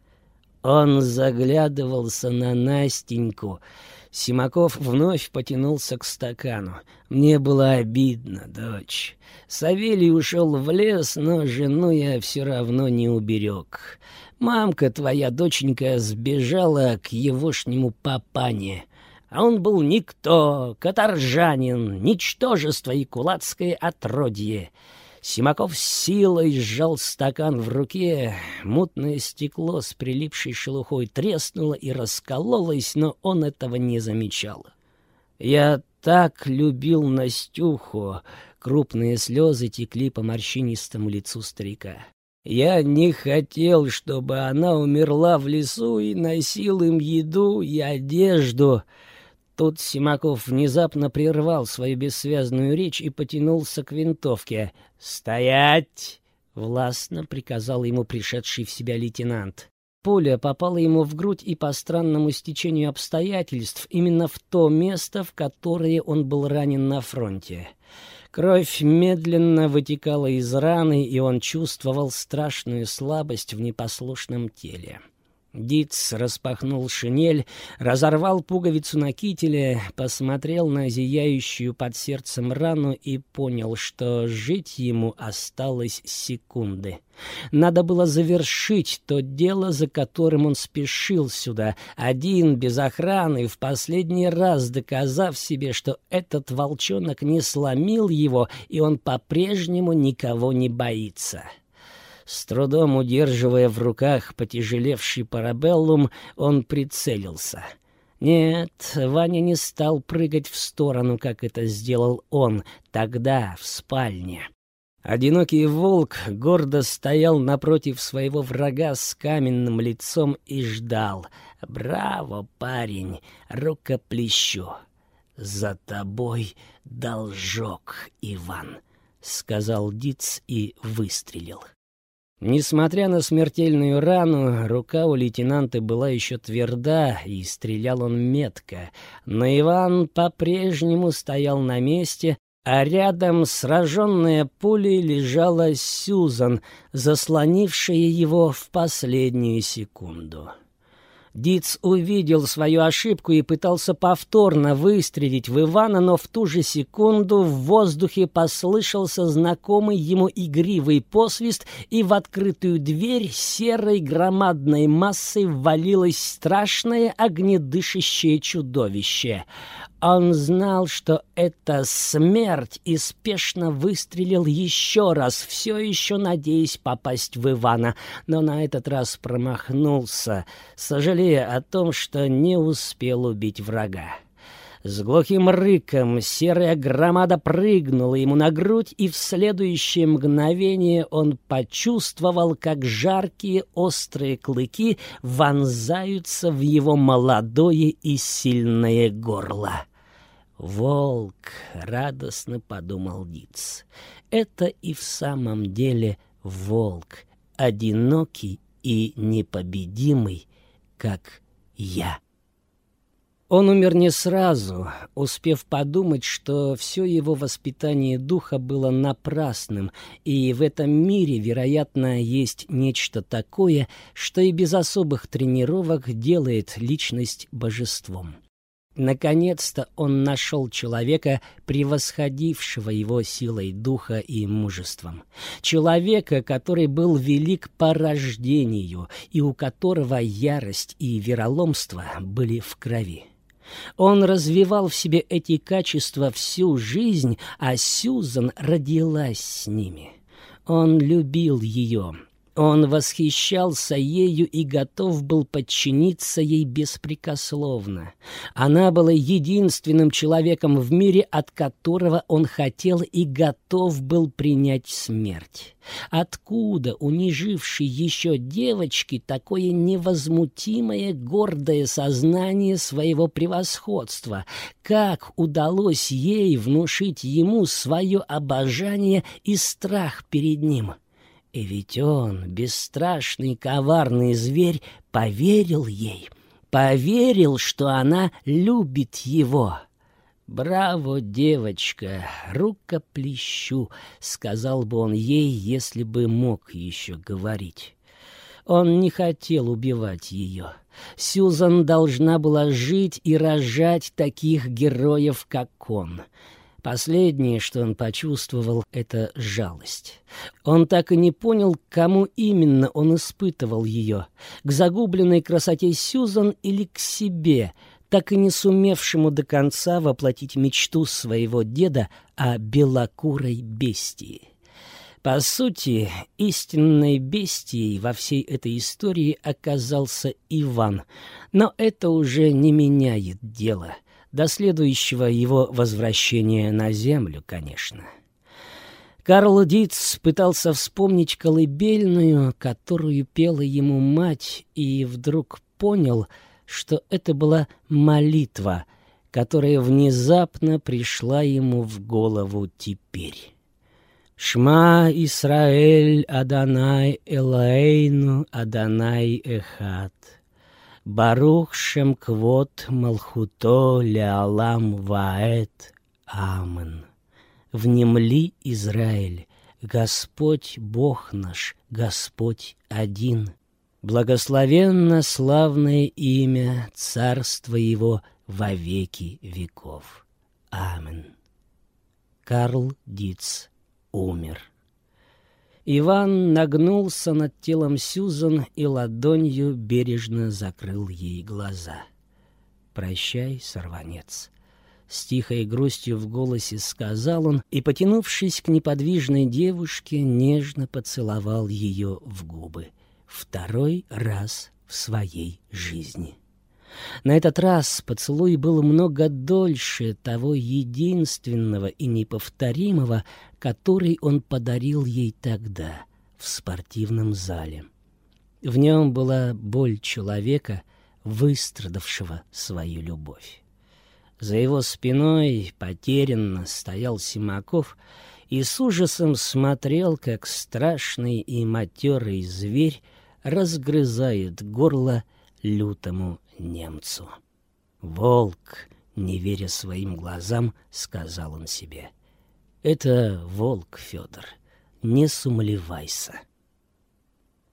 Он заглядывался на Настеньку, Симаков вновь потянулся к стакану. Мне было обидно, дочь. Савелий ушел в лес, но жену я все равно не уберег. Мамка твоя, доченька, сбежала к егошнему папане. А он был никто, каторжанин, ничтожество и кулацкое отродье. Симаков силой сжал стакан в руке. Мутное стекло с прилипшей шелухой треснуло и раскололось, но он этого не замечал. «Я так любил Настюху!» Крупные слезы текли по морщинистому лицу старика. «Я не хотел, чтобы она умерла в лесу и носил им еду и одежду». Тут Симаков внезапно прервал свою бессвязную речь и потянулся к винтовке. «Стоять!» — властно приказал ему пришедший в себя лейтенант. Пуля попала ему в грудь и по странному стечению обстоятельств именно в то место, в которое он был ранен на фронте. Кровь медленно вытекала из раны, и он чувствовал страшную слабость в непослушном теле. Диц распахнул шинель, разорвал пуговицу на кителе, посмотрел на зияющую под сердцем рану и понял, что жить ему осталось секунды. Надо было завершить то дело, за которым он спешил сюда, один, без охраны, в последний раз доказав себе, что этот волчонок не сломил его, и он по-прежнему никого не боится. С трудом удерживая в руках потяжелевший парабеллум, он прицелился. Нет, Ваня не стал прыгать в сторону, как это сделал он тогда в спальне. Одинокий волк гордо стоял напротив своего врага с каменным лицом и ждал. «Браво, парень! Рукоплещу!» «За тобой должок, Иван!» — сказал Диц и выстрелил. Несмотря на смертельную рану, рука у лейтенанта была еще тверда, и стрелял он метко. Но Иван по-прежнему стоял на месте, а рядом, сраженная пулей, лежала Сюзан, заслонившая его в последнюю секунду. Диц увидел свою ошибку и пытался повторно выстрелить в Ивана, но в ту же секунду в воздухе послышался знакомый ему игривый посвист, и в открытую дверь серой громадной массой ввалилось страшное огнедышащее чудовище. Он знал, что это смерть, и спешно выстрелил еще раз, все еще надеясь попасть в Ивана, но на этот раз промахнулся, сожалея о том, что не успел убить врага. С глухим рыком серая громада прыгнула ему на грудь, и в следующее мгновение он почувствовал, как жаркие острые клыки вонзаются в его молодое и сильное горло. «Волк!» — радостно подумал Диц. «Это и в самом деле волк, одинокий и непобедимый, как я». Он умер не сразу, успев подумать, что все его воспитание духа было напрасным, и в этом мире, вероятно, есть нечто такое, что и без особых тренировок делает личность божеством. Наконец-то он нашел человека, превосходившего его силой духа и мужеством. Человека, который был велик по рождению и у которого ярость и вероломство были в крови. Он развивал в себе эти качества всю жизнь, а Сюзан родилась с ними. Он любил ее, Он восхищался ею и готов был подчиниться ей беспрекословно. Она была единственным человеком в мире, от которого он хотел и готов был принять смерть. Откуда у нежившей еще девочки такое невозмутимое гордое сознание своего превосходства? Как удалось ей внушить ему свое обожание и страх перед ним?» И ведь он, бесстрашный коварный зверь, поверил ей, поверил, что она любит его. «Браво, девочка, рукоплещу», — сказал бы он ей, если бы мог еще говорить. Он не хотел убивать ее. Сюзан должна была жить и рожать таких героев, как он — Последнее, что он почувствовал, — это жалость. Он так и не понял, кому именно он испытывал ее — к загубленной красоте Сюзан или к себе, так и не сумевшему до конца воплотить мечту своего деда о белокурой бестии. По сути, истинной бестией во всей этой истории оказался Иван, но это уже не меняет дело — до следующего его возвращения на землю, конечно. Карл Диц пытался вспомнить колыбельную, которую пела ему мать, и вдруг понял, что это была молитва, которая внезапно пришла ему в голову теперь. «Шма Исраэль Адонай Элаэйну Адонай Эхат». Барух Шем Квот Малхуто Леалам Ваэт. Амен. Внемли, Израиль, Господь Бог наш, Господь один. Благословенно славное имя Царства Его во веки веков. Амен. Карл Диц умер. Иван нагнулся над телом Сюзан и ладонью бережно закрыл ей глаза. «Прощай, сорванец». С тихой грустью в голосе сказал он и, потянувшись к неподвижной девушке, нежно поцеловал ее в губы. Второй раз в своей жизни. На этот раз поцелуй был много дольше того единственного и неповторимого, который он подарил ей тогда в спортивном зале. В нем была боль человека, выстрадавшего свою любовь. За его спиной потерянно стоял Симаков и с ужасом смотрел, как страшный и матерый зверь разгрызает горло лютому немцу. «Волк!» — не веря своим глазам, сказал он себе. «Это волк, Федор. Не сумлевайся».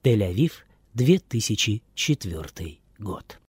Тель-Авив, 2004 год.